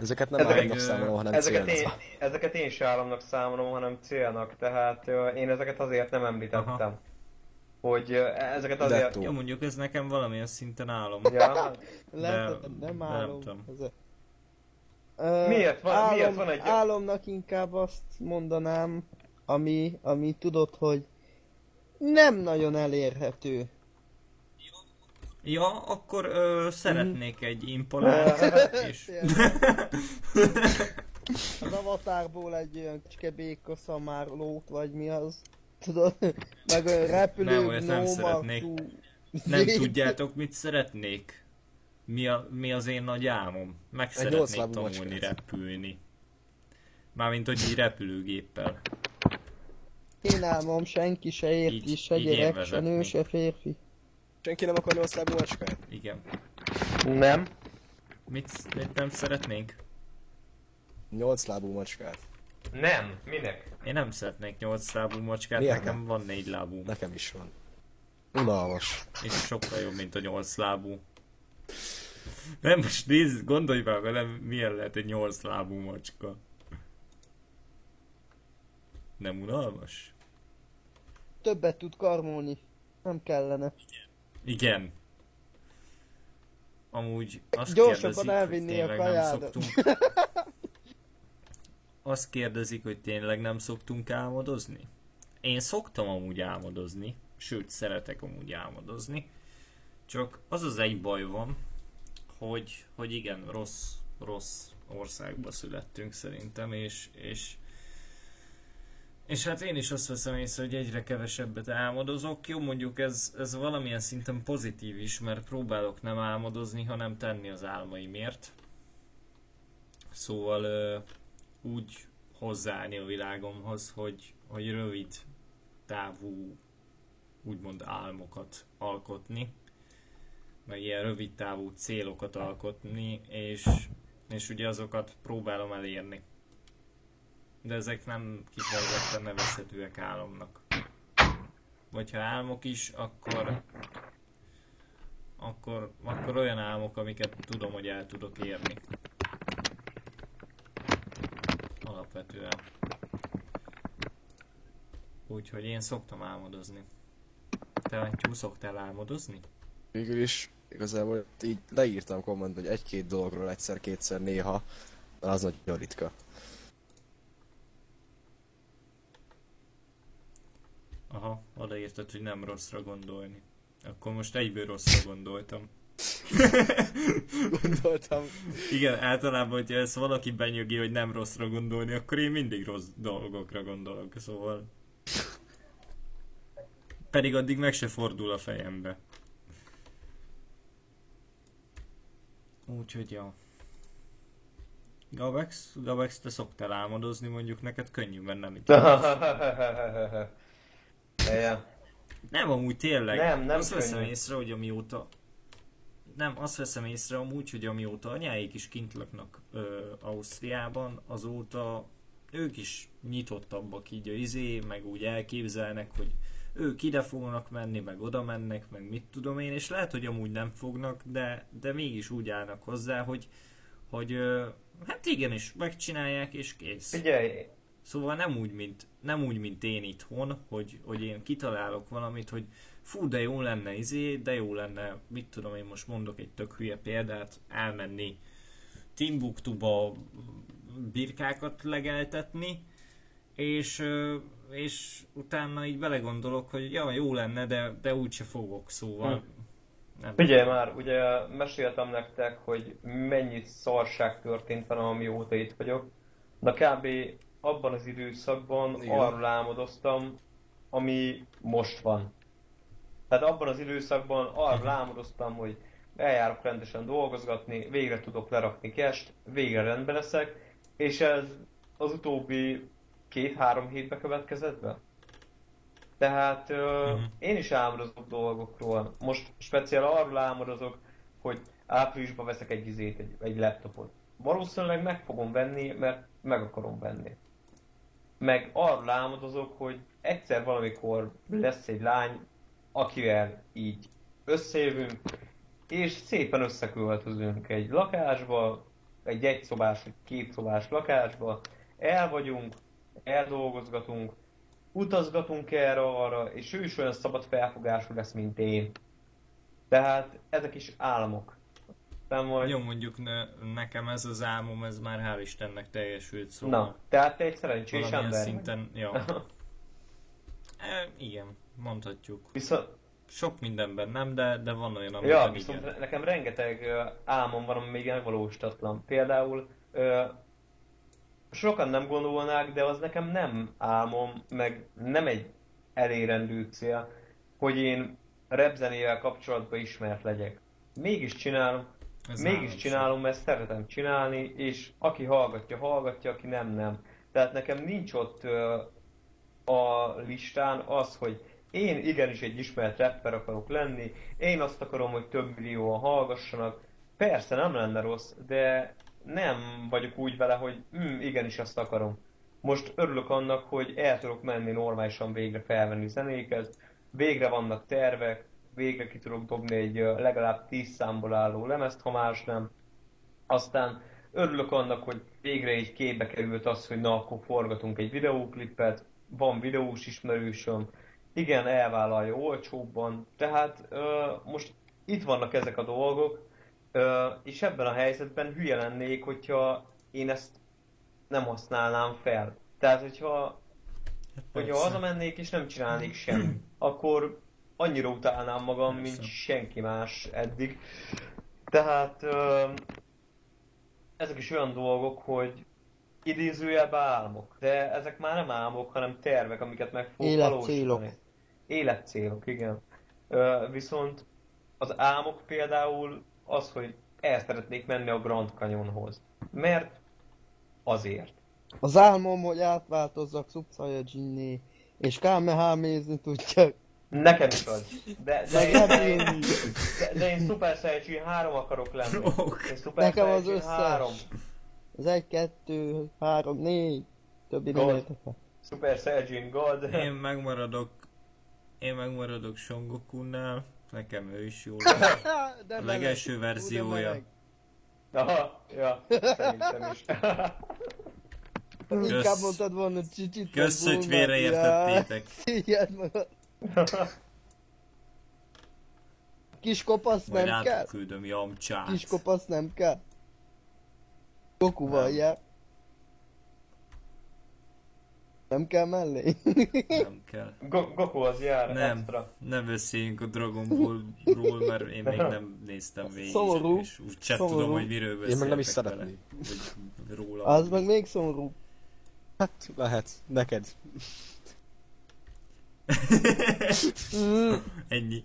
Ezeket nem Ezek- álmnak számolom, hanem Ezeket én, célnak. ezeket én se államnak számolom, hanem célnak, tehát én ezeket azért nem említettem. Aha. Hogy ezeket azért... Ja, mondjuk ez nekem valamilyen szinten álom. Ja, Lehet, De- nem de nem tudom. Ez. Ö, Miért van- álom, miért van egy- Álomnak inkább azt mondanám, ami, ami tudod, hogy nem nagyon elérhető. Ja, akkor ö, szeretnék egy impolát, és... Az avatárból egy olyan kicske béka szamárlót, vagy mi az? Tudod? Meg olyan repülő, Nem, olyat nem szeretnék. Nem tudjátok, mit szeretnék? Mi, a, mi az én nagy álmom? Meg Egy szeretnék tanulni repülni. Mármint, hogy így repülőgéppel. Én álmom, senki se érti, Így- se így gyerek, se nő, se férfi. Senki nem akar nyolc lábú macskát? Igen. nem. Mit, mit nem szeretnénk? Nyolc lábú macskát. Nem. Minek? Én nem szeretnék 8 lábú macskát, Miért nekem van 4 lábú. Nekem is van. Unalmas. És sokkal jobb, mint a 8 lábú. Nem, most nézd, gondolj már velem, milyen lehet egy 8 lábú macska. Nem unalmas? Többet tud karmolni. Nem kellene. Igen. Amúgy azt Gyorsabban elvinni a kajádat. szoktunk... Azt kérdezik, hogy tényleg nem szoktunk álmodozni? Én szoktam amúgy álmodozni, sőt szeretek amúgy álmodozni. Csak az az egy baj van, hogy, hogy igen, rossz, rossz országba születtünk szerintem, és, és és hát én is azt veszem észre, hogy egyre kevesebbet álmodozok. Jó, mondjuk ez, ez valamilyen szinten pozitív is, mert próbálok nem álmodozni, hanem tenni az álmaimért. Szóval ö, úgy hozzáállni a világomhoz, hogy, hogy rövid távú úgymond álmokat alkotni, meg ilyen rövid távú célokat alkotni, és, és ugye azokat próbálom elérni. De ezek nem kifejezetten nevezhetőek álomnak. Vagy ha álmok is, akkor, akkor, akkor olyan álmok, amiket tudom, hogy el tudok érni. Alapvetően. Úgyhogy én szoktam álmodozni. Te, Antyú, szoktál álmodozni? Végül is igazából így leírtam kommentben, hogy egy-két dologról egyszer-kétszer néha, de az nagyon ritka. Aha, odaírtad, hogy nem rosszra gondolni. Akkor most egyből rosszra gondoltam. Gondoltam. Igen, általában, hogyha ezt valaki benyögi, hogy nem rosszra gondolni, akkor én mindig rossz dolgokra gondolok, szóval... Pedig addig meg se fordul a fejembe. Úgyhogy ja. Gabex, Gabex, te szoktál álmodozni, mondjuk neked könnyű, nem itt. Ja. Nem, amúgy tényleg. Nem, nem azt veszem könnyű. észre, hogy amióta... Nem, azt veszem észre amúgy, hogy amióta anyáik is kint laknak ö, Ausztriában, azóta ők is nyitottabbak így a izé, meg úgy elképzelnek, hogy ők ide fognak menni, meg oda mennek, meg mit tudom én, és lehet, hogy amúgy nem fognak, de, de mégis úgy állnak hozzá, hogy, hogy hát igenis, megcsinálják és kész. Figyelj, Szóval nem úgy, mint, nem úgy, mint én itthon, hogy, hogy én kitalálok valamit, hogy fú, de jó lenne izé, de jó lenne, mit tudom én most mondok egy tök hülye példát, elmenni Timbuktuba birkákat legeltetni, és, és utána így belegondolok, hogy ja, jó lenne, de, de úgyse fogok, szóval... Nem. figyelj már, ugye meséltem nektek, hogy mennyi szarság történt velem, amióta itt vagyok. De kb. abban az időszakban Igen. arról álmodoztam, ami most van. Tehát abban az időszakban arról álmodoztam, hogy eljárok rendesen dolgozgatni, végre tudok lerakni kest, végre rendbe leszek, és ez az utóbbi két-három hétbe következett be. Tehát ö, Mhm. én is álmodozok dolgokról. Most speciál arról álmodozok, hogy áprilisban veszek egy izét, egy, egy laptopot. Valószínűleg meg fogom venni, mert meg akarom venni. Meg arról álmodozok, hogy egyszer valamikor lesz egy lány, akivel így összejövünk, és szépen összeköltözünk egy lakásba, egy egyszobás vagy kétszobás lakásba, el vagyunk, eldolgozgatunk, utazgatunk erre arra, és ő is olyan szabad felfogású lesz, mint én. Tehát ezek is álmok. Nem vagy... Jó, mondjuk ne, nekem ez az álmom, ez már hál' Istennek teljesült, szóval Na, tehát te egy szerencsés ember. szinten, ja. e, igen, mondhatjuk. Viszont, Sok mindenben nem, de, de van olyan, ja, amiben viszont igen. nekem rengeteg álmom van, ami még megvalósítatlan. Például sokan nem gondolnák, de az nekem nem álmom, meg nem egy elérendő cél, hogy én repzenével kapcsolatban ismert legyek. Mégis csinálom, Ez Mégis csinálom, mert szeretem csinálni, és aki hallgatja, hallgatja, aki nem, nem. Tehát nekem nincs ott a listán az, hogy én igenis egy ismert rapper akarok lenni, én azt akarom, hogy több millióan hallgassanak. Persze nem lenne rossz, de nem vagyok úgy vele, hogy hm, igenis azt akarom. Most örülök annak, hogy el tudok menni normálisan végre felvenni zenéket, végre vannak tervek, végre ki tudok dobni egy legalább 10 számból álló lemezt, ha más nem. Aztán örülök annak, hogy végre egy képbe került az, hogy na akkor forgatunk egy videóklipet, van videós ismerősöm, igen, elvállalja olcsóbban, tehát ö, most itt vannak ezek a dolgok, ö, és ebben a helyzetben hülye lennék, hogyha én ezt nem használnám fel. Tehát, hogyha hogyha Persze. hazamennék és nem csinálnék semmit, akkor annyira utálnám magam, mint Persze. senki más eddig. Tehát ö, ezek is olyan dolgok, hogy idézőjelben álmok, de ezek már nem álmok, hanem tervek, amiket meg fogok Életcélok. valósítani. Életcélok, igen. Ö, viszont az álmok például az, hogy el szeretnék menni a Grand Canyonhoz. Mert azért. Az álmom, hogy átváltozzak Super Saiyajinné, és Kamehamézni tudjak. Nekem is az. De, de, én, repülni. de, de én Super Saiyajin 3 akarok lenni. Én Super Nekem az összes. 3. Az egy, kettő, három, négy. Többi nem God. értek. Super Saiyajin God. Én megmaradok, én megmaradok Son Goku-nál, nekem ő is jó. De A legelső verziója. Aha, ja, szerintem is. Inkább Kösz. mondtad volna csicsit. Kösz, hogy félreértettétek. Szégyed magad. Kis kopasz Majd nem kell? átküldöm Yamcsát. Kis kopasz nem kell? Gokuval jár. Nem kell mellé? Nem kell. Go- Goku az jár Nem, extra. nem beszéljünk a Dragon Ball-ról, mert én még nem néztem végig. Szomorú. És úgy se Szomorú. tudom, hogy miről beszéltek Én meg nem is. Vagy róla. Az meg még szomorú. Hát, lehet. Neked. Ennyi.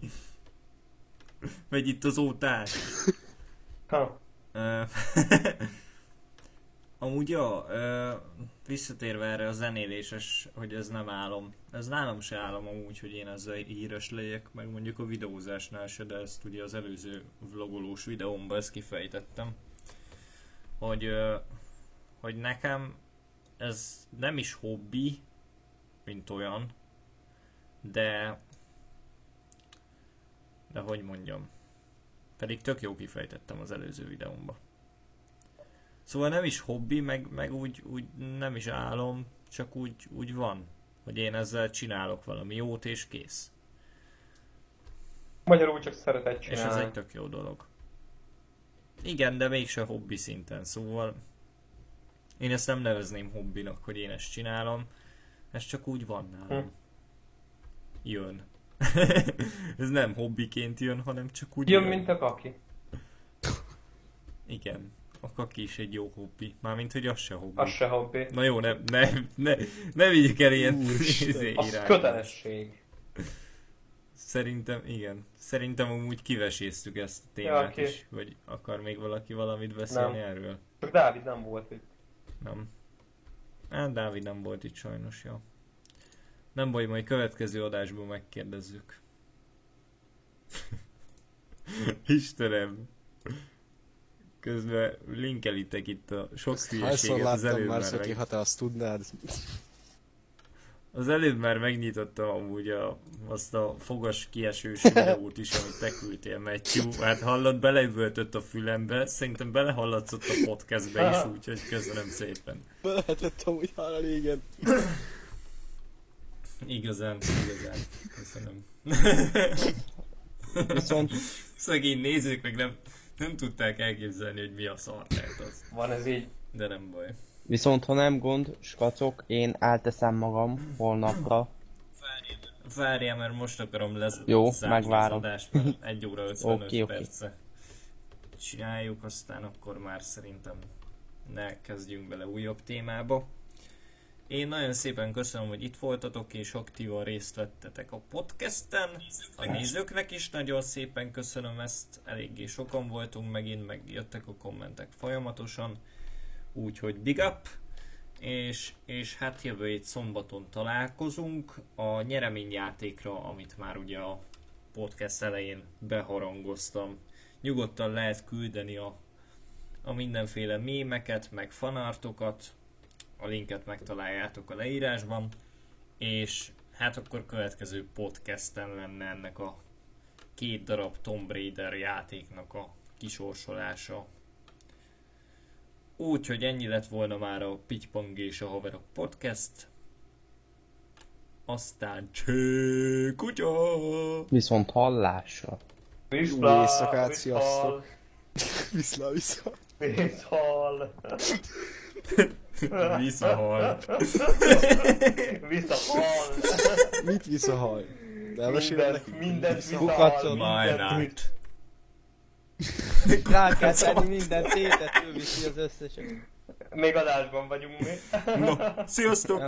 Megy itt az ótás. Ha. Amúgy ja, ö, visszatérve erre a zenéléses, hogy ez nem álom. Ez nálam se álom amúgy, hogy én ezzel híres legyek, meg mondjuk a videózásnál se, de ezt ugye az előző vlogolós videómban ezt kifejtettem. Hogy, ö, hogy nekem ez nem is hobbi, mint olyan, de de hogy mondjam, pedig tök jó kifejtettem az előző videómban. Szóval nem is hobbi, meg, meg úgy, úgy nem is álom, csak úgy, úgy van, hogy én ezzel csinálok valami jót és kész. Magyarul csak szeretett És ez csinálni. egy tök jó dolog. Igen, de mégse hobbi szinten, szóval én ezt nem nevezném hobbinak, hogy én ezt csinálom. Ez csak úgy van nálam. Hm. Jön. ez nem hobbiként jön, hanem csak úgy Jön, mint a kaki. Igen. A kaki is egy jó hobbi. Mármint, hogy az se hobbi. Az se hobbi. Na jó, ne, ne, ne, ne vigyük el ilyen izé Az kötelesség. Szerintem, igen. Szerintem amúgy kiveséztük ezt a témát Ja, oké. is. Vagy akar még valaki valamit beszélni Nem. erről? Csak Dávid nem volt itt. Nem. Hát Dávid nem volt itt sajnos, jó. Nem baj, majd következő adásból megkérdezzük. Istenem. Közben linkelitek itt a sok Hányszor hülyeséget az előbb már már Szöki, meg... ha te azt tudnád. Az előbb már megnyitotta amúgy a, azt a fogas kiesős videót is, amit te küldtél, Matthew. Hát hallott, beleüvöltött a fülembe, szerintem belehallatszott a podcastbe is, úgyhogy köszönöm szépen. Be lehetett amúgy hallani, igen. Igazán, igazán. Köszönöm. Viszont Szegény nézők meg nem, nem tudták elképzelni, hogy mi a szar lehet az. Van ez így. De nem baj. Viszont ha nem gond, skacok, én elteszem magam holnapra. Várjál, mert most akarom lesz Jó, megvárom. az adást, mert 1 óra 55 Oké, oké. perce. Csináljuk, aztán akkor már szerintem ne kezdjünk bele újabb témába. Én nagyon szépen köszönöm, hogy itt voltatok és aktívan részt vettetek a podcasten. A nézőknek is nagyon szépen köszönöm ezt. Eléggé sokan voltunk megint, meg jöttek a kommentek folyamatosan. Úgyhogy big up! És, és hát jövő hét szombaton találkozunk a nyereményjátékra, amit már ugye a podcast elején beharangoztam. Nyugodtan lehet küldeni a, a mindenféle mémeket, meg fanartokat, a linket megtaláljátok a leírásban, és hát akkor következő podcasten lenne ennek a két darab Tomb Raider játéknak a kisorsolása. Úgyhogy ennyi lett volna már a Pitypong és a Haverok podcast. Aztán cső kutya! Viszont hallásra. Viszlá, éjszakát, viszhal, sziasztok. Viszla, viszla. Viszhal. Visszahal. Viszhal. Mit visszahaj? De elmeséled Mindent, neki? mindent. My mindent night. Rá kell tenni minden tétet, ő viszi az összeset. Még adásban vagyunk mi. No, sziasztok!